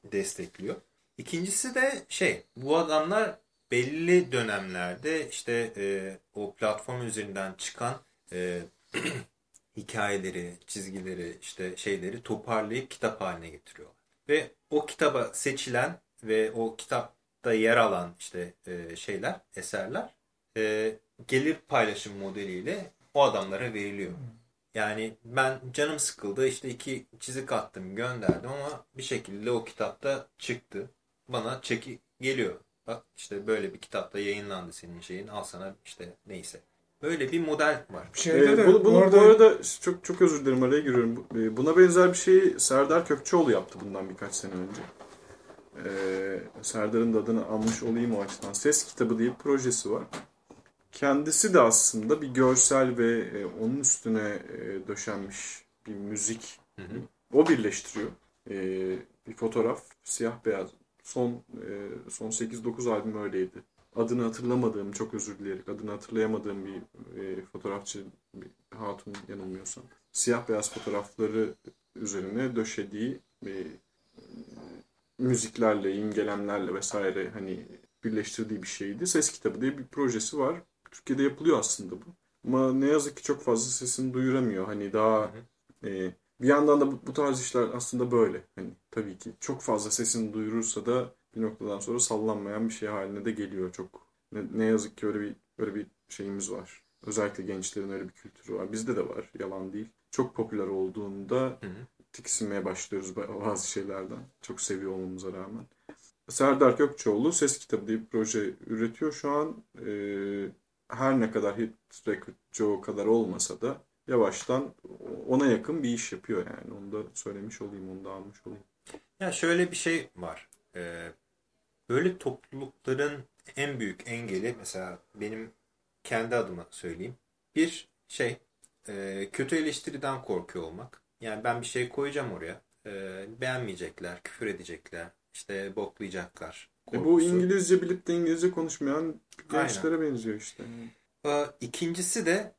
destekliyor. İkincisi de şey bu adamlar belli dönemlerde işte e, o platform üzerinden çıkan e, hikayeleri, çizgileri, işte şeyleri toparlayıp kitap haline getiriyorlar. Ve o kitaba seçilen ve o kitapta yer alan işte e, şeyler, eserler e, gelir paylaşım modeliyle o adamlara veriliyor. Yani ben canım sıkıldı işte iki çizik attım gönderdim ama bir şekilde o kitapta çıktı. Bana çeki geliyor. Bak işte böyle bir kitapta yayınlandı senin şeyin al sana işte neyse. Böyle bir model var. Şeyde Ee, de bunu, bunu orada bu arada çok çok özür dilerim araya giriyorum. Bu- e, Buna benzer bir şeyi Serdar Kökçeoğlu yaptı bundan birkaç sene önce. Ee, Serdar'ın da adını almış olayım o açıdan. Ses kitabı diye bir projesi var. Kendisi de aslında bir görsel ve e, onun üstüne e, döşenmiş bir müzik. Hı hı. O birleştiriyor. Ee, bir fotoğraf, siyah beyaz. Son e, son 8-9 albüm öyleydi. Adını hatırlamadığım, çok özür dileyerek adını hatırlayamadığım bir e, fotoğrafçı bir hatun yanılmıyorsam. Siyah beyaz fotoğrafları üzerine döşediği e, müziklerle, imgelemlerle vesaire hani birleştirdiği bir şeydi. Ses kitabı diye bir projesi var. Türkiye'de yapılıyor aslında bu. Ama ne yazık ki çok fazla sesini duyuramıyor. Hani daha e, bir yandan da bu, bu tarz işler aslında böyle. Hani tabii ki çok fazla sesini duyurursa da bir noktadan sonra sallanmayan bir şey haline de geliyor. Çok ne, ne yazık ki öyle bir öyle bir şeyimiz var. Özellikle gençlerin öyle bir kültürü var. Bizde de var. Yalan değil. Çok popüler olduğunda Hı hı. tiksinmeye başlıyoruz bazı şeylerden. Çok seviyor olmamıza rağmen. Serdar Gökçeoğlu ses kitabı diye bir proje üretiyor şu an. Ee, her ne kadar hit record Joe kadar olmasa da yavaştan ona yakın bir iş yapıyor yani. Onu da söylemiş olayım, onu da almış olayım. Ya şöyle bir şey var. Ee, böyle toplulukların en büyük engeli mesela benim kendi adıma söyleyeyim. Bir şey e, kötü eleştiriden korkuyor olmak. Yani ben bir şey koyacağım oraya. E, beğenmeyecekler, küfür edecekler, işte boklayacaklar. E bu. İngilizce bilip de İngilizce konuşmayan gençlere benziyor işte. Ee, İkincisi de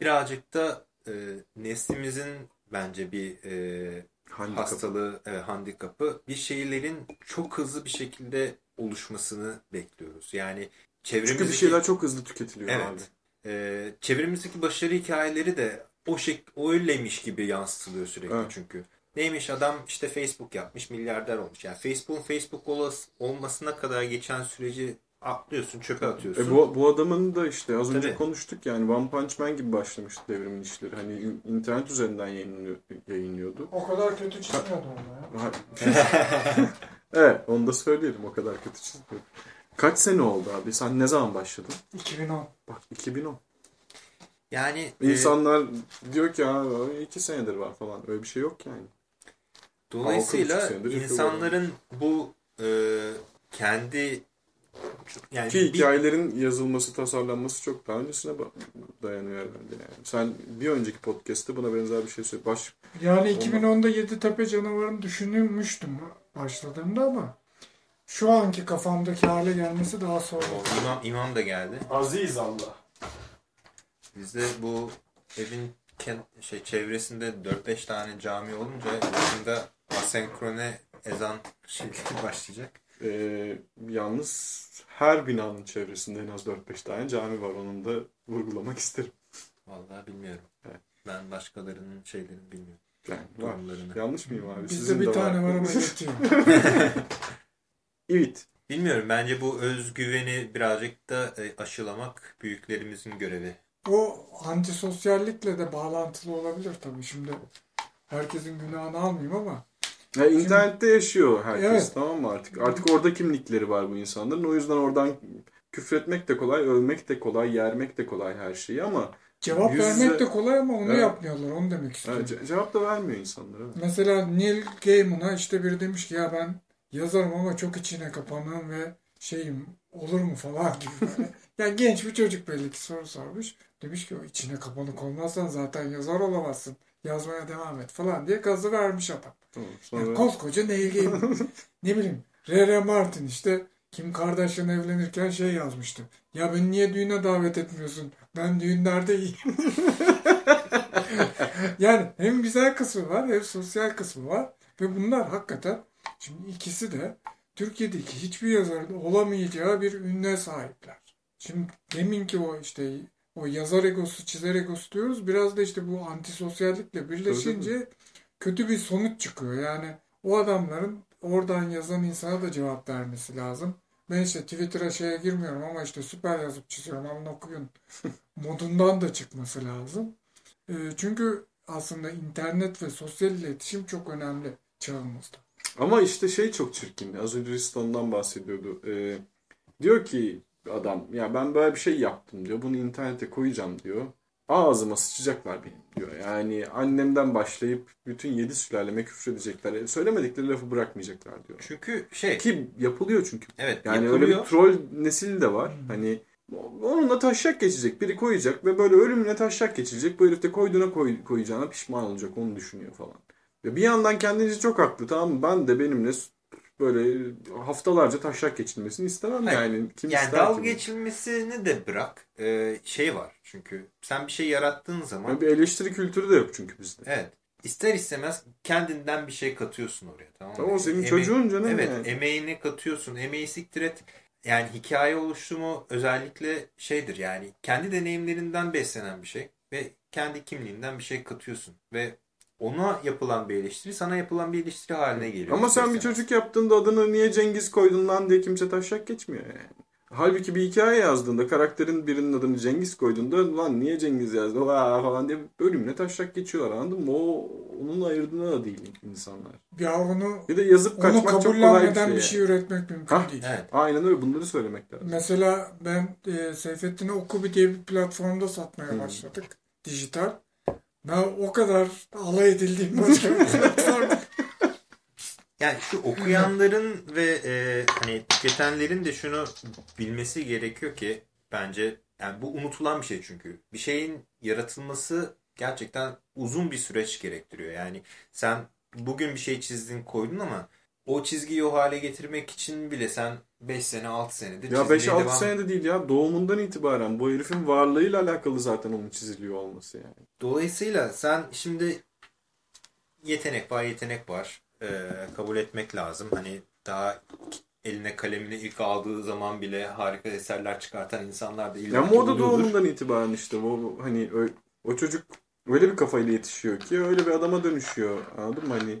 birazcık da e, neslimizin bence bir e, Handikap. hastalığı, e, handikapı bir şeylerin çok hızlı bir şekilde oluşmasını bekliyoruz. Yani çevremizdeki Çünkü bir şeyler çok hızlı tüketiliyor abi. evet, e, çevremizdeki başarı hikayeleri de o şey öyleymiş gibi yansıtılıyor sürekli Evet. çünkü. Neymiş adam işte Facebook yapmış milyarder olmuş. Yani Facebook'un Facebook olmasına kadar geçen süreci atlıyorsun çöpe atıyorsun. E bu, bu adamın da işte az önce Tabii. konuştuk yani One Punch Man gibi başlamıştı devrimin işleri. Hani in- internet üzerinden yayınlıyor, yayınlıyordu. O kadar kötü çizmiyordu onu ya. Evet onu da söyleyelim o kadar kötü çizmiyor. Kaç sene oldu abi? Sen ne zaman başladın? 2010. Bak 2010. Yani e, İnsanlar diyor ki ha iki senedir var falan. Öyle bir şey yok yani. Dolayısıyla insanların bu e, kendi yani Ki bir- hikayelerin yazılması, tasarlanması çok daha öncesine dayanıyor herhalde yani. Sen bir önceki podcast'te buna benzer bir şey söyle. Baş, Yani 2010'da Yeditepe canavarını düşünmüştüm başladığımda ama şu anki kafamdaki hale gelmesi daha sonra. o imam, imam da geldi. Aziz Allah. Bizde bu evin kent, şey çevresinde 4-5 tane cami olunca yakında asenkrone ezan şeyleri başlayacak. Ee, yalnız her binanın çevresinde en az 4-5 tane cami var. Onu da vurgulamak isterim. Vallahi bilmiyorum. Evet. Ben başkalarının şeylerini bilmiyorum. Yani var. Yanlış mıyım abi? Bizde Sizin bir de tane var ama yetiyor. evet. Bilmiyorum. Bence bu özgüveni birazcık da e, aşılamak büyüklerimizin görevi. O antisosyallikle de bağlantılı olabilir tabii. Şimdi herkesin günahını almayayım ama Ya internette yaşıyor herkes Evet. tamam mı artık? Artık orada kimlikleri var bu insanların. O yüzden oradan küfretmek de kolay, övmek de kolay, yermek de kolay her şeyi ama cevap Yüz yüze- vermek de kolay ama onu Evet. yapmıyorlar. Onu demek istiyorum. ce- cevap da vermiyor insanlara. Mesela Neil Gaiman'a işte biri demiş ki ya ben yazarım ama çok içine kapanığım ve şeyim olur mu falan gibi yani genç bir çocuk belli ki soru sormuş. Demiş ki o içine kapanık olmazsan zaten yazar olamazsın. Yazmaya devam et falan diye gazı vermiş adam. Tamam, Yani sonra koskoca Neil ne bileyim R.R. Martin işte Kim Kardashian evlenirken şey yazmıştı. Ya beni niye düğüne davet etmiyorsun? Ben düğünlerde iyiyim. yani hem güzel kısmı var hem sosyal kısmı var. Ve bunlar hakikaten şimdi ikisi de Türkiye'deki hiçbir yazarın olamayacağı bir ünle sahipler. Şimdi deminki o işte o yazar egosu, çizer egosu diyoruz. Biraz da işte bu antisosyallikle birleşince kötü bir sonuç çıkıyor. Yani o adamların oradan yazan insana da cevap vermesi lazım. Ben işte Twitter'a şeye girmiyorum ama işte süper yazıp çiziyorum alın okuyun modundan da çıkması lazım. E, çünkü aslında internet ve sosyal iletişim çok önemli çağımızda. Ama işte şey çok çirkin. Az önce bahsediyordu. Ee, diyor ki adam ya ben böyle bir şey yaptım diyor. Bunu internete koyacağım diyor. Ağzıma sıçacaklar benim diyor. Yani annemden başlayıp bütün yedi sülaleme küfredecekler. E, Söylemedikleri lafı bırakmayacaklar diyor. Çünkü şey Ki yapılıyor çünkü. evet Yani yapılıyor. öyle bir troll nesil de var. Hani onunla taşak geçecek. Biri koyacak ve böyle ölümüne taşak geçirecek. Bu herif de koyduğuna koy, koyacağına pişman olacak. Onu düşünüyor falan. Ve bir yandan kendince çok haklı tamam? Ben de benimle böyle haftalarca taşak geçilmesini istemem Hayır. yani. Kim Yani ister dalga geçilmesini de bırak. Ee, şey var çünkü sen bir şey yarattığın zaman Yani bir eleştiri kültürü de yok çünkü bizde. evet ister istemez kendinden bir şey katıyorsun oraya tamam mı? Tamam senin Emeği- çocuğun canım Evet yani. emeğini katıyorsun. Emeği siktir et. Yani hikaye oluşturumu özellikle şeydir yani kendi deneyimlerinden beslenen bir şey ve kendi kimliğinden bir şey katıyorsun ve ona yapılan bir eleştiri sana yapılan bir eleştiri haline geliyor. Ama sen bir çocuk yaptığında adını niye Cengiz koydun lan diye kimse taşak geçmiyor yani. Halbuki bir hikaye yazdığında karakterin birinin adını Cengiz koyduğunda lan niye Cengiz yazdın Vaa falan diye bölümle taşak geçiyorlar anladın mı? O onun ayırdığına da değil insanlar. Ya onu Bir de yazıp onu kaçmak çok kolay bir şey. bir şey üretmek mümkün Hah. değil. Evet. Aynen öyle bunları söylemek lazım. Mesela ben e, Seyfettin'i Okubi diye bir platformda satmaya Hı. başladık. Dijital. Ben o kadar alay edildiğim başka. Yani şu okuyanların ve e, hani tüketenlerin de şunu bilmesi gerekiyor ki bence yani bu unutulan bir şey çünkü. Bir şeyin yaratılması gerçekten uzun bir süreç gerektiriyor. Yani sen bugün bir şey çizdin koydun ama o çizgiyi o hale getirmek için bile sen 5 sene 6 senedir Ya çizmeye 5-6 devam- senede değil ya doğumundan itibaren bu herifin varlığıyla alakalı zaten onun çiziliyor olması yani. Dolayısıyla sen şimdi yetenek var, yetenek var. Ee, kabul etmek lazım. Hani daha eline kalemini ilk aldığı zaman bile harika eserler çıkartan insanlar da Ya illa moda doğumundan itibaren işte o hani o, o çocuk öyle bir kafayla yetişiyor ki öyle bir adama dönüşüyor. Anladın mı hani?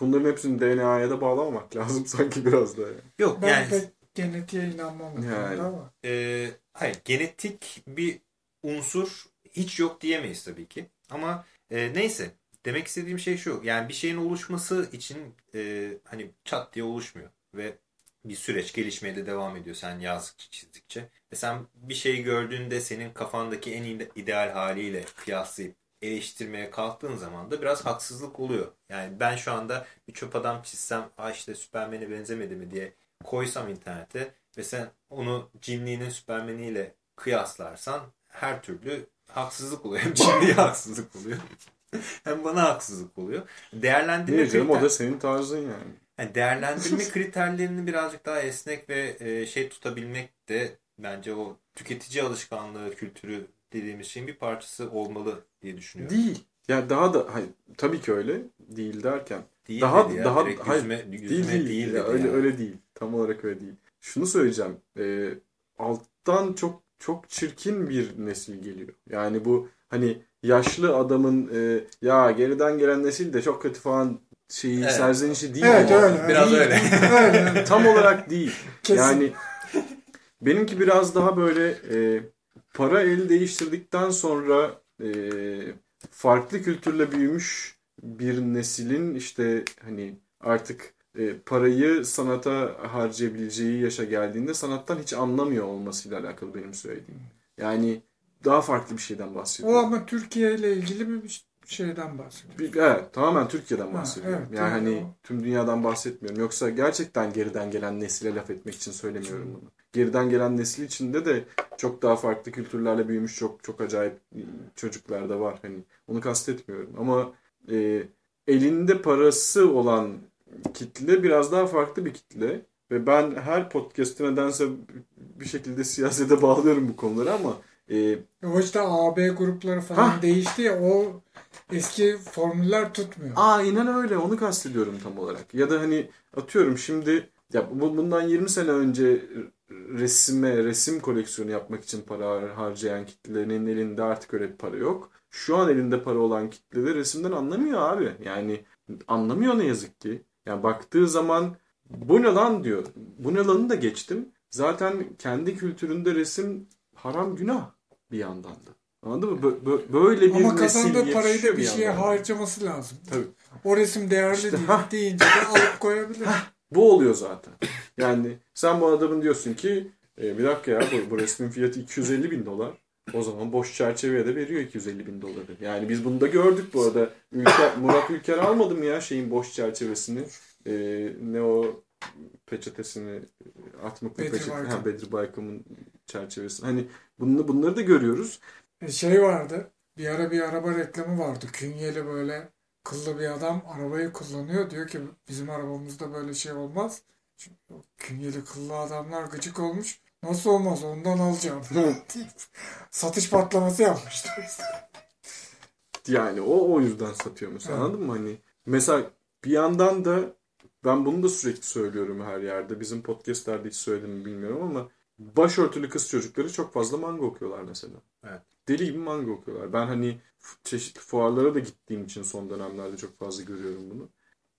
Bunların hepsini DNA'ya da bağlamamak lazım sanki biraz da. Yani. Yok Ben yani pek genetiğe inanmam Yani. ama. e, hayır genetik bir unsur hiç yok diyemeyiz tabii ki. Ama e, neyse demek istediğim şey şu. Yani bir şeyin oluşması için e, hani çat diye oluşmuyor ve bir süreç gelişmeye de devam ediyor sen yazdıkça çizdikçe. Ve sen bir şeyi gördüğünde senin kafandaki en ide- ideal haliyle kıyaslayıp eleştirmeye kalktığın zaman da biraz haksızlık oluyor. Yani ben şu anda bir çöp adam çizsem Aa işte Süpermen'e benzemedi mi diye koysam internete ve sen onu Jimny'nin Süpermen'iyle kıyaslarsan her türlü haksızlık oluyor. Hem Jimny'ye haksızlık oluyor. Hem bana haksızlık oluyor. Değerlendirme Niye canım o kriter- da senin tarzın yani. yani değerlendirme kriterlerini birazcık daha esnek ve e, şey tutabilmek de bence o tüketici alışkanlığı kültürü dediğimiz şeyin bir parçası olmalı diye düşünüyorum. Değil. Ya daha da hayır, tabii ki öyle değil derken. Değil daha dedi ya, daha direkt hayır, yüzme, yüzme değil değil. değil Ya öyle yani. öyle değil. Tam olarak öyle değil. Şunu söyleyeceğim. Ee, alttan çok çok çirkin bir nesil geliyor. Yani bu hani yaşlı adamın e, ya geriden gelen nesil de çok kötü falan şeyi Evet. serzenişi değil. Evet bu. öyle. Biraz Değil. öyle. öyle. Tam olarak değil. Kesin. Yani benimki biraz daha böyle e, para el değiştirdikten sonra e, farklı kültürle büyümüş bir neslin işte hani artık e, parayı sanata harcayabileceği yaşa geldiğinde sanattan hiç anlamıyor olmasıyla alakalı benim söylediğim. Yani daha farklı bir şeyden O bahsediyorum. ama Türkiye ile ilgili bir şeyden bahsediyor. Bir- Evet, tamamen Türkiye'den Ha, bahsediyorum. evet, yani hani o? tüm dünyadan bahsetmiyorum. Yoksa gerçekten geriden gelen nesile laf etmek için söylemiyorum bunu. Geriden gelen nesil içinde de çok daha farklı kültürlerle büyümüş çok çok acayip çocuklar da var. Hani onu kastetmiyorum. Ama e, elinde parası olan kitle biraz daha farklı bir kitle. Ve ben her podcast'te nedense bir şekilde siyasete bağlıyorum bu konuları ama e, O işte AB grupları falan Hah. değişti ya o eski formüller tutmuyor. Aynen öyle. Onu kastediyorum tam olarak. Ya da hani atıyorum şimdi ya bu- bundan 20 sene önce resime, resim koleksiyonu yapmak için para harcayan kitlenin elinde artık öyle bir para yok. Şu an elinde para olan kitle de resimden anlamıyor abi. Yani anlamıyor ne yazık ki. Yani baktığı zaman bu ne lan diyor. Bu ne lanı da geçtim. Zaten kendi kültüründe resim haram günah bir yandan da. Anladın mı? Bö- böyle bir Ama kazandığı parayı da bir şeye yandan. harcaması lazım. Tabii. O resim değerli İşte, değil deyince de alıp koyabilir. Bu oluyor zaten. Yani sen bu adamın diyorsun ki e, bir dakika ya bu, bu resmin fiyatı 250 bin dolar. O zaman boş çerçeveye de veriyor 250 bin doları. Yani biz bunu da gördük bu arada. Ülker, Murat Ülker almadı mı ya şeyin boş çerçevesini? E, ne o peçetesini atmaklı Bedri peçete. Ha, Bedri Baykam'ın çerçevesini. Hani bunu, bunları da görüyoruz. E, şey vardı. Bir ara bir araba reklamı vardı. Künyeli böyle kıllı bir adam arabayı kullanıyor. Diyor ki bizim arabamızda böyle şey olmaz. Çünkü o künyeli kıllı adamlar gıcık olmuş. Nasıl olmaz ondan alacağım. Satış patlaması yapmıştı. Yani o o yüzden satıyor mesela Evet. anladın mı? Hani mesela bir yandan da ben bunu da sürekli söylüyorum her yerde. Bizim podcastlerde hiç söyledim mi bilmiyorum ama başörtülü kız çocukları çok fazla manga okuyorlar mesela. Evet. Deli gibi manga okuyorlar. Ben hani çeşitli fuarlara da gittiğim için son dönemlerde çok fazla görüyorum bunu.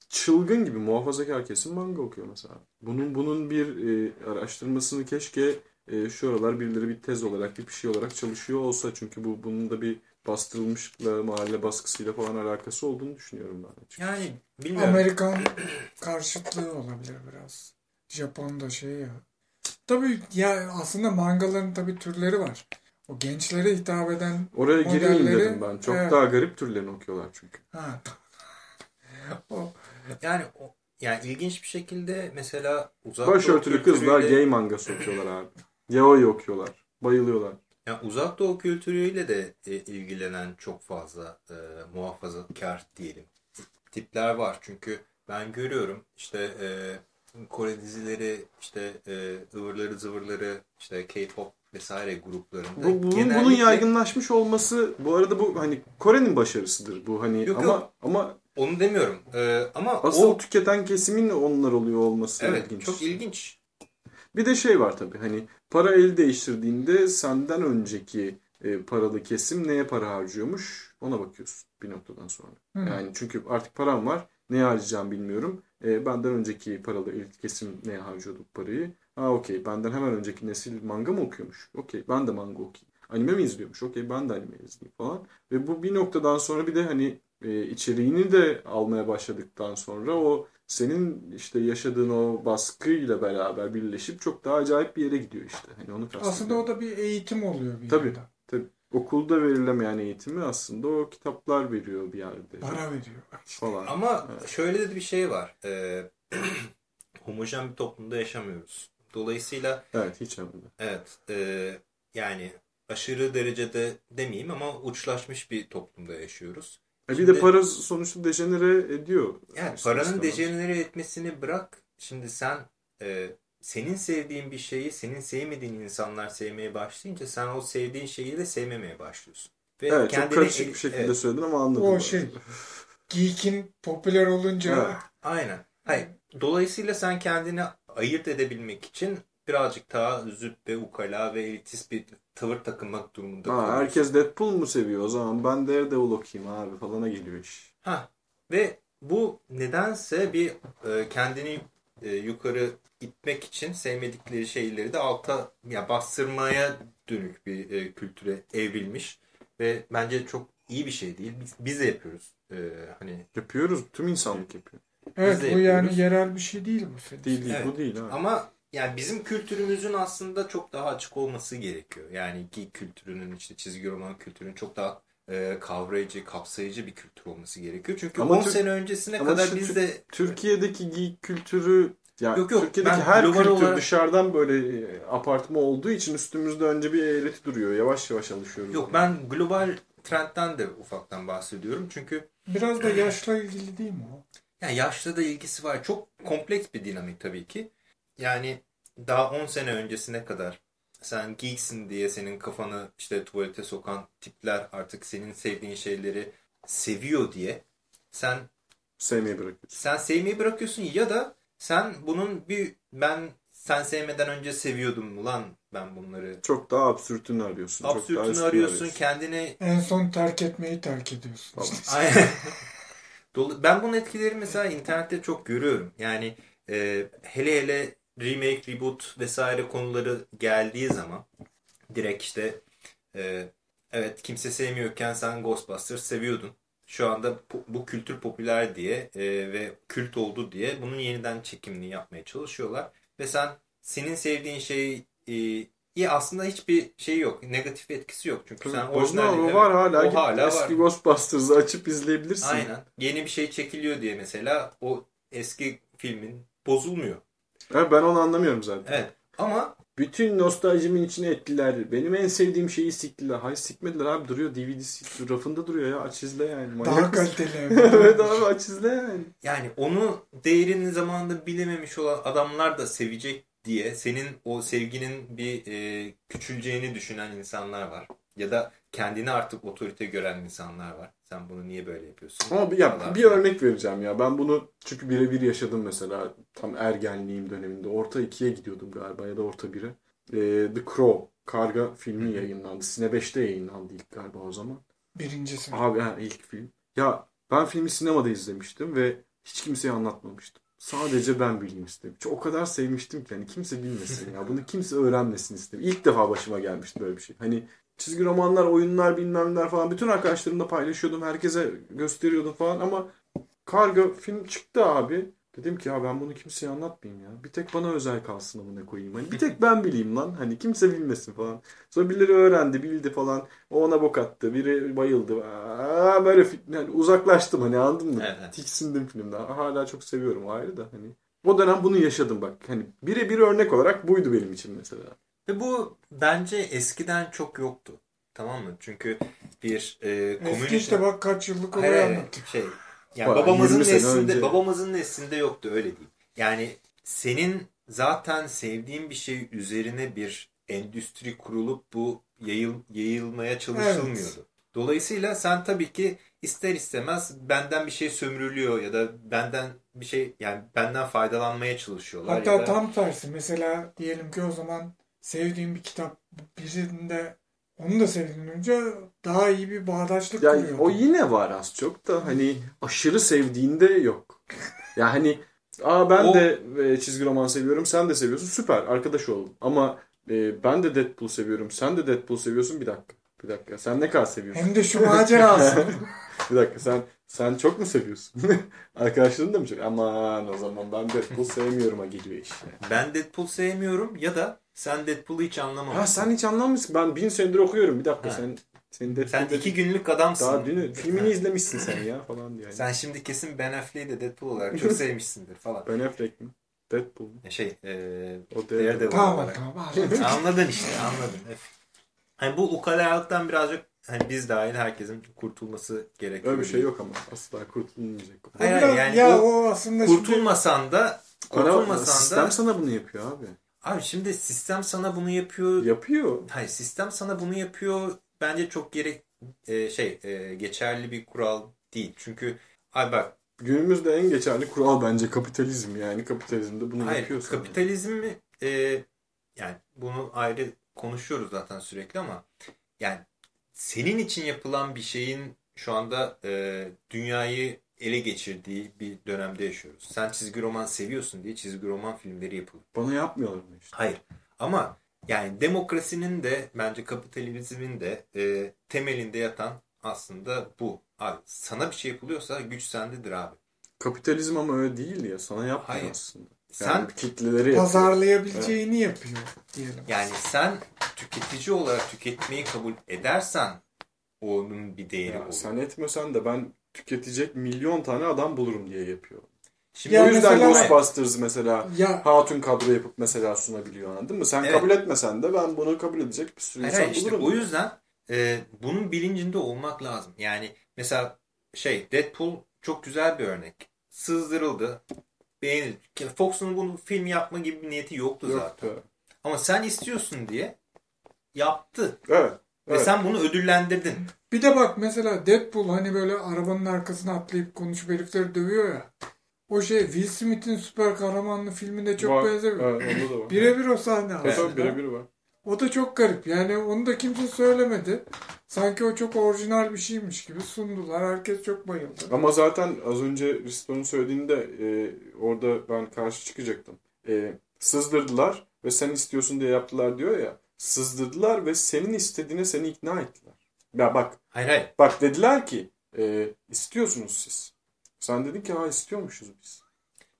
Çılgın gibi muhafazakar kesim manga okuyor mesela. Bunun bunun bir e, araştırmasını keşke e, şu aralar birileri bir tez olarak bir şey olarak çalışıyor olsa çünkü bu bunun da bir bastırılmışlıkla mahalle baskısıyla falan alakası olduğunu düşünüyorum ben. Açıkçası. Yani bilmiyorum. Amerikan karşıtlığı olabilir biraz. Japon'da şey ya. Tabii ya aslında mangaların tabii türleri var. O gençlere hitap eden Oraya girmeyeyim modelleri- dedim ben. Çok Evet. daha garip türlerini okuyorlar çünkü. ha, o, Yani o, yani ilginç bir şekilde mesela uzak Başörtülü kızlar gay mangası okuyorlar abi. Yaoi okuyorlar. Bayılıyorlar. Yani uzak doğu kültürüyle de e, ilgilenen çok fazla e, muhafazakar diyelim tipler var. Çünkü ben görüyorum işte e, Kore dizileri işte e, ıvırları zıvırları işte K-pop vesaire gruplarında Bu, bunun, bunun genellikle yaygınlaşmış olması bu arada bu hani Kore'nin başarısıdır bu hani Yok, ama yok. ama onu demiyorum. E, ama asıl o tüketen kesimin onlar oluyor olması evet ilginç. çok ilginç. Bir de şey var tabii hani para el değiştirdiğinde senden önceki e, paralı kesim neye para harcıyormuş ona bakıyorsun bir noktadan sonra. Hı. Yani çünkü artık param var neye harcayacağım bilmiyorum. E, benden önceki paralı elit kesim neye harcıyordu parayı? Ha okey benden hemen önceki nesil manga mı okuyormuş? Okey ben de manga okuyayım. Anime mi izliyormuş? Okey ben de anime izleyeyim falan. Ve bu bir noktadan sonra bir de hani e, içeriğini de almaya başladıktan sonra o senin işte yaşadığın o baskıyla beraber birleşip çok daha acayip bir yere gidiyor işte. Hani onu aslında o da bir eğitim oluyor bir Tabii. yanda. Tabii. Okulda verilemeyen eğitimi aslında o kitaplar veriyor bir yerde. Para veriyor. Falan. Ama Evet. şöyle de bir şey var. E, homojen bir toplumda yaşamıyoruz. Dolayısıyla Evet hiç de. Evet, e, yani aşırı derecede demeyeyim ama uçlaşmış bir toplumda yaşıyoruz. E bir Şimdi- de para sonuçta dejenere ediyor. Yani paranın dejenere etmesini bırak. Şimdi sen e, senin sevdiğin bir şeyi senin sevmediğin insanlar sevmeye başlayınca sen o sevdiğin şeyi de sevmemeye başlıyorsun. Ve Evet çok kendini karışık bir şekilde evet, söyledin ama anladım. O şey. Geek'in popüler olunca Evet. aynen. Hayır. Dolayısıyla sen kendini ayırt edebilmek için birazcık daha züppe, ukala ve elitist bir tavır takınmak durumunda Ha, kalıyorsun. herkes Deadpool mu seviyor o zaman ben Daredevil okuyayım abi falana geliyor iş. Ha ve bu nedense bir e, kendini e, yukarı itmek için sevmedikleri şeyleri de alta ya bastırmaya dönük bir e, kültüre evrilmiş ve bence çok iyi bir şey değil. Biz, biz de yapıyoruz. E, hani Yapıyoruz. Tüm insanlık yapıyor. Evet bu yani yerel bir şey değil bu. Değil değil Evet. bu değil ha. ama yani bizim kültürümüzün aslında çok daha açık olması gerekiyor. Yani geek kültürünün işte çizgi roman kültürünün çok daha e, kavrayıcı, kapsayıcı bir kültür olması gerekiyor. Çünkü Ama 10 Türk- sene öncesine ama kadar işte biz de Türkiye'deki geek kültürü yani Yok, yok, Türkiye'deki ben her kültür olarak- dışarıdan böyle e, apartma olduğu için üstümüzde önce bir eğreti duruyor. Yavaş yavaş alışıyoruz. Yok ben global trendten de ufaktan bahsediyorum. Çünkü Biraz da yaşla ilgili değil mi o? Yani yaşla da ilgisi var. Çok kompleks bir dinamik tabii ki. Yani daha 10 sene öncesine kadar sen geeksin diye senin kafanı işte tuvalete sokan tipler artık senin sevdiğin şeyleri seviyor diye sen Sevmeyi bırakıyoruz. sen sevmeyi bırakıyorsun ya da sen bunun bir ben sen sevmeden önce seviyordum ulan ben bunları Çok daha absürtünü arıyorsun. çok daha absürtünü üstünü arıyorsun kendini En son terk etmeyi terk ediyorsun. Tamam. işte. Ben bunun etkileri mesela internette çok görüyorum. Yani e, hele hele remake, reboot vesaire konuları geldiği zaman direkt işte e, evet kimse sevmiyorken sen Ghostbusters seviyordun. Şu anda bu, kültür popüler diye e, ve kült oldu diye bunun yeniden çekimini yapmaya çalışıyorlar. Ve sen senin sevdiğin şeyi e, iyi aslında hiçbir şey yok. Negatif etkisi yok. Çünkü sen Bozma orijinal o var hala. o hala eski var. Ghostbusters'ı açıp izleyebilirsin. Aynen. Yeni bir şey çekiliyor diye mesela o eski filmin bozulmuyor. Ha, ben onu anlamıyorum zaten. Evet. Ama Bütün nostaljimin içine ettiler. Benim en sevdiğim şeyi siktiler. Hayır sikmediler abi duruyor. DVD rafında duruyor ya. Aç izle yani. Manyak Daha kaliteli. evet abi aç izle yani. yani onu değerini zamanında bilememiş olan adamlar da sevecek diye senin o sevginin bir e, küçüleceğini düşünen insanlar var. Ya da kendini artık otorite gören insanlar var. Sen bunu niye böyle yapıyorsun? Ama bir, ya, bir örnek vereceğim ya. Ben bunu çünkü birebir yaşadım mesela. Tam ergenliğim döneminde. Orta ikiye gidiyordum galiba ya da orta bire. e, The Crow Karga filmi yayınlandı. Sine 5'te yayınlandı ilk galiba o zaman. Birincisi. Abi ha, ilk film. Ya ben filmi sinemada izlemiştim ve hiç kimseye anlatmamıştım. Sadece ben bileyim istedim. O kadar sevmiştim ki hani kimse bilmesin ya. Bunu kimse öğrenmesin istedim. İlk defa başıma gelmişti böyle bir şey. Hani çizgi romanlar, oyunlar, bilmem neler falan bütün arkadaşlarımla paylaşıyordum. Herkese gösteriyordum falan ama Karga film çıktı abi. Dedim ki ya ben bunu kimseye anlatmayayım ya. Bir tek bana özel kalsın ama ne koyayım. Hani bir tek ben bileyim lan. Hani kimse bilmesin falan. Sonra birileri öğrendi, bildi falan. O ona bok attı. Biri bayıldı. Aa, böyle yani uzaklaştım hani anladın mı? Evet. Tiksindim filmden. Hala çok seviyorum ayrı da hani. O dönem bunu yaşadım bak. Hani birebir örnek olarak buydu benim için mesela. Ve bu bence eskiden çok yoktu. Tamam mı? Çünkü bir e, komünite... Eski işte bak kaç yıllık olay anlattık. şey yani Bayağı babamızın 20 sene neslinde önce. babamızın neslinde yoktu öyle değil. Yani senin zaten sevdiğin bir şey üzerine bir endüstri kurulup bu yayıl, yayılmaya çalışılmıyordu. Dolayısıyla sen tabii ki ister istemez benden bir şey sömürülüyor ya da benden bir şey yani benden faydalanmaya çalışıyorlar. Hatta ya da... tam tersi. Mesela diyelim ki o zaman sevdiğim bir kitap birinde onu da sevdiğin önce daha iyi bir bağdaşlık Ya kuruyordu. o yine var az çok da hani aşırı sevdiğinde yok. Ya hani aa ben O- de e, çizgi roman seviyorum sen de seviyorsun süper arkadaş olalım. Ama e, ben de Deadpool seviyorum sen de Deadpool seviyorsun bir dakika. Bir dakika sen ne kadar seviyorsun? Hem de şu macerası. bir dakika sen sen çok mu seviyorsun? Arkadaşların da mı çok? Aman o zaman ben Deadpool sevmiyorum ha geliyor iş. yani. Ben Deadpool sevmiyorum ya da sen Deadpool'u hiç anlamamışsın. Ha sen hiç anlamışsın. Ben bin senedir okuyorum. Bir dakika Ha. sen Deadpool Sen dediğin- iki günlük adamsın. daha dün filmini izlemişsin sen ya falan diyor. Yani. Sen şimdi kesin Ben Affleck'i de Deadpool olarak çok sevmişsindir falan. Ben Affleck mi? Deadpool mu? Şey, e, O Daredevil tamam olarak. tamam. anladım. Anladın işte, anladın. Hani bu ukalalıktan birazcık hani biz dahil herkesin kurtulması gerekiyor. Öyle bir şey yok ama asla kurtulmayacak. Hayır, yani ya o o, aslında şimdi- Kurtulmasan da Ama kurtulmasan sistem da sana bunu yapıyor abi. abi şimdi sistem sana bunu yapıyor. Yapıyor. Hayır sistem sana bunu yapıyor. Bence çok gerek e, şey e, geçerli bir kural değil. Çünkü abi bak Günümüzde en geçerli kural bence kapitalizm yani. Kapitalizmde bunu Hayır, yapıyorsun. kapitalizmi e, yani bunu ayrı konuşuyoruz zaten sürekli ama yani senin için yapılan bir şeyin şu anda e, dünyayı ele geçirdiği bir dönemde yaşıyoruz. Sen çizgi roman seviyorsun diye çizgi roman filmleri yapılıyor. Bana yapmıyorlar bunu işte. Hayır ama yani demokrasinin de bence kapitalizmin de e, temelinde yatan aslında bu. Abi sana bir şey yapılıyorsa güç sendedir abi. Kapitalizm ama öyle değil ya. Sana yapmıyor Hayır. aslında. Sen Yani kitleleri yapıyor. pazarlayabileceğini yapıyor diyelim. Yani sen tüketici olarak tüketmeyi kabul edersen onun bir değeri Ya olur. sen etmesen de ben tüketecek milyon tane adam bulurum diye yapıyor. Şimdi Ya o yüzden mesela- Ghostbusters mesela Ya hatun kadro yapıp mesela sunabiliyor anladın mı? Sen Evet. kabul etmesen de ben bunu kabul edecek bir sürü hayır, insan işte bulurum. o yüzden e, bunun bilincinde olmak lazım. Yani mesela şey Deadpool çok güzel bir örnek. Sızdırıldı. Beğenildi. Fox'un bunu film yapma gibi bir niyeti yoktu zaten. Yoktu. Ama sen istiyorsun diye yaptı. Evet. Ve Evet. sen bunu ödüllendirdin. bir de bak mesela Deadpool hani böyle arabanın arkasına atlayıp konuşup herifleri dövüyor ya. O şey Will Smith'in süper kahramanlı filminde çok Var. benzemiyor. Evet, onda da var. Birebir o sahne aslında. tabii birebir var. O da çok garip. Yani onu da kimse söylemedi. Sanki o çok orijinal bir şeymiş gibi sundular. Herkes çok bayıldı. Ama zaten az önce Risto'nun söylediğinde e, orada ben karşı çıkacaktım. E, sızdırdılar ve sen istiyorsun diye yaptılar diyor ya. Sızdırdılar ve senin istediğine seni ikna ettiler. Ya bak Hayır hayır. bak dediler ki e, istiyorsunuz siz. Sen dedin ki ha istiyormuşuz biz.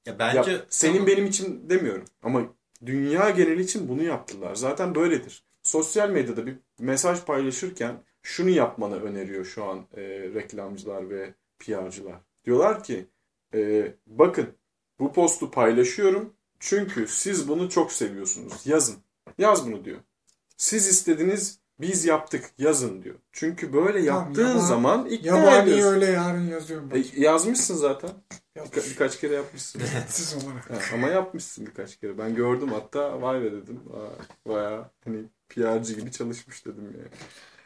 Ya bence Ya, senin benim için demiyorum ama dünya geneli için bunu yaptılar. Zaten böyledir. Sosyal medyada bir mesaj paylaşırken şunu yapmanı öneriyor şu an e, reklamcılar ve PR'cılar. Diyorlar ki e, bakın bu postu paylaşıyorum çünkü siz bunu çok seviyorsunuz. Yazın. Yaz bunu diyor. Siz istediniz biz yaptık yazın diyor. Çünkü böyle yaptığın yaba- zaman ikna Yabani ediyorsun. öyle yarın yazıyorum. E, yazmışsın zaten. Yapmış. Birka- birkaç kere yapmışsın. Siz olarak. Ha, ama yapmışsın birkaç kere. Ben gördüm hatta vay be dedim. Aa, Bayağı hani PR'cı gibi çalışmış dedim yani.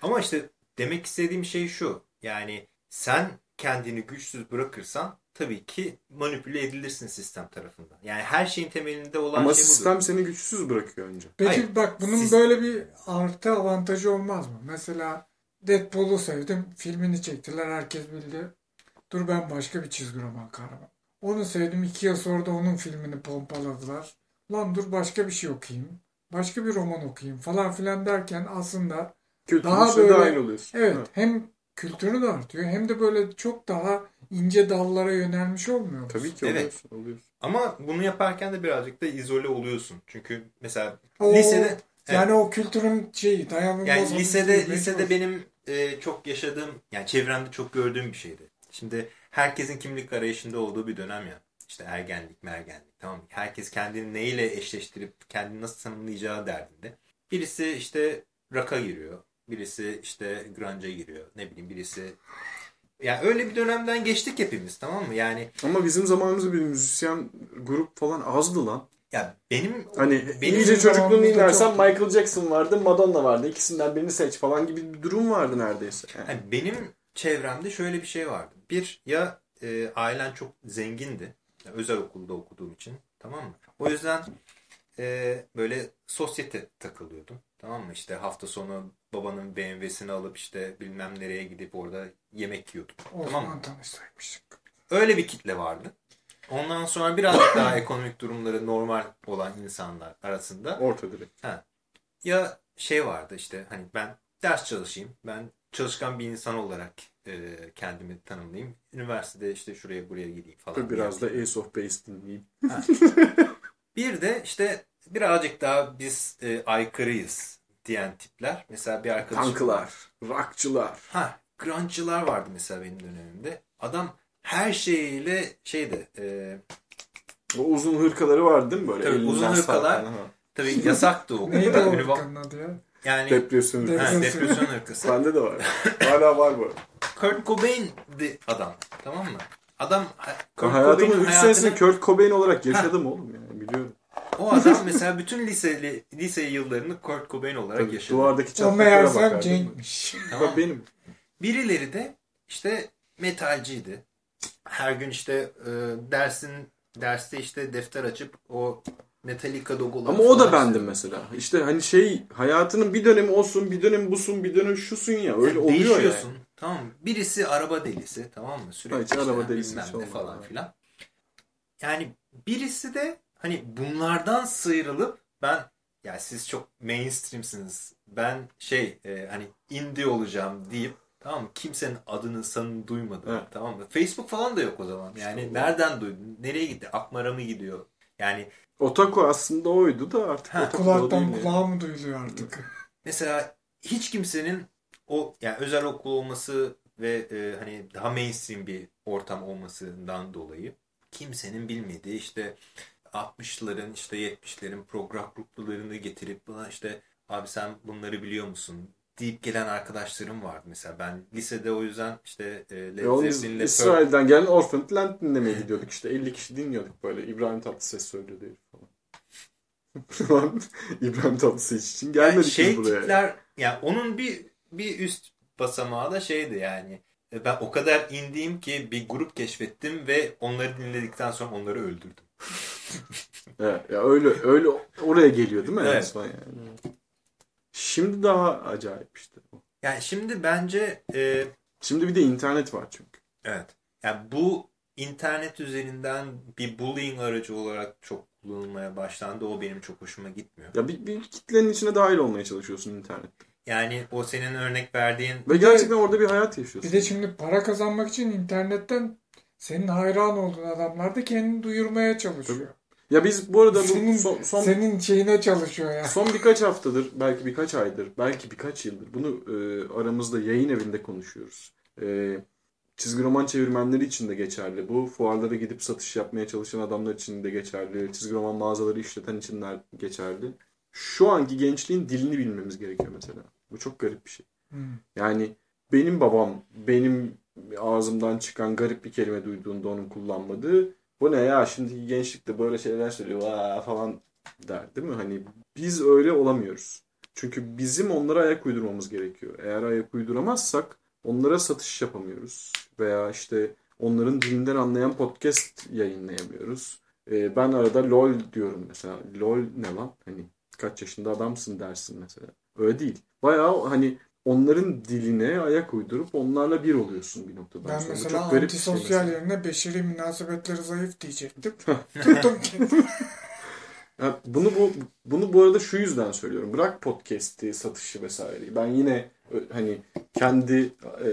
Ama işte demek istediğim şey şu. Yani sen kendini güçsüz bırakırsan tabii ki manipüle edilirsin sistem tarafından. Yani her şeyin temelinde olan Ama şey sistem budur. seni güçsüz bırakıyor önce. Peki Hayır, bak bunun siz- böyle bir artı avantajı olmaz mı? Mesela Deadpool'u sevdim. Filmini çektiler. Herkes bildi. Dur ben başka bir çizgi roman kahraman. Onu sevdim. iki yıl sonra da onun filmini pompaladılar. Lan dur başka bir şey okuyayım. Başka bir roman okuyayım falan filan derken aslında Kültürün Daha içine böyle- dahil oluyorsun. evet Evet. hem kültürü de artıyor hem de böyle çok daha ince dallara yönelmiş olmuyor musun? Tabii ki Evet. oluyorsun. oluyorsun. Ama bunu yaparken de birazcık da izole oluyorsun. Çünkü mesela O- lisede Yani o kültürün şeyi dayanılmaz. Yani lisede değil, lisede benim e, çok yaşadığım yani çevremde çok gördüğüm bir şeydi. Şimdi herkesin kimlik arayışında olduğu bir dönem ya. İşte ergenlik, mergenlik tamam mı? Herkes kendini neyle eşleştirip kendini nasıl tanımlayacağı derdinde. Birisi işte rock'a giriyor. Birisi işte grunge'a giriyor. Ne bileyim birisi yani öyle bir dönemden geçtik hepimiz tamam mı? Yani Ama bizim zamanımızda bir müzisyen grup falan azdı lan. ya benim Hani Benim iyice çocukluğunu inersen çok- Michael Jackson vardı, Madonna vardı. İkisinden birini seç falan gibi bir durum vardı neredeyse. Yani. Yani benim çevremde şöyle bir şey vardı. Bir ya e, ailen çok zengindi. Yani özel okulda okuduğum için. Tamam mı? O yüzden e, böyle sosyete takılıyordum. Tamam mı? İşte hafta sonu babanın BMW'sini alıp işte bilmem nereye gidip orada yemek yiyorduk. O Tamam mı? tanışsaymıştık. Öyle bir kitle vardı. Ondan sonra birazcık daha ekonomik durumları normal olan insanlar arasında Orta direkt. ya şey vardı işte hani ben ders çalışayım. Ben çalışkan bir insan olarak e, kendimi tanımlayayım. Üniversitede işte şuraya buraya gideyim falan. Biraz da. Ace of Base dinleyeyim. Bir de işte birazcık daha biz e, aykırıyız diyen tipler. Mesela bir arkadaşım. Tankılar, rockçılar. Ha, grunge'cılar vardı mesela benim dönemimde. Adam her şeyiyle şeydi e, O uzun hırkaları vardı değil mi böyle? Tabii, uzun hırkalar. tabii yasaktı o. Neydi o Ünivas- ırkanın adı ya? Yani Depresyon. Dep- ha, Depresyon. hırkası. Bende de var. Hala var bu. Kurt Cobain'di adam. Tamam mı? Adam Kurt Hayatımın Cobain'in 3 hayatını- senesini Kurt Cobain olarak yaşadım oğlum yani biliyorum. O adam mesela bütün liseli, lise yıllarını Kurt Cobain olarak Tabii, yaşadı. duvardaki O çatlaklara meğersem bakardım. Cenk'miş. Tamam. Benim. Birileri de işte metalciydi. Her gün işte e, dersin derste işte defter açıp o Metallica logoları Ama o da bendim mesela. İşte hani şey hayatının bir dönemi olsun, bir dönem busun, bir dönem şusun ya. Öyle Yani oluyor değişiyorsun. yani. Tamam mı? Birisi araba delisi tamam mı? Sürekli Ha, hiç işte araba delisi olmadı. falan filan. Yani birisi de hani bunlardan sıyrılıp ben ya siz çok mainstreamsiniz. Ben şey e, hani indie olacağım deyip tamam mı? Kimsenin adını sanını duymadım. Evet. Tamam mı? Facebook falan da yok o zaman. Yani nereden duydun? Nereye gitti? Akmara mı gidiyor? Yani Otaku aslında oydu da artık Ha, Kulaktan yani. kulağa mı duyuluyor artık? mesela hiç kimsenin o yani özel okul olması ve e, hani daha mainstream bir ortam olmasından dolayı kimsenin bilmediği işte 60'ların işte 70'lerin program gruplarını getirip buna işte abi sen bunları biliyor musun deyip gelen arkadaşlarım vardı mesela ben lisede o yüzden işte e, Led E Zeppelin'le Pearl- İsrail'den gelen Orphaned Land dinlemeye gidiyorduk işte 50 kişi dinliyorduk böyle İbrahim Tatlıses söylüyordu herif falan. Lan İbrahim Tatlıses için gelmedik yani şey biz buraya. tipler yani onun bir bir üst basamağı da şeydi yani E, ben o kadar indiğim ki bir grup keşfettim ve onları dinledikten sonra onları öldürdüm. Evet, ya öyle öyle oraya geliyor değil mi? Evet. en son yani? Şimdi daha acayip işte. Yani şimdi bence e, Şimdi bir de internet var çünkü. evet yani bu internet üzerinden bir bullying aracı olarak çok kullanılmaya başlandı. O benim çok hoşuma gitmiyor. Ya bir, bir kitlenin içine dahil olmaya çalışıyorsun internette. Yani o senin örnek verdiğin Ve gerçekten orada bir hayat yaşıyorsun. Bir de şimdi para kazanmak için internetten senin hayran olduğun adamlar da kendini duyurmaya çalışıyor. Ya biz bu arada bu Senin, son, son, senin şeyine çalışıyor ya. son birkaç haftadır, belki birkaç aydır, belki birkaç yıldır bunu e, aramızda yayın evinde konuşuyoruz. E, çizgi roman çevirmenleri için de geçerli. Bu fuarlara gidip satış yapmaya çalışan adamlar için de geçerli. Çizgi roman mağazaları işleten için de geçerli. Şu anki gençliğin dilini bilmemiz gerekiyor mesela. Bu çok garip bir şey. Hmm. Yani benim babam benim ağzımdan çıkan garip bir kelime duyduğunda onun kullanmadığı bu ne ya şimdiki gençlik de böyle şeyler söylüyor Aa, falan der değil mi? Hani biz öyle olamıyoruz. Çünkü bizim onlara ayak uydurmamız gerekiyor. Eğer ayak uyduramazsak onlara satış yapamıyoruz. Veya işte onların dilinden anlayan podcast yayınlayamıyoruz. Ee, ben arada LOL diyorum mesela. LOL ne lan? Hani kaç yaşında adamsın dersin mesela. Öyle değil. Bayağı hani onların diline ayak uydurup onlarla bir oluyorsun bir noktadan Ben sonra. mesela Çok şey antisosyal mesela. yerine beşeri münasebetleri zayıf diyecektim. Tuttum kendimi. Ha, bunu bu bunu bu arada şu yüzden söylüyorum. Bırak podcast'i, satışı vesaireyi. Ben yine hani kendi e,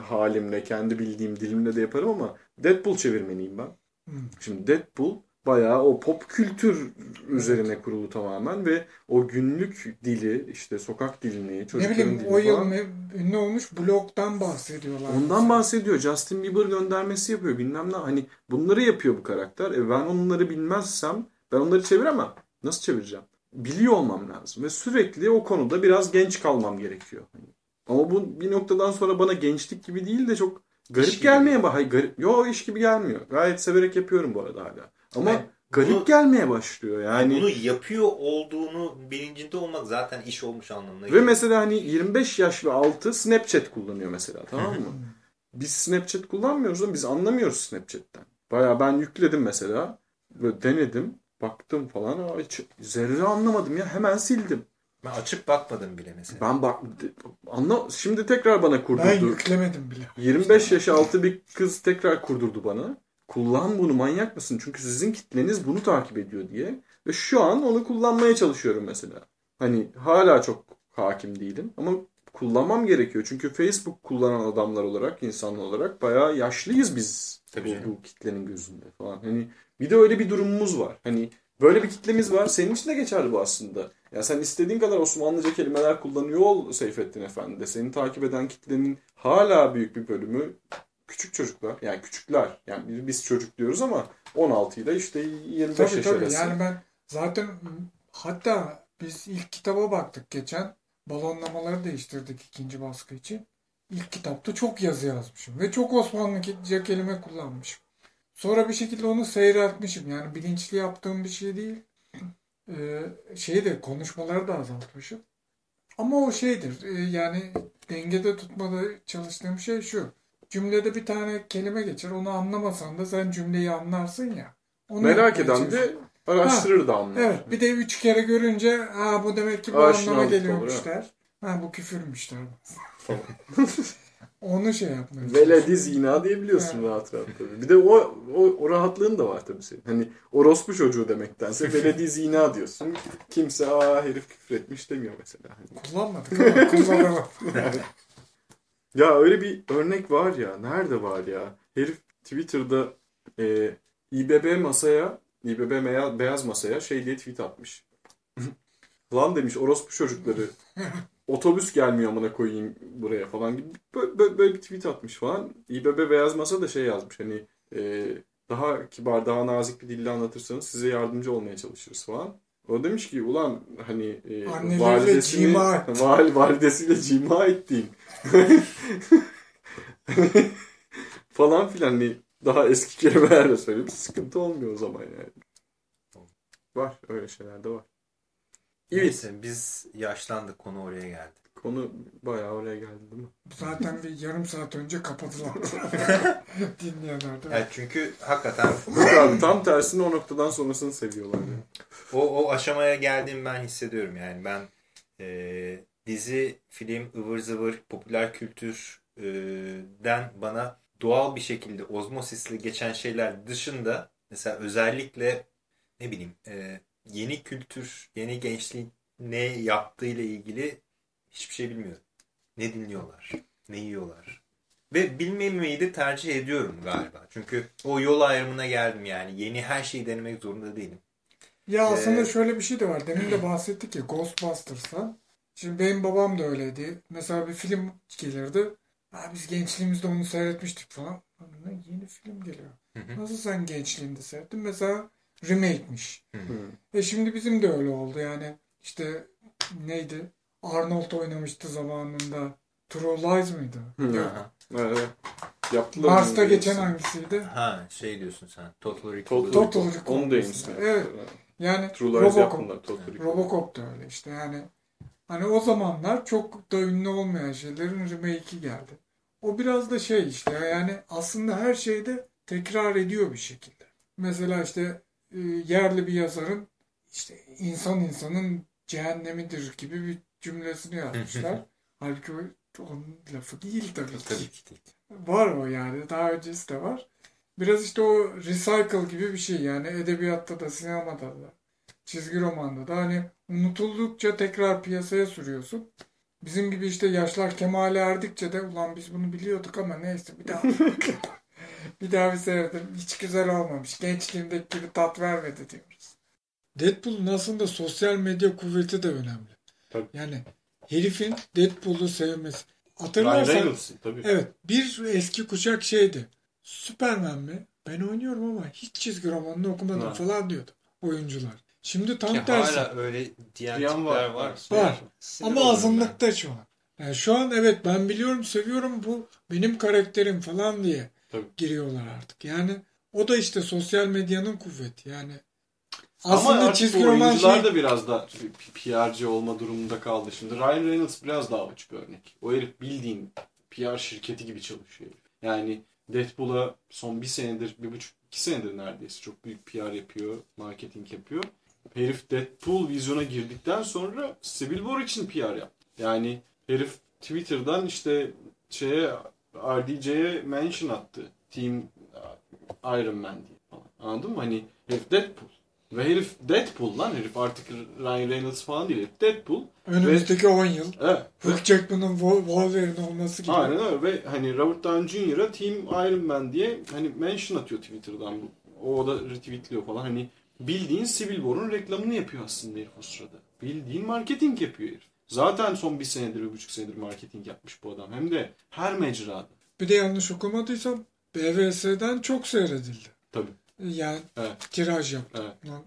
halimle, kendi bildiğim dilimle de yaparım ama Deadpool çevirmeniyim ben. Hmm. Şimdi Deadpool bayağı o pop kültür üzerine kurulu tamamen ve o günlük dili, işte sokak dilini, Ne çocukların bileyim dilini o yıl falan ne- ünlü olmuş blogdan bahsediyorlar. Ondan bahsediyor. Justin Bieber göndermesi yapıyor. Bilmem ne. Hani bunları yapıyor bu karakter. E ben onları bilmezsem ben onları çeviremem. Nasıl çevireceğim? Biliyor olmam lazım. Ve sürekli o konuda biraz genç kalmam gerekiyor. Hani. Ama bu bir noktadan sonra bana gençlik gibi değil de çok garip İş gibi gelmeye bak. Hayır, garip. Yo iş gibi gelmiyor. Gayet severek yapıyorum bu arada hala. Ama Hayır, garip bunu- gelmeye başlıyor. Yani Bunu yapıyor olduğunu bilincinde olmak zaten iş olmuş anlamına Ve geliyor. mesela hani 25 yaş ve altı Snapchat kullanıyor mesela tamam mı? biz Snapchat kullanmıyoruz ama biz anlamıyoruz Snapchat'ten. Baya ben yükledim mesela. Böyle denedim. Baktım falan. Hiç zerre anlamadım ya. Hemen sildim. Ben açıp bakmadım bile mesela. Ben bak anla şimdi tekrar bana Ben kurdurdu. yüklemedim bile. 25 yaş altı bir kız tekrar kurdurdu bana. Kullan bunu manyak mısın? Çünkü sizin kitleniz bunu takip ediyor diye. Ve şu an onu kullanmaya çalışıyorum mesela. Hani hala çok hakim değilim ama kullanmam gerekiyor. Çünkü Facebook kullanan adamlar olarak, insanlar olarak bayağı yaşlıyız biz Tabii bu kitlenin gözünde falan. Hani bir de öyle bir durumumuz var. Hani böyle bir kitlemiz var. Senin için de geçerli bu aslında. Ya sen istediğin kadar Osmanlıca kelimeler kullanıyor ol Seyfettin Efendi de. Seni takip eden kitlenin hala büyük bir bölümü küçük çocuklar. Yani küçükler. Yani biz- biz çocuk diyoruz ama 16 ile işte 25 Tabii yaş tabii arası. yani ben zaten hatta biz ilk kitaba baktık geçen. Balonlamaları değiştirdik ikinci baskı için. İlk kitapta çok yazı yazmışım ve çok Osmanlıca kelime kullanmışım. Sonra bir şekilde onu seyreltmişim. Yani bilinçli yaptığım bir şey değil. Ee, şeyi de konuşmaları da azaltmışım. Ama o şeydir. e, yani dengede tutmada çalıştığım şey şu. Cümlede bir tane kelime geçer. Onu anlamasan da sen cümleyi anlarsın ya. Onu Merak eden de araştırır da anlar. Evet bir de üç kere görünce ha bu demek ki bu Aşinalık anlama geliyormuş der. Ha bu küfürmüş der. Onu şey yapmaya Veledi zina diyebiliyorsun Evet. rahat rahat tabii. Bir de o, o, o rahatlığın da var tabii senin. Hani orospu çocuğu demektense veledi zina diyorsun. Kimse aa herif küfür etmiş demiyor mesela. Hani. Kullanmadık ama kullanalım. Ya öyle bir örnek var ya. Nerede var ya? Herif Twitter'da e, İBB masaya İBB beyaz masaya şey diye tweet atmış. Lan demiş orospu çocukları otobüs gelmiyor amına koyayım buraya falan gibi böyle, böyle, böyle bir tweet atmış falan. İBB beyaz masa da şey yazmış hani e, daha kibar daha nazik bir dille anlatırsanız size yardımcı olmaya çalışırız falan. O demiş ki ulan hani e, validesini- cima val, validesiyle cima ettiğin falan filan hani daha eski kelimelerle söyleyip sıkıntı olmuyor o zaman yani. Var öyle şeyler de var. Evet. Neyse biz yaşlandık konu oraya geldi. Konu bayağı oraya geldi değil mi? Zaten bir yarım saat önce kapadılar. Dinleyenler de. Yani çünkü hakikaten Yok abi tam tersine o noktadan sonrasını seviyorlar. Yani. o, o aşamaya geldiğimi ben hissediyorum. Yani ben e, dizi, film, ıvır zıvır, popüler kültürden bana doğal bir şekilde ozmosisle geçen şeyler dışında mesela özellikle ne bileyim e, yeni kültür, yeni gençliğin ne yaptığıyla ilgili hiçbir şey bilmiyorum. Ne dinliyorlar, ne yiyorlar. Ve bilmemeyi de tercih ediyorum galiba. Çünkü o yol ayrımına geldim yani. Yeni her şeyi denemek zorunda değilim. Ya aslında Ee, şöyle bir şey de var. Demin de bahsettik ya Ghostbusters'tan. Şimdi benim babam da öyleydi. Mesela bir film gelirdi. Ha, biz gençliğimizde onu seyretmiştik falan. Lan Ne yeni film geliyor. Hı hı. Nasıl sen gençliğinde seyrettin? Mesela remake'miş. E şimdi bizim de öyle oldu yani. İşte neydi? Arnold oynamıştı zamanında. True Lies mıydı? Yok. Evet. Yaptılar Mars'ta geçen hangisiydi? Ha şey diyorsun sen. Total Recall. Total, Total Recall. Onu da Evet. Yani True Lies Robocop. yaptılar. Total Recall. Robocop da öyle işte yani. Hani o zamanlar çok da ünlü olmayan şeylerin remake'i geldi. o biraz da şey işte yani aslında her şeyde tekrar ediyor bir şekilde. Mesela işte e, yerli bir yazarın işte insan insanın cehennemidir gibi bir cümlesini yazmışlar. Halbuki onun lafı değil tabii ki. Tabii ki değil. Var o yani. Daha öncesi de var. Biraz işte o recycle gibi bir şey yani edebiyatta da sinemada da çizgi romanda da hani unutuldukça tekrar piyasaya sürüyorsun. Bizim gibi işte yaşlar kemale erdikçe de ulan biz bunu biliyorduk ama neyse bir daha bir daha bir seyredelim. Hiç güzel olmamış. Gençliğimdeki gibi tat vermedi diyoruz. Deadpool'un aslında sosyal medya kuvveti de önemli. Tabii. Yani herifin Deadpool'u sevmesi. Hatırlarsan tabii. Evet bir eski kuşak şeydi. Superman mi? Ben oynuyorum ama hiç çizgi romanını okumadım Ha. falan diyordu oyuncular. Şimdi tam Ki tersi. hala öyle diyen Diyen tipler var. var. Var. Ama azınlıkta şu an. Yani şu an evet ben biliyorum seviyorum bu benim karakterim falan diye Tabii. giriyorlar artık. Yani o da işte sosyal medyanın kuvveti. Yani Ama aslında artık çizgi roman şey... da biraz da PR'cı olma durumunda kaldı. Şimdi Ryan Reynolds biraz daha açık örnek. O herif bildiğin PR şirketi gibi çalışıyor. Yani Deadpool'a son bir senedir, bir buçuk, iki senedir neredeyse çok büyük PR yapıyor, marketing yapıyor. Herif Deadpool vizyona girdikten sonra Civil War için PR yaptı. Yani herif Twitter'dan işte şeye RDJ'ye mention attı. Team Iron Man diye falan. Anladın mı? Hani herif Deadpool. Ve herif Deadpool lan herif artık Ryan Reynolds falan değil herif Deadpool. Önümüzdeki 10 yıl Evet. Ve- Hugh Jackman'ın Wo- Wolverine olması gibi. Aynen öyle ve hani Robert Downey Jr.'a Team Iron Man diye hani mention atıyor Twitter'dan. O da retweetliyor falan. Hani bildiğin Civil War'un reklamını yapıyor aslında herif o sırada. Bildiğin marketing yapıyor herif. Zaten son bir senedir, bir buçuk senedir marketing yapmış bu adam. Hem de her mecrada. Bir de yanlış okumadıysam BVS'den çok seyredildi. Tabii. Yani Evet. tiraj yaptı. Evet. Lan,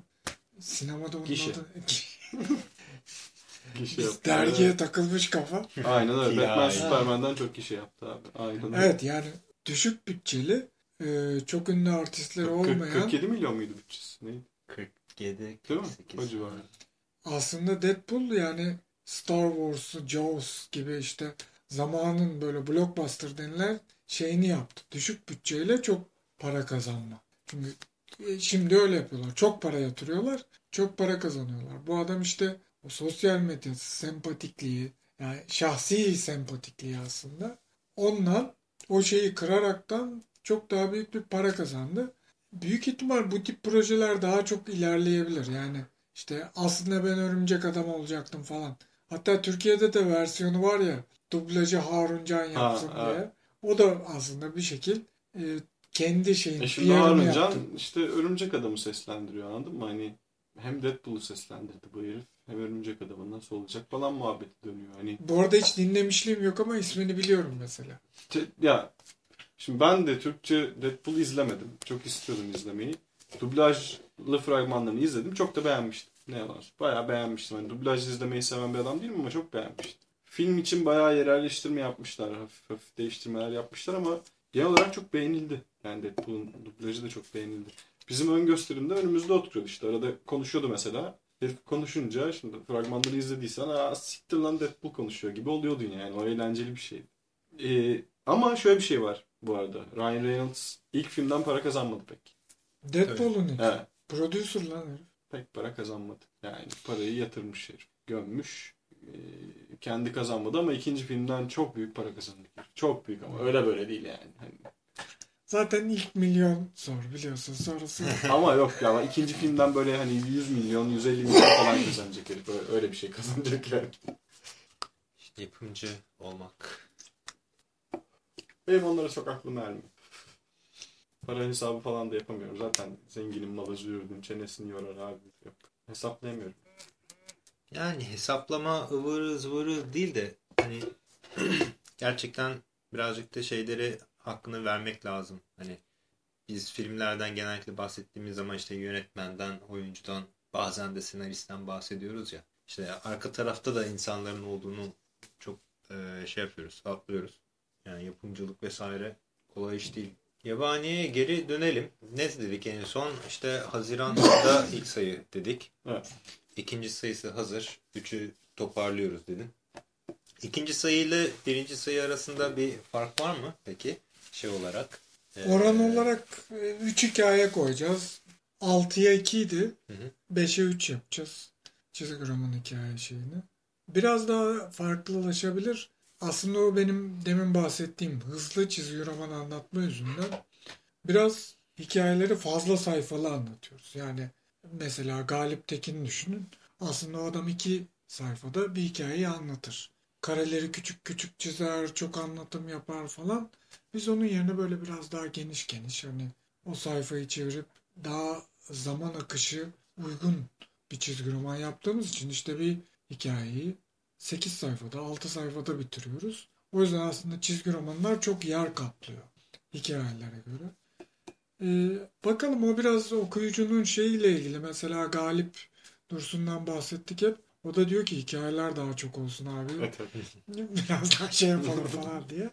sinemada onun Gişe. adı- Kişi yaptı. dergiye takılmış kafa. Aynen öyle. Batman. Superman'dan çok kişi yaptı abi. Aynen öyle. Evet yani düşük bütçeli e, çok ünlü artistleri 40 olmayan 47 milyon muydu bütçesi? Neydi? 47, Değil mi? 48. O civarı. aslında Deadpool yani Star Wars, Jaws gibi işte zamanın böyle blockbuster denilen şeyini yaptı. Düşük bütçeyle çok para kazanma. Çünkü e, şimdi öyle yapıyorlar. Çok para yatırıyorlar, çok para kazanıyorlar. Bu adam işte o sosyal medya sempatikliği, yani şahsi sempatikliği aslında. Ondan o şeyi kıraraktan çok daha büyük bir para kazandı. Büyük ihtimal bu tip projeler daha çok ilerleyebilir. Yani işte aslında ben örümcek adam olacaktım falan. Hatta Türkiye'de de versiyonu var ya dublajı Harun Can yapsın Ha, diye. O da aslında bir şekil e, kendi şeyini E şimdi Harun yaptı. Can işte Örümcek Adam'ı seslendiriyor anladın mı? Hani hem Deadpool'u seslendirdi bu herif hem Örümcek Adam'ı nasıl olacak falan muhabbeti dönüyor. Hani Bu arada hiç dinlemişliğim yok ama ismini biliyorum mesela. te- ya şimdi ben de Türkçe Deadpool izlemedim. Çok istiyordum izlemeyi. Dublajlı fragmanlarını izledim. Çok da beğenmiştim. Ne yalan. Bayağı beğenmiştim. Hani dublaj izlemeyi seven bir adam değilim ama çok beğenmiştim. Film için bayağı yerelleştirme yapmışlar. Hafif hafif değiştirmeler yapmışlar ama genel olarak çok beğenildi. Yani Deadpool'un dublajı da çok beğenildi. Bizim ön gösterimde önümüzde oturuyordu işte. Arada konuşuyordu mesela. Herif konuşunca şimdi fragmanları izlediysen aa siktir lan Deadpool konuşuyor gibi oluyordun yani. O eğlenceli bir şeydi. Ee, ama şöyle bir şey var bu arada. Ryan Reynolds ilk filmden para kazanmadı pek. Deadpool'un ilk. Evet. Producer lan herif. Pek para kazanmadı. Yani parayı yatırmış herif. Gömmüş. Ee, kendi kazanmadı ama ikinci filmden çok büyük para kazandı. Çok büyük ama öyle böyle değil yani. Hani Zaten ilk milyon zor biliyorsun. Sonrası Ama yok ya ikinci filmden böyle hani 100 milyon 150 milyon falan kazanacak herif. Öyle, öyle bir şey kazanacak yani. İşte yapımcı olmak. Benim onlara çok aklım ermiyor. Para hesabı falan da yapamıyorum. Zaten zenginim malı züğürdün çenesini yorar abi. Yok. Hesaplayamıyorum. Yani hesaplama ıvırı zıvırı değil de hani gerçekten birazcık da şeyleri hakkını vermek lazım. Hani biz filmlerden genellikle bahsettiğimiz zaman işte yönetmenden, oyuncudan, bazen de senaristten bahsediyoruz ya. İşte arka tarafta da insanların olduğunu çok e, şey yapıyoruz, atlıyoruz. Yani yapımcılık vesaire kolay iş değil. Yabani'ye geri dönelim. Ne dedik en son? İşte Haziran'da ilk sayı dedik. Evet. İkinci sayısı hazır. Üçü toparlıyoruz dedin. İkinci sayıyla birinci sayı arasında bir fark var mı peki şey olarak? Ee, Oran olarak 3 hikaye koyacağız. 6'ya 2 idi. 5'e 3 yapacağız. Çizgi roman hikaye şeyini. Biraz daha farklılaşabilir. Aslında o benim demin bahsettiğim hızlı çizgi roman anlatma yüzünden biraz hikayeleri fazla sayfalı anlatıyoruz. Yani mesela Galip Tekin düşünün. Aslında o adam iki sayfada bir hikayeyi anlatır. Kareleri küçük küçük çizer, çok anlatım yapar falan. Biz onun yerine böyle biraz daha geniş geniş hani o sayfayı çevirip daha zaman akışı uygun bir çizgi roman yaptığımız için işte bir hikayeyi 8 sayfada 6 sayfada bitiriyoruz. O yüzden aslında çizgi romanlar çok yer kaplıyor hikayelere göre. Ee, bakalım o biraz okuyucunun şeyiyle ilgili. Mesela Galip Dursun'dan bahsettik hep. O da diyor ki hikayeler daha çok olsun abi. biraz daha şey yapalım falan diye.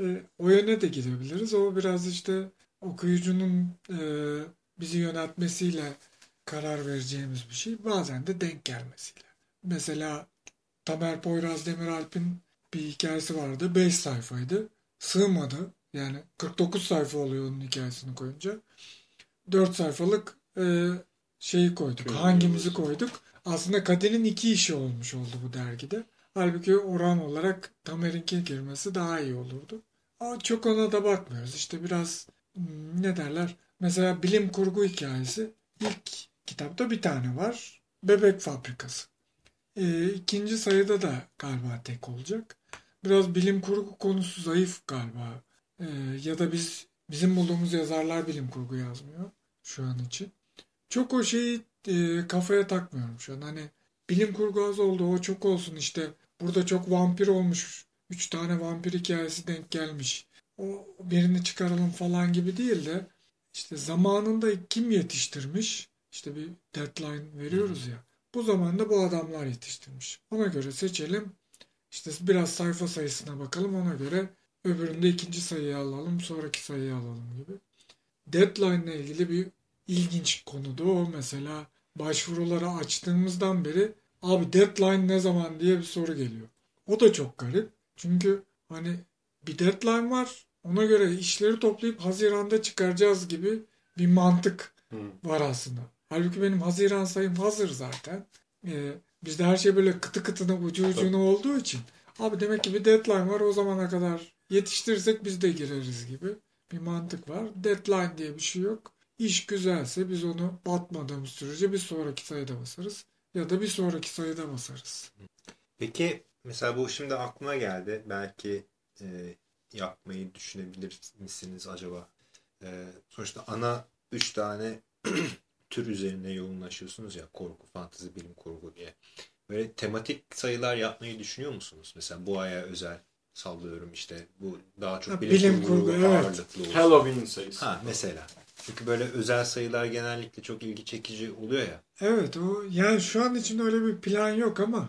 Ee, o yöne de gidebiliriz. O biraz işte okuyucunun e, bizi yöneltmesiyle karar vereceğimiz bir şey. Bazen de denk gelmesiyle. Mesela Tamer Poyraz Demiralp'in bir hikayesi vardı. 5 sayfaydı. Sığmadı. Yani 49 sayfa oluyor onun hikayesini koyunca. 4 sayfalık e, şeyi koyduk. Köy hangimizi koyduk? Aslında Kadir'in iki işi olmuş oldu bu dergide. Halbuki oran olarak Tamer'inki girmesi daha iyi olurdu. Ama çok ona da bakmıyoruz. İşte biraz hmm, ne derler? Mesela bilim kurgu hikayesi. ilk kitapta bir tane var. Bebek fabrikası. E, ikinci sayıda da galiba tek olacak. Biraz bilim kurgu konusu zayıf galiba. E, ya da biz bizim bulduğumuz yazarlar bilim kurgu yazmıyor şu an için. Çok o şeyi e, kafaya takmıyorum şu an. Hani bilim kurgu az oldu o çok olsun işte. Burada çok vampir olmuş. Üç tane vampir hikayesi denk gelmiş. O birini çıkaralım falan gibi değil de işte zamanında kim yetiştirmiş? İşte bir deadline veriyoruz ya. Bu zamanda bu adamlar yetiştirmiş. Ona göre seçelim. İşte biraz sayfa sayısına bakalım. Ona göre öbüründe ikinci sayıyı alalım. Sonraki sayıyı alalım gibi. Deadline ile ilgili bir ilginç konuda o mesela başvuruları açtığımızdan beri abi deadline ne zaman diye bir soru geliyor. O da çok garip. Çünkü hani bir deadline var. Ona göre işleri toplayıp Haziran'da çıkaracağız gibi bir mantık var aslında. Halbuki benim Haziran sayım hazır zaten. Ee, bizde her şey böyle kıtı kıtına ucu ucuna olduğu için. Abi demek ki bir deadline var o zamana kadar yetiştirirsek biz de gireriz gibi bir mantık var. Deadline diye bir şey yok. İş güzelse biz onu batmadığımız sürece bir sonraki sayıda basarız. Ya da bir sonraki sayıda basarız. Peki mesela bu şimdi aklıma geldi. Belki e, yapmayı düşünebilir misiniz acaba? E, sonuçta ana üç tane tür üzerine yoğunlaşıyorsunuz ya korku, fantezi, bilim kurgu diye. Böyle tematik sayılar yapmayı düşünüyor musunuz? Mesela bu aya özel sallıyorum işte bu daha çok bilim, bilim kurgu, kurgu evet. ağırlıklı olsun. Halloween sayısı. Ha mesela. Çünkü böyle özel sayılar genellikle çok ilgi çekici oluyor ya. Evet o yani şu an için öyle bir plan yok ama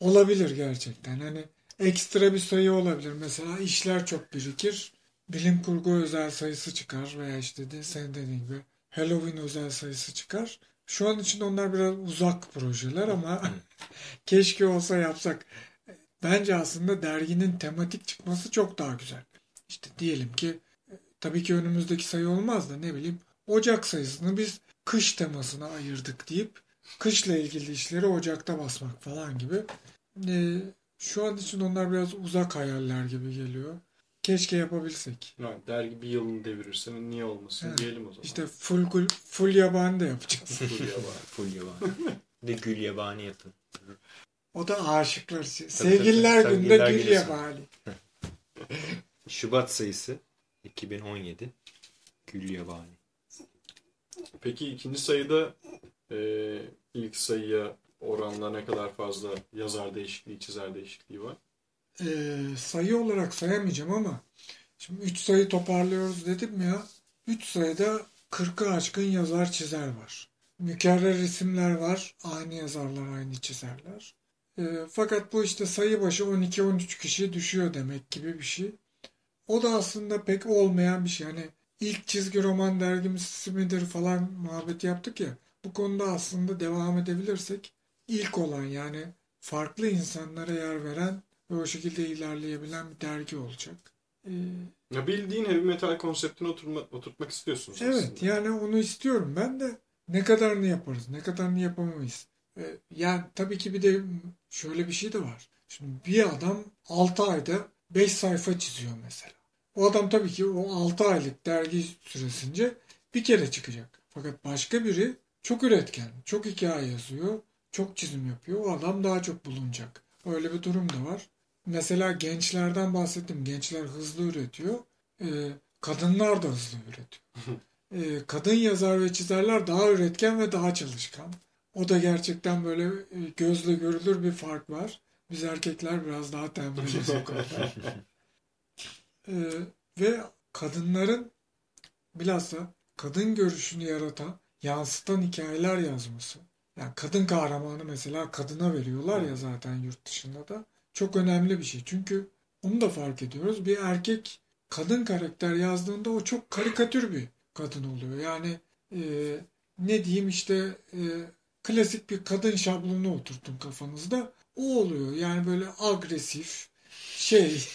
olabilir gerçekten. Hani ekstra bir sayı olabilir. Mesela işler çok birikir. Bilim kurgu özel sayısı çıkar veya işte de sen dediğin gibi Halloween özel sayısı çıkar. Şu an için onlar biraz uzak projeler ama keşke olsa yapsak. Bence aslında derginin tematik çıkması çok daha güzel. İşte diyelim ki tabii ki önümüzdeki sayı olmaz da ne bileyim Ocak sayısını biz kış temasına ayırdık deyip kışla ilgili işleri Ocak'ta basmak falan gibi. Ee, şu an için onlar biraz uzak hayaller gibi geliyor. Keşke yapabilsek. Yani dergi bir yılını devirirse niye olmasın evet. diyelim o zaman. İşte full, full, full yabani de yapacağız. full yabani. full yabani. de gül yabani yapın. O da aşıklar. Sevgililer tabii, günde gül günü yabani. Şubat sayısı 2017 gül yabani. Peki ikinci sayıda e, ilk sayıya oranla ne kadar fazla yazar değişikliği, çizer değişikliği var? E, sayı olarak sayamayacağım ama şimdi 3 sayı toparlıyoruz dedim ya. 3 sayıda 40'ı aşkın yazar çizer var. Mükerrer isimler var. Aynı yazarlar aynı çizerler. E, fakat bu işte sayı başı 12-13 kişi düşüyor demek gibi bir şey. O da aslında pek olmayan bir şey. Hani ilk çizgi roman dergimiz midir falan muhabbet yaptık ya. Bu konuda aslında devam edebilirsek ilk olan yani farklı insanlara yer veren ve o şekilde ilerleyebilen bir dergi olacak. Ee, Ya bildiğin heavy metal konseptine oturma, oturtmak istiyorsun. evet yani onu istiyorum ben de ne kadarını yaparız ne kadarını yapamayız. Ee, yani tabii ki bir de şöyle bir şey de var. Şimdi bir adam 6 ayda 5 sayfa çiziyor mesela. O adam tabii ki o 6 aylık dergi süresince bir kere çıkacak. Fakat başka biri çok üretken, çok hikaye yazıyor, çok çizim yapıyor. O adam daha çok bulunacak. Öyle bir durum da var. Mesela gençlerden bahsettim. Gençler hızlı üretiyor. Ee, kadınlar da hızlı üretiyor. Ee, kadın yazar ve çizerler daha üretken ve daha çalışkan. O da gerçekten böyle e, gözle görülür bir fark var. Biz erkekler biraz daha tembeliz o konuda. Ee, ve kadınların bilhassa kadın görüşünü yaratan, yansıtan hikayeler yazması. Yani kadın kahramanı mesela kadına veriyorlar ya zaten yurt dışında da. Çok önemli bir şey. Çünkü onu da fark ediyoruz. Bir erkek kadın karakter yazdığında o çok karikatür bir kadın oluyor. Yani e, ne diyeyim işte e, klasik bir kadın şablonu oturtun kafanızda. O oluyor. Yani böyle agresif şey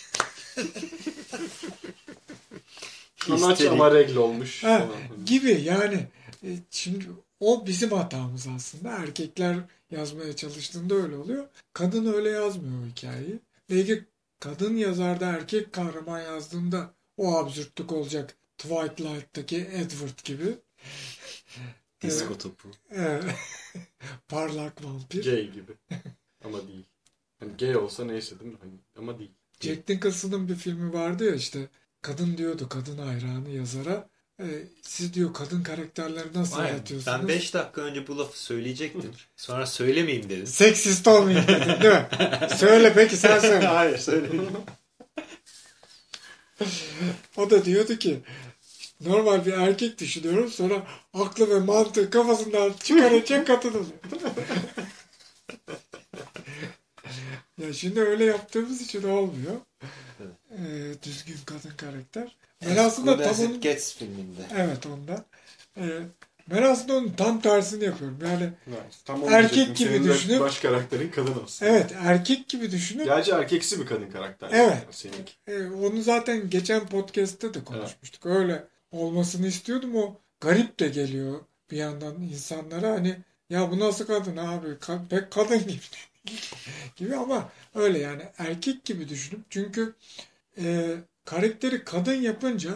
Anaç ama regl olmuş. Ha, gibi yani e, şimdi o bizim hatamız aslında. Erkekler yazmaya çalıştığında öyle oluyor. Kadın öyle yazmıyor o hikayeyi. Belki kadın yazarda erkek kahraman yazdığında o absürtlük olacak. Twilight'taki Edward gibi. Disko topu. E, parlak vampir. Gay gibi. ama değil. Hani gay olsa neyse değil mi? Hani, ama değil. Jack Nicholson'ın bir filmi vardı ya işte kadın diyordu kadın hayranı yazara. E, siz diyor kadın karakterleri nasıl yaratıyorsunuz? ben 5 dakika önce bu lafı söyleyecektim. Sonra söylemeyeyim dedim. Seksist olmayayım dedin değil mi? Söyle peki sen söyle. Hayır söylemeyeyim. O da diyordu ki normal bir erkek düşünüyorum sonra aklı ve mantığı kafasından çıkaracak kadın ya şimdi öyle yaptığımız için olmuyor. Ee, düzgün kadın karakter. Ben aslında tam As onun, Gets filminde. evet onda. Ee, ben aslında onun tam tersini yapıyorum. Yani Nice. Tam Erkek gibi Senin düşünüp- Baş karakterin kadın olsun. evet erkek gibi düşünüp Gerçi erkeksi bir kadın karakter. Evet. Yani Seninki. E, onu zaten geçen podcast'te de konuşmuştuk. Öyle olmasını istiyordum. O garip de geliyor bir yandan insanlara. Hani ya bu nasıl kadın abi? Ka- pek kadın gibi. gibi ama öyle yani erkek gibi düşünüp çünkü e, karakteri kadın yapınca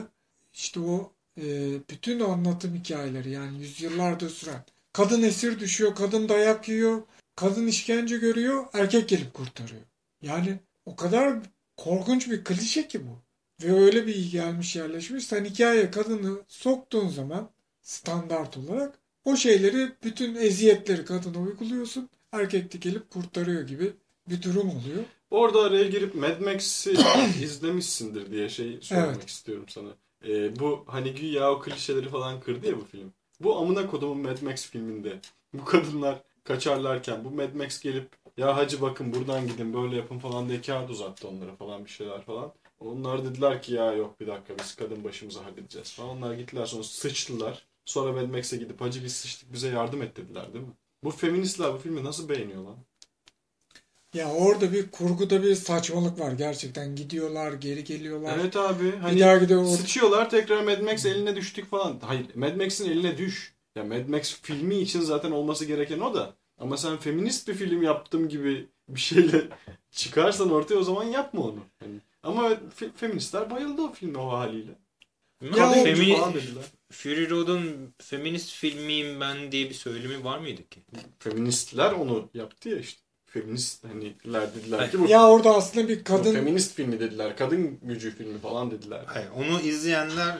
işte o e, bütün anlatım hikayeleri yani yüzyıllardır süren kadın esir düşüyor, kadın dayak yiyor, kadın işkence görüyor, erkek gelip kurtarıyor. Yani o kadar korkunç bir klişe ki bu. Ve öyle bir gelmiş yerleşmiş. Sen hikayeye kadını soktuğun zaman standart olarak o şeyleri bütün eziyetleri kadına uyguluyorsun. Erkek de gelip kurtarıyor gibi bir durum oluyor. Orada araya girip Mad Max'i izlemişsindir diye şey söylemek Evet. istiyorum sana. Ee, bu hani güya o klişeleri falan kırdı ya bu film. Bu amına kodumun Mad Max filminde bu kadınlar kaçarlarken bu Mad Max gelip ya hacı bakın buradan gidin böyle yapın falan diye kağıt uzattı onlara falan bir şeyler falan. Onlar dediler ki ya yok bir dakika biz kadın başımıza halledeceğiz falan. Onlar gittiler sonra sıçtılar. Sonra Mad Max'e gidip hacı biz sıçtık bize yardım et dediler değil mi? Bu feministler bu filmi nasıl beğeniyor lan? Ya orada bir kurguda bir saçmalık var gerçekten. Gidiyorlar, geri geliyorlar. Evet abi. Bir Hani daha gidiyor. sıçıyorlar tekrar Mad Max eline düştük falan. Hayır Mad Max'in eline düş. Ya Mad Max filmi için zaten olması gereken o da. Ama sen feminist bir film yaptım gibi bir şeyle çıkarsan ortaya o zaman yapma onu. Hani, ama fe- feministler bayıldı o filme o haliyle. Ya dediler. Fury Road'un feminist filmiyim ben diye bir söylemi var mıydı ki? Feministler onu yaptı ya işte. Feminist hani dediler ki bu, Ya orada aslında bir kadın feminist filmi dediler. Kadın gücü filmi falan dediler. Hayır, onu izleyenler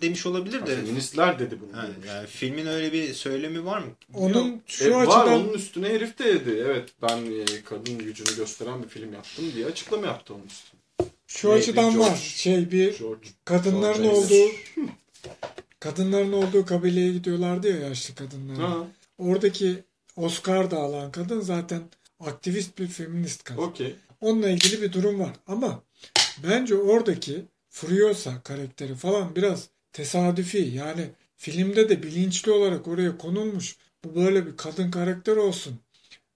demiş olabilir Ha, de. Feministler dedi bunu. Ha, yani filmin öyle bir söylemi var mı? onun E, şu var açıdan onun üstüne herif de dedi. Evet ben e, kadın gücünü gösteren bir film yaptım diye açıklama yaptı onun üstüne. şu Neydi? açıdan George- var. Şey bir George. kadınların George olduğu kadınların olduğu kabileye gidiyorlardı ya yaşlı kadınlar. Oradaki Oscar da alan kadın zaten aktivist bir feminist kadın. okey. Onunla ilgili bir durum var. Ama bence oradaki Furiosa karakteri falan biraz tesadüfi. Yani filmde de bilinçli olarak oraya konulmuş. Bu böyle bir kadın karakter olsun.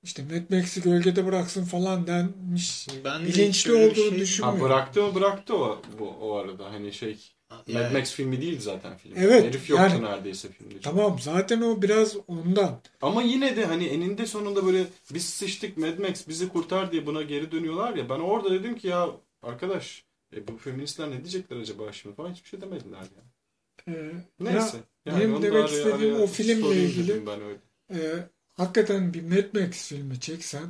işte Mad Max'i gölgede bıraksın falan denmiş. Ben Bilinçli olduğunu şey- düşün- Ha, bıraktı o bıraktı o bu o arada hani şey Yani- Mad Max filmi değil zaten film. Evet, Herif yoktu yani- neredeyse filmde. Tamam zaten o biraz ondan. Ama yine de hani eninde sonunda böyle biz sıçtık Mad Max bizi kurtar diye buna geri dönüyorlar ya. Ben orada dedim ki ya arkadaş e, bu feministler ne diyecekler acaba şimdi falan hiçbir şey demediler ya. Ee, Neyse. Ya, benim onu da demek araya- istediğim araya o filmle ilgili- dedim Ben öyle. e, hakikaten bir Mad Max filmi çeksen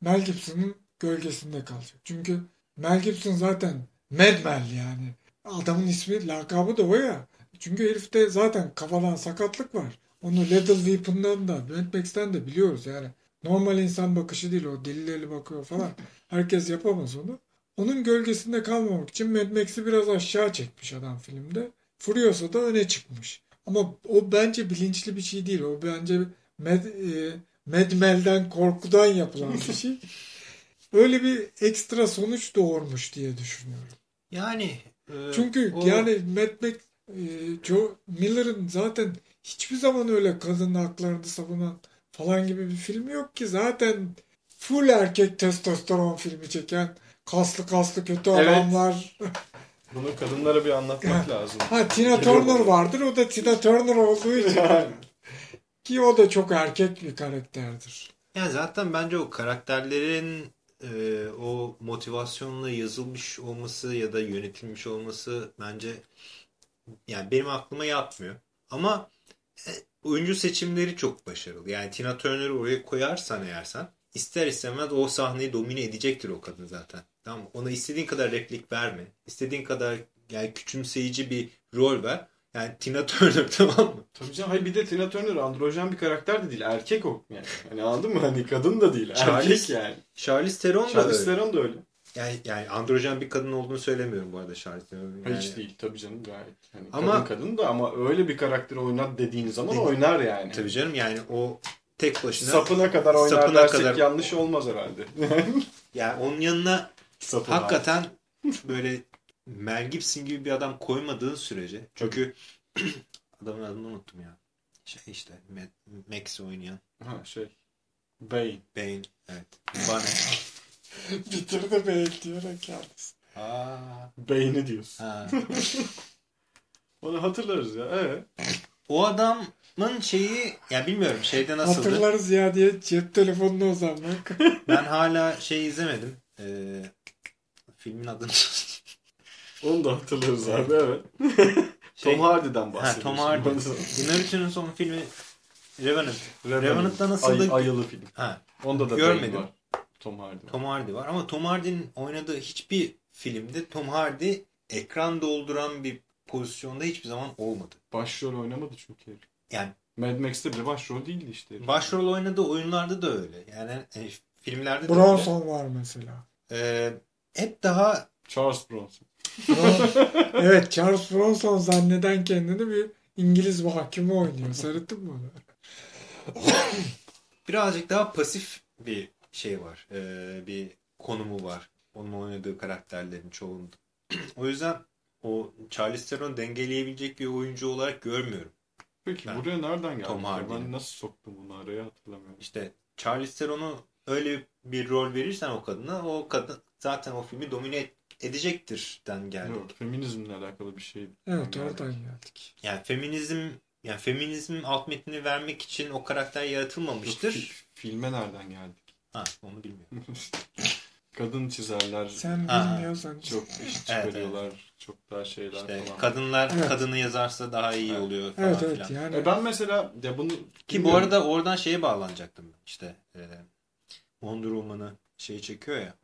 Mel Gibson'ın gölgesinde kalacak. Çünkü Mel Gibson zaten Mad Mel yani. Adamın ismi, lakabı da o ya. Çünkü herifte zaten kafadan sakatlık var. Onu Lethal Weapon'dan da Mad Max'ten de biliyoruz yani. Normal insan bakışı değil o deli bakıyor falan. Herkes yapamaz onu. Onun gölgesinde kalmamak için Mad Max'i biraz aşağı çekmiş adam filmde. Furiosa da öne çıkmış. Ama o bence bilinçli bir şey değil. O bence Mad, e, Mad Mel'den korkudan yapılan bir şey. Öyle bir ekstra sonuç doğurmuş diye düşünüyorum. Yani e, Çünkü o- yani Mad Max e, Joe Miller'ın zaten hiçbir zaman öyle kadın haklarını savunan falan gibi bir film yok ki. Zaten full erkek testosteron filmi çeken kaslı kaslı kötü Evet. adamlar. Bunu kadınlara bir anlatmak lazım. Ha Tina Turner vardır. O da Tina Turner olduğu için. Ki o da çok erkek bir karakterdir. Yani zaten bence o karakterlerin e, o motivasyonla yazılmış olması ya da yönetilmiş olması bence yani benim aklıma yatmıyor. Ama e, oyuncu seçimleri çok başarılı. Yani Tina Turner'ı oraya koyarsan eğer sen ister istemez o sahneyi domine edecektir o kadın zaten. Tamam? Ona istediğin kadar replik verme. İstediğin kadar yani küçümseyici bir rol ver. Yani Tina Turner tamam mı? Tabii canım. Hayır bir de Tina Turner androjen bir karakter de değil. Erkek o yani. Hani anladın mı? Hani kadın da değil. Charlize- Erkek yani. Charlize Theron da Charlize. Theron da öyle. Yani, yani androjen bir kadın olduğunu söylemiyorum bu arada Charlize Theron'un. Yani, Hiç değil tabii canım gayet. Hani Ama- kadın kadın da ama öyle bir karakter oynar dediğin zaman Dedi- oynar yani. Tabii canım yani o tek başına Sapına kadar oynar Sapına dersek kadar- yanlış olmaz herhalde. yani onun yanına Sapına. hakikaten böyle Mel Gibson gibi bir adam koymadığın sürece çünkü adamın adını unuttum ya. Şey işte Max oynayan Ha şey. Bane. Bane evet. Bane. Bitirdi be diyerek yalnız. Aa, Bane'i diyorsun. ha. Onu hatırlarız ya. Evet. O adamın şeyi ya bilmiyorum şeyde nasıldı. Hatırlarız ya diye cep telefonuna uzanmak. Ben hala şey izlemedim. Ee, filmin adını Onu da hatırlarız abi evet. Şey- Tom Hardy'den Ha, bahsediyorsun. Tom Hardy. Inarritu'nun son filmi Revenant. Revenant. Revenant'ta nasıldı? Ay, ayılı film. Ha, Onda da Görmedim. Var. Tom Hardy. var. Tom Hardy var ama Tom Hardy'nin oynadığı hiçbir filmde Tom Hardy ekran dolduran bir pozisyonda hiçbir zaman olmadı. Başrol oynamadı çünkü. herif. Yani Mad Max'te bile başrol değildi işte. herif. başrol oynadığı oyunlarda da öyle. Yani e, filmlerde de öyle. Bronson var mesela. Ee, hep daha Charles Bronson. Evet Charles Bronson zanneden kendini bir İngiliz mahkumu oynuyor. Seyrettin mi onu? birazcık daha pasif bir şey var. Ee, bir konumu var. Onun oynadığı karakterlerin çoğunda. o yüzden o Charlize Theron dengeleyebilecek bir oyuncu olarak görmüyorum. Peki Ben- buraya nereden geldi? Tom Hardy'nin. Ben nasıl soktum bunu araya hatırlamıyorum. İşte Charlize Theron'u öyle bir rol verirsen o kadına o kadın zaten o filmi domine et- edecektir den geldi. Yok, feminizmle alakalı bir şey. Evet oradan geldik. Yani feminizm yani feminizm alt metnini vermek için o karakter yaratılmamıştır. Fi- filme nereden geldik? Ha onu bilmiyorum. Kadın çizerler Sen Ha. bilmiyorsan. çok iş çıkarıyorlar. Çok daha şeyler İşte falan. kadınlar Evet. kadını yazarsa daha iyi Evet. oluyor falan Evet evet filan. yani. E ben mesela ya bunu Ki bu arada oradan şeye bağlanacaktım. İşte e, Wonder Woman'ı şey çekiyor ya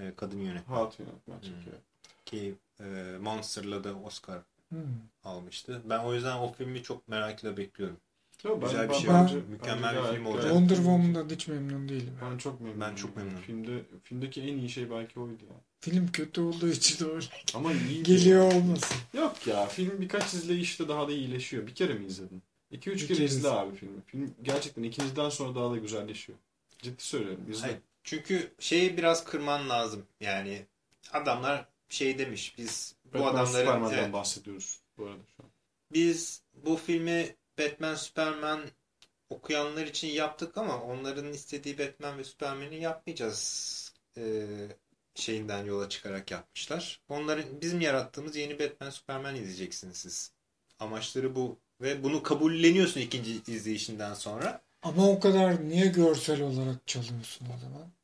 e, kadın yönetmen. Hat yönetmen Hmm. çekiyor. Ki e, Monster'la da Oscar Hmm. almıştı. Ben o yüzden o filmi çok merakla bekliyorum. Yo, ben- Güzel bir ben- şey bence- olacak. Mükemmel bir film olacak. Wonder. Woman'dan hiç memnun değilim. Ben çok memnunum. Ben çok memnunum. Filmde, filmdeki en iyi şey belki oydu ya. Film kötü olduğu için doğru. Ama iyi. Geliyor olmasın. Yok ya film birkaç izleyişte daha da iyileşiyor. Bir kere mi izledin? 2-3 Bir kere kere izle izledim. abi filmi. Film gerçekten ikinciden sonra daha da güzelleşiyor. Ciddi söylüyorum. İzle. Hayır. Çünkü şeyi biraz kırman lazım. Yani adamlar şey demiş biz bu Batman adamların Superman'dan evet, bahsediyoruz bu arada şu an. biz bu filmi Batman Superman okuyanlar için yaptık ama onların istediği Batman ve Superman'i yapmayacağız e, şeyinden yola çıkarak yapmışlar. Onların bizim yarattığımız yeni Batman Superman izleyeceksiniz siz. Amaçları bu ve bunu kabulleniyorsun ikinci izleyişinden sonra. Ama o kadar niye görsel olarak çalıyorsun o zaman?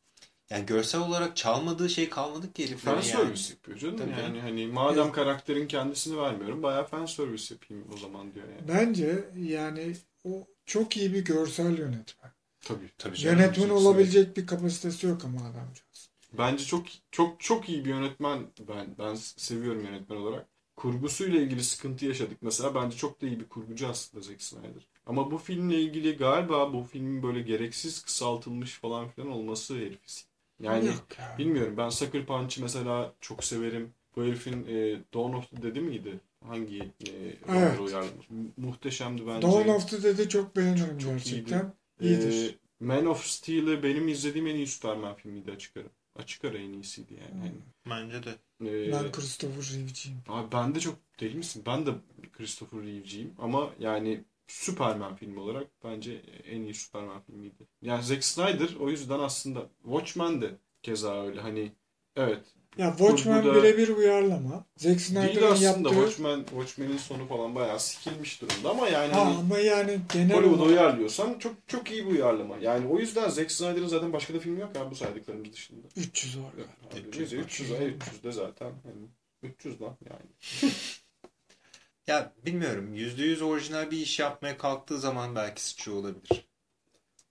Yani görsel olarak çalmadığı şey kalmadı ki heriflerin Fan yani. service yapıyor canım. Tabii yani hani madem karakterin kendisini vermiyorum bayağı fan service yapayım o zaman diyor yani. Bence yani o çok iyi bir görsel yönetmen. Tabii. Tabii canım. Yönetmen olabilecek bir kapasitesi yok ama adamcağız. Bence çok çok çok iyi bir yönetmen. Ben ben seviyorum yönetmen olarak. Kurgusuyla ilgili sıkıntı yaşadık mesela. Bence çok da iyi bir kurgucu aslında Zack Snyder. Ama bu filmle ilgili galiba bu filmin böyle gereksiz kısaltılmış falan filan olması herifi. Yani Yok ya. bilmiyorum ben Sucker Punch'ı mesela çok severim. Bu herifin e, Dawn of the Dead'i miydi? Hangi e, Evet. uyarlamış? Mu- Muhteşemdi bence. Dawn of the Dead'i çok beğenirim Çok gerçekten. Ee, İyidir. Man of Steel'i benim izlediğim en iyi Superman filmiydi açık ara. Açık ara en iyisiydi yani. Hmm. Bence de. Ee, Ben Christopher Reeve'ciyim. Abi ben de çok deli misin? Ben de Christopher Reeve'ciyim ama yani Superman filmi olarak bence en iyi Superman filmiydi. Yani Zack Snyder o yüzden aslında Watchmen de keza öyle hani evet Ya Watchmen Kurguda- birebir uyarlama. Zack Snyder'ın aslında yaptığı... Watchmen, Watchmen'in sonu falan bayağı sikilmiş durumda ama yani Ha, hani ama yani genel Hollywood'a olarak uyarlıyorsan çok çok iyi bir uyarlama. Yani o yüzden Zack Snyder'ın zaten başka da filmi yok ya bu saydıklarımız dışında. 300 var. Yok, abi, 300 300, var. 300, ay, 300 de zaten. Yani 300 lan yani. Ya bilmiyorum. %100 orijinal bir iş yapmaya kalktığı zaman belki sıçıyor olabilir.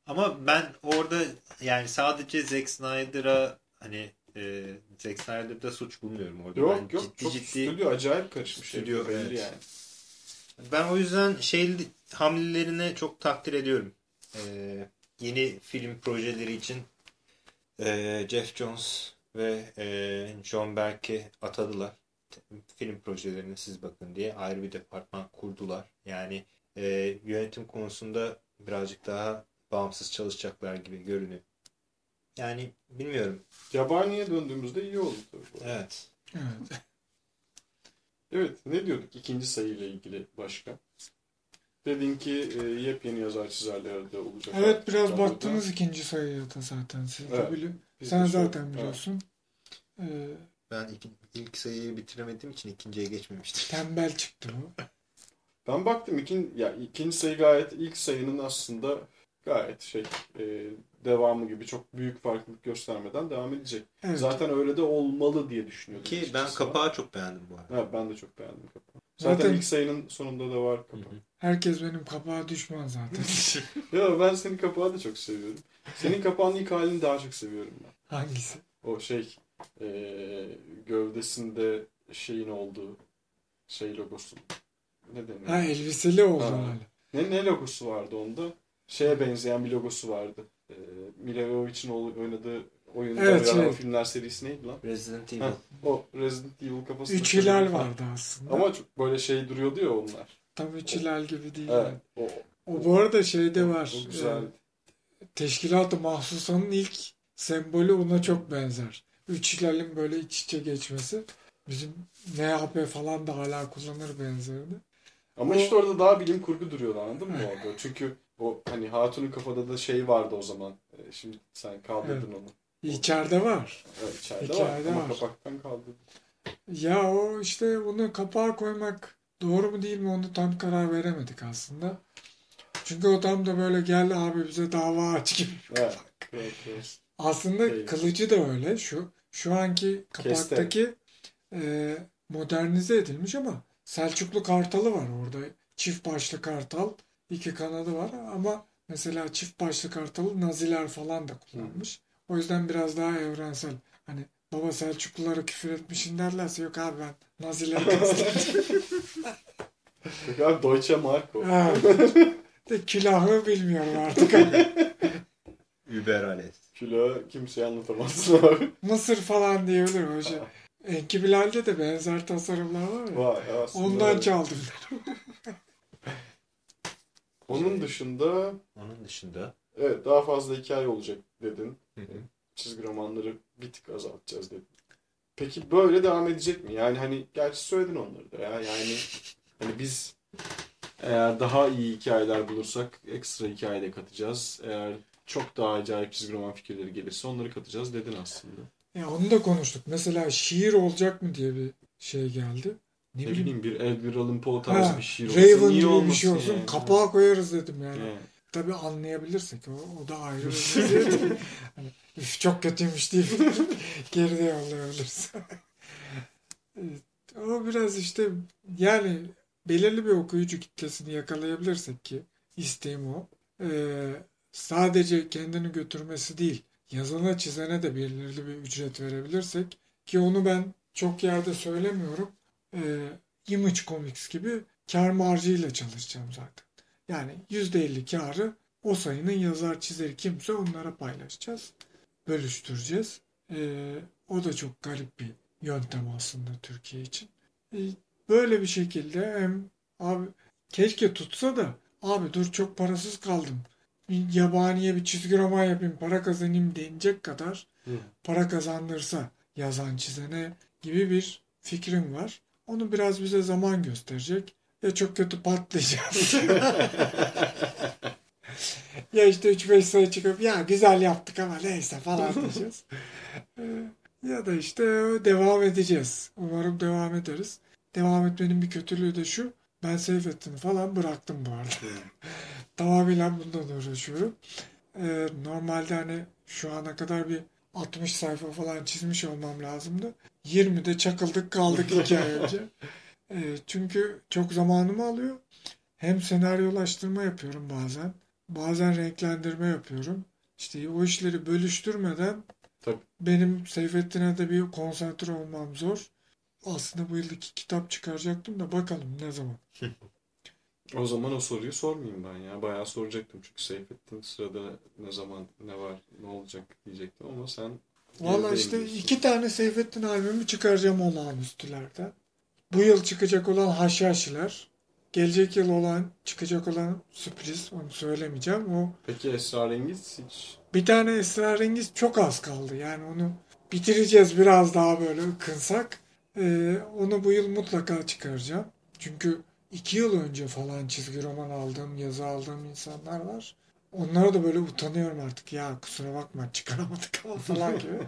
Ama ben orada yani sadece Zack Snyder'a hani e, Zack Snyder'da suç bulmuyorum orada. Yok ben yok ciddi çok ciddi stüdyo acayip karışmış. Stüdyo, evet. yani. Ben o yüzden şey hamlelerine çok takdir ediyorum. Ee, yeni film projeleri için e, Jeff Jones ve e, John Berk'i atadılar. Film projelerine siz bakın diye ayrı bir departman kurdular. Yani e, yönetim konusunda birazcık daha bağımsız çalışacaklar gibi görünüyor. Yani bilmiyorum. Yabaniye döndüğümüzde iyi oldu tabii. Evet. Evet. Evet ne diyorduk ikinci sayıyla ilgili başka? Dedin ki e, yepyeni yazar çizerleri de olacak. Evet biraz Zaten. baktınız ikinci sayıya da zaten siz de Evet. biliyorsun. Biz Sen de zaten biliyorsun. Ee, Ben iki, ilk sayıyı bitiremediğim için ikinciye geçmemiştim. tembel çıktı o. Ben baktım ikin, ya ikinci sayı gayet ilk sayının aslında gayet şey e, devamı gibi çok büyük farklılık göstermeden devam edecek. Evet. Zaten öyle de olmalı diye düşünüyordum. Ki ben kapağı çok beğendim bu arada. Evet, ben de çok beğendim kapağı. Zaten, Zaten- ilk sayının sonunda da var kapağı. Herkes benim kapağa düşman zaten. ya ben senin kapağı da çok seviyorum. Senin kapağın ilk halini daha çok seviyorum ben. Hangisi? O şey e, gövdesinde şeyin olduğu şey logosu. Ne deniyor? Ha elbiseli oldu Ha. hala. Ne, ne logosu vardı onda? Şeye benzeyen bir logosu vardı. E, Mila Jovovich'in oy- oynadığı oyunda Evet, yer şey. filmler serisi neydi lan? Resident Evil. Ha, o Resident Evil kafası. Üç hilal vardı aslında. Ama çok böyle şey duruyordu ya onlar. Tam üç hilal gibi değil. Evet. yani. O, O bu arada şeyde var. O güzel. e, Teşkilat-ı Mahsusa'nın ilk sembolü ona çok benzer. Üç hilalin böyle iç içe geçmesi. Bizim NHP falan da hala kullanır benzerdi. Ama O- işte orada daha bilim kurgu duruyordu anladın mı orada? Çünkü o hani Hatun'un kafada da şey vardı o zaman. E, Şimdi sen kaldırdın onu. İçeride var. Evet içeride, İçeride var ama var. kapaktan kaldırdın. Ya o işte bunu kapağa koymak doğru mu değil mi onu tam karar veremedik aslında. Çünkü o tam da böyle geldi abi bize dava aç gibi. Evet. evet, evet. Aslında Değil. kılıcı da öyle. Şu şu anki kapaktaki e, modernize edilmiş ama Selçuklu kartalı var orada. Çift başlı kartal, iki kanadı var ama mesela çift başlı kartalı Naziler falan da kullanmış. O yüzden biraz daha evrensel. Hani baba Selçuklulara küfür etmişin derlerse yok abi ben Nazileri kastettim. Abi Deutsche Mark o. Ha. De külahı bilmiyorum artık. Überales. Kilo kimseye anlatamazsın abi. Mısır falan diyebilir o şey. Enki Bilal'de de benzer tasarımlar var ya. Vay aslında. Ondan öyle. çaldım. Onun dışında Onun dışında evet daha fazla hikaye olacak dedin. Hı hı. Çizgi romanları bir tık azaltacağız dedin. Peki böyle devam edecek mi? Yani hani gerçi söyledin onları da ya. Yani hani biz Eğer daha iyi hikayeler bulursak ekstra hikaye de katacağız. Eğer çok daha acayip çizgi roman fikirleri gelirse onları katacağız dedin aslında. Ya onu da konuştuk. Mesela şiir olacak mı diye bir şey geldi. Ne, Ne bileyim. bileyim bir Edgar Allan Poe tarzı Ha, bir şiir olsa Raven gibi bir şey olsun. yani? Kapağa koyarız dedim yani. Yani. Tabii anlayabilirsek o, o da ayrı bir şey. hani, "Üf, çok kötüymüş deyip geride yollayabiliriz. Evet, o biraz işte yani belirli bir okuyucu kitlesini yakalayabilirsek ki isteğim o. Ee, sadece kendini götürmesi değil yazana çizene de belirli bir ücret verebilirsek ki onu ben çok yerde söylemiyorum. Ee, Image Comics gibi kar marjıyla çalışacağım zaten. Yani %50 karı o sayının yazar çizeri kimse onlara paylaşacağız. Bölüştüreceğiz. Ee, o da çok garip bir yöntem aslında Türkiye için. Ee, böyle bir şekilde hem abi keşke tutsa da abi dur çok parasız kaldım. Yabaniye bir çizgi roman yapayım para kazanayım denecek kadar Hı. para kazandırsa yazan çizene gibi bir fikrim var. Onu biraz bize zaman gösterecek. Ya çok kötü patlayacağız. ya işte 3-5 sayı çıkıp ya güzel yaptık ama neyse falan diyeceğiz. Ee, ya da işte devam edeceğiz. Umarım devam ederiz. Devam etmenin bir kötülüğü de şu. Ben Seyfettin'i falan bıraktım bu arada. Tamamıyla bundan uğraşıyorum. Ee, normalde hani şu ana kadar bir 60 sayfa falan çizmiş olmam lazımdı. 20'de çakıldık kaldık iki ay önce. Ee, çünkü çok zamanımı alıyor. Hem senaryolaştırma yapıyorum bazen. Bazen renklendirme yapıyorum. İşte o işleri bölüştürmeden Tabii. benim Seyfettin'e de bir konsantre olmam zor. Aslında bu yıl iki kitap çıkaracaktım da bakalım ne zaman. O zaman o soruyu sormayayım ben ya. Bayağı soracaktım çünkü Seyfettin sırada ne zaman ne var ne olacak diyecektim ama sen Valla işte iki tane Seyfettin albümü çıkaracağım olağanüstülerden. Bu yıl çıkacak olan Haşhaşiler. Gelecek yıl olan çıkacak olan sürpriz onu söylemeyeceğim. O Peki Esrarengiz hiç bir tane esrarengiz çok az kaldı. Yani onu bitireceğiz biraz daha böyle ıkınsak. Ee, onu bu yıl mutlaka çıkaracağım. Çünkü iki yıl önce falan çizgi roman aldığım, yazı aldığım insanlar var. Onlara da böyle utanıyorum artık. Ya kusura bakma çıkaramadık ama falan gibi.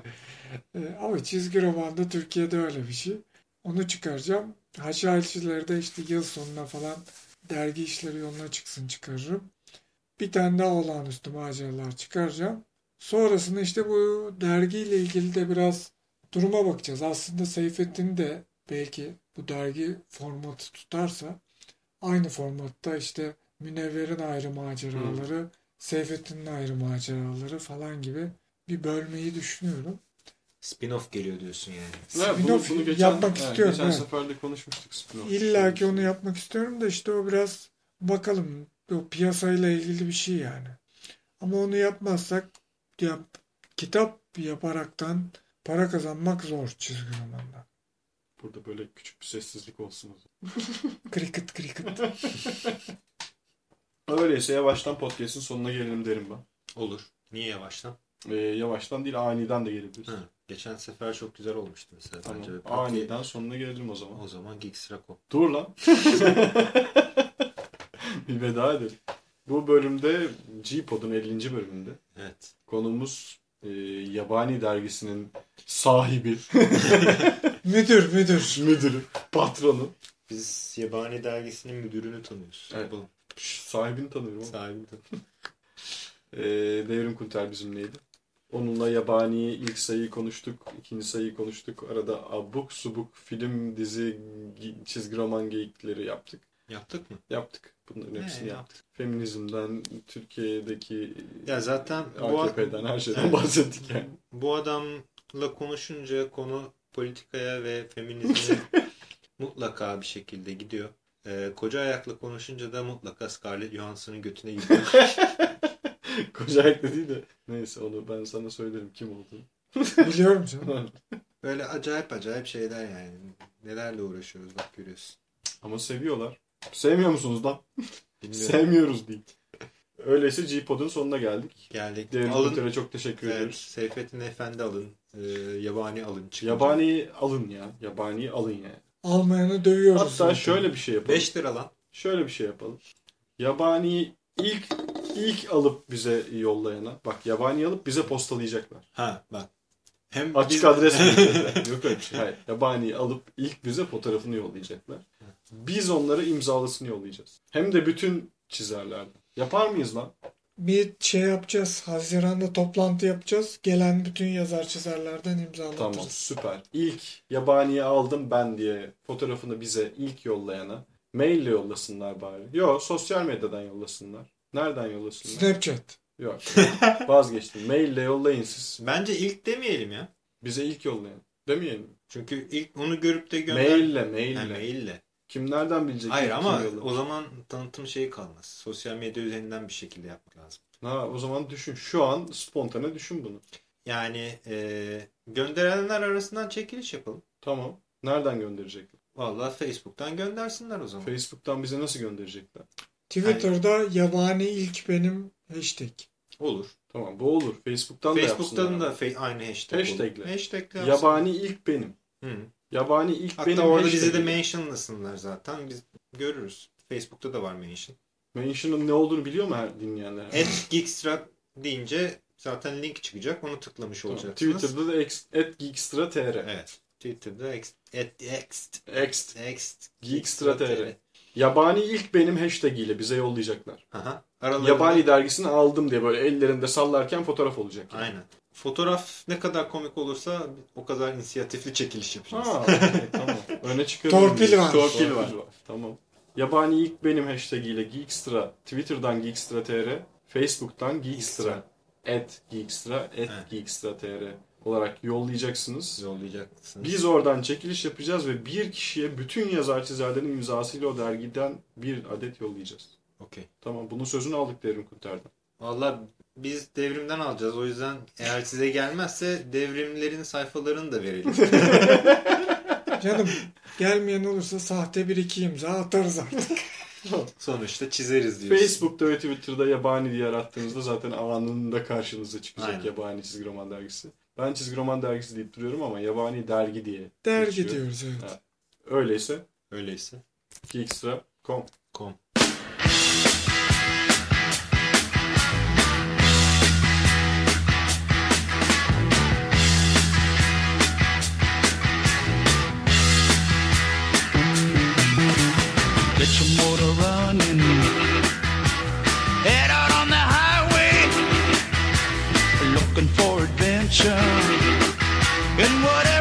Ee, ama çizgi romanda Türkiye'de öyle bir şey. Onu çıkaracağım. Haşhaşileri de işte yıl sonuna falan dergi işleri yoluna çıksın çıkarırım. Bir tane daha olağanüstü maceralar çıkaracağım. Sonrasında işte bu dergiyle ilgili de biraz duruma bakacağız. Aslında Seyfettin de belki bu dergi formatı tutarsa aynı formatta işte Münevver'in ayrı maceraları, Seyfettin'in ayrı maceraları falan gibi bir bölmeyi düşünüyorum. Spin-off geliyor diyorsun yani. Evet, Spin-off yapmak evet, istiyorum, Geçen evet. sefer de konuşmuştuk spin-off. İlla ki onu yapmak istiyorum da işte o biraz bakalım o piyasayla ilgili bir şey yani. Ama onu yapmazsak ya, kitap yaparaktan para kazanmak zor çizgi romanda. Burada böyle küçük bir sessizlik olsun. o Cricket cricket. zaman. Öyleyse yavaştan podcast'in sonuna gelelim derim ben. Olur. Niye yavaştan? Ee, yavaştan değil aniden de gelebiliriz. Ha, geçen sefer çok güzel olmuştu mesela. Tamam. Bence. Aniden sonuna gelelim o zaman. O zaman Geeks Rako. Dur lan. bir veda edelim. Bu bölümde G-Pod'un 50. bölümünde Evet. konuğumuz e, Yabani dergisinin sahibi, müdür müdür. müdürü, patronu. Biz Yabani Dergisi'nin müdürünü tanıyoruz. Evet. Sahibini tanıyorum. ama. sahibini tanıyoruz. E, Devrim Kunter bizimleydi. Onunla Yabani ilk sayıyı konuştuk, ikinci sayıyı konuştuk. Arada abuk subuk film, dizi, gi- çizgi roman geyikleri yaptık. Yaptık mı? Yaptık. Bunların hepsini yaptık? yaptık. Feminizmden, Türkiye'deki Ya zaten bu, AKP'den her şeyden bahsettik yani. bu adamla konuşunca konu politikaya ve feminizme mutlaka bir şekilde gidiyor. Ee, koca ayakla konuşunca da mutlaka Scarlett Johansson'ın götüne gidiyor. Koca ayaklı değil de neyse onu ben sana söylerim kim olduğunu. Biliyorum canım. Böyle acayip acayip şeyler yani. Nelerle uğraşıyoruz bak görüyorsun. Ama seviyorlar. Sevmiyor musunuz lan? Sevmiyoruz değil. Öyleyse G-Pod'un sonuna geldik. Geldik. Devrim alın. Çok teşekkür Evet, ediyoruz. Seyfettin Efendi alın. Ee, yabani alın. çıkınca. Yabaniyi alın ya. Yabaniyi alın yani. Almayanı dövüyoruz. Hatta zaten. şöyle bir şey yapalım. 5 lira lan. Şöyle bir şey yapalım. Yabani ilk ilk alıp bize yollayana bak yabani alıp bize postalayacaklar. Ha bak. Hem Açık biz- adres. Yok öyle bir şey. Hayır. Yabani alıp ilk bize fotoğrafını yollayacaklar. Biz onlara imzalısını yollayacağız. Hem de bütün çizerlerden. Yapar mıyız lan? Bir şey yapacağız. Haziran'da toplantı yapacağız. Gelen bütün yazar çizerlerden imzalatırız. Tamam süper. İlk yabaniyi aldım ben diye fotoğrafını bize ilk yollayana maille yollasınlar bari. Yok sosyal medyadan yollasınlar. Nereden yollasınlar? Snapchat. Yok. Vazgeçtim. Maille yollayın siz. Bence ilk demeyelim ya. Bize ilk yollayın. Demeyelim. mi? Çünkü ilk onu görüp de gönder. Maille, maille. Ha, maille. Kim nereden bilecek? Hayır ama o zaman tanıtım şeyi kalmaz. Sosyal medya üzerinden bir şekilde yapmak lazım. Ha, o zaman düşün. Şu an spontane düşün bunu. Yani e, gönderenler arasından çekiliş yapalım. Tamam. Nereden gönderecekler? Vallahi Facebook'tan göndersinler o zaman. Facebook'tan bize nasıl gönderecekler? Twitter'da yabani ilk benim hashtag. Olur. Tamam bu olur. Facebook'tan da Facebook'tan da fe- aynı hashtag Hashtagle. Hashtagle. Yabani ilk benim. Hı. Yabani ilk Hatta benim. orada bizi de mentionlasınlar zaten. Biz görürüz. Facebook'ta da var mention. Mention'ın ne olduğunu biliyor mu her dinleyenler? At Geekstra deyince zaten link çıkacak. Onu tıklamış Tamam. olacaksınız. Twitter'da da ex, at geekstra.tr. Evet. Twitter'da ex, at, ex, Ext. ex, Geekstra.tr. Yabani ilk benim hashtag ile bize yollayacaklar. Aha. Aralarında... Yabani dergisini aldım diye böyle ellerinde sallarken fotoğraf olacak. yani. Aynen. Fotoğraf ne kadar komik olursa o kadar inisiyatifli çekiliş yapacağız. Ha, tamam. Öne çıkarım. Torpil var. Torpil var. Tamam. Yabani ilk benim hashtag ile Geekstra. Twitter'dan Geekstra.tr. Facebook'tan Geekstra. At Geekstra. At Evet. Geekstra.tr olarak yollayacaksınız. Yollayacaksınız. Biz oradan çekiliş yapacağız ve bir kişiye bütün yazar çizerlerin imzasıyla o dergiden bir adet yollayacağız. Okey. Tamam bunun sözünü aldık Devrim Kunter'den. Valla biz devrimden alacağız. O yüzden eğer size gelmezse devrimlerin sayfalarını da verelim. Canım gelmeyen olursa sahte bir iki imza atarız artık. Sonuçta çizeriz diyorsun. Facebook'ta ve Twitter'da yabani diye arattığınızda zaten anında karşınıza çıkacak Aynen. yabani çizgi roman dergisi. Ben çizgi roman dergisi deyip duruyorum ama yabani dergi diye. Dergi geçiyor. diyoruz evet. Ha. Öyleyse Öyleyse. geekstra.com Get your motor running. Head out on the highway, looking for adventure. And whatever.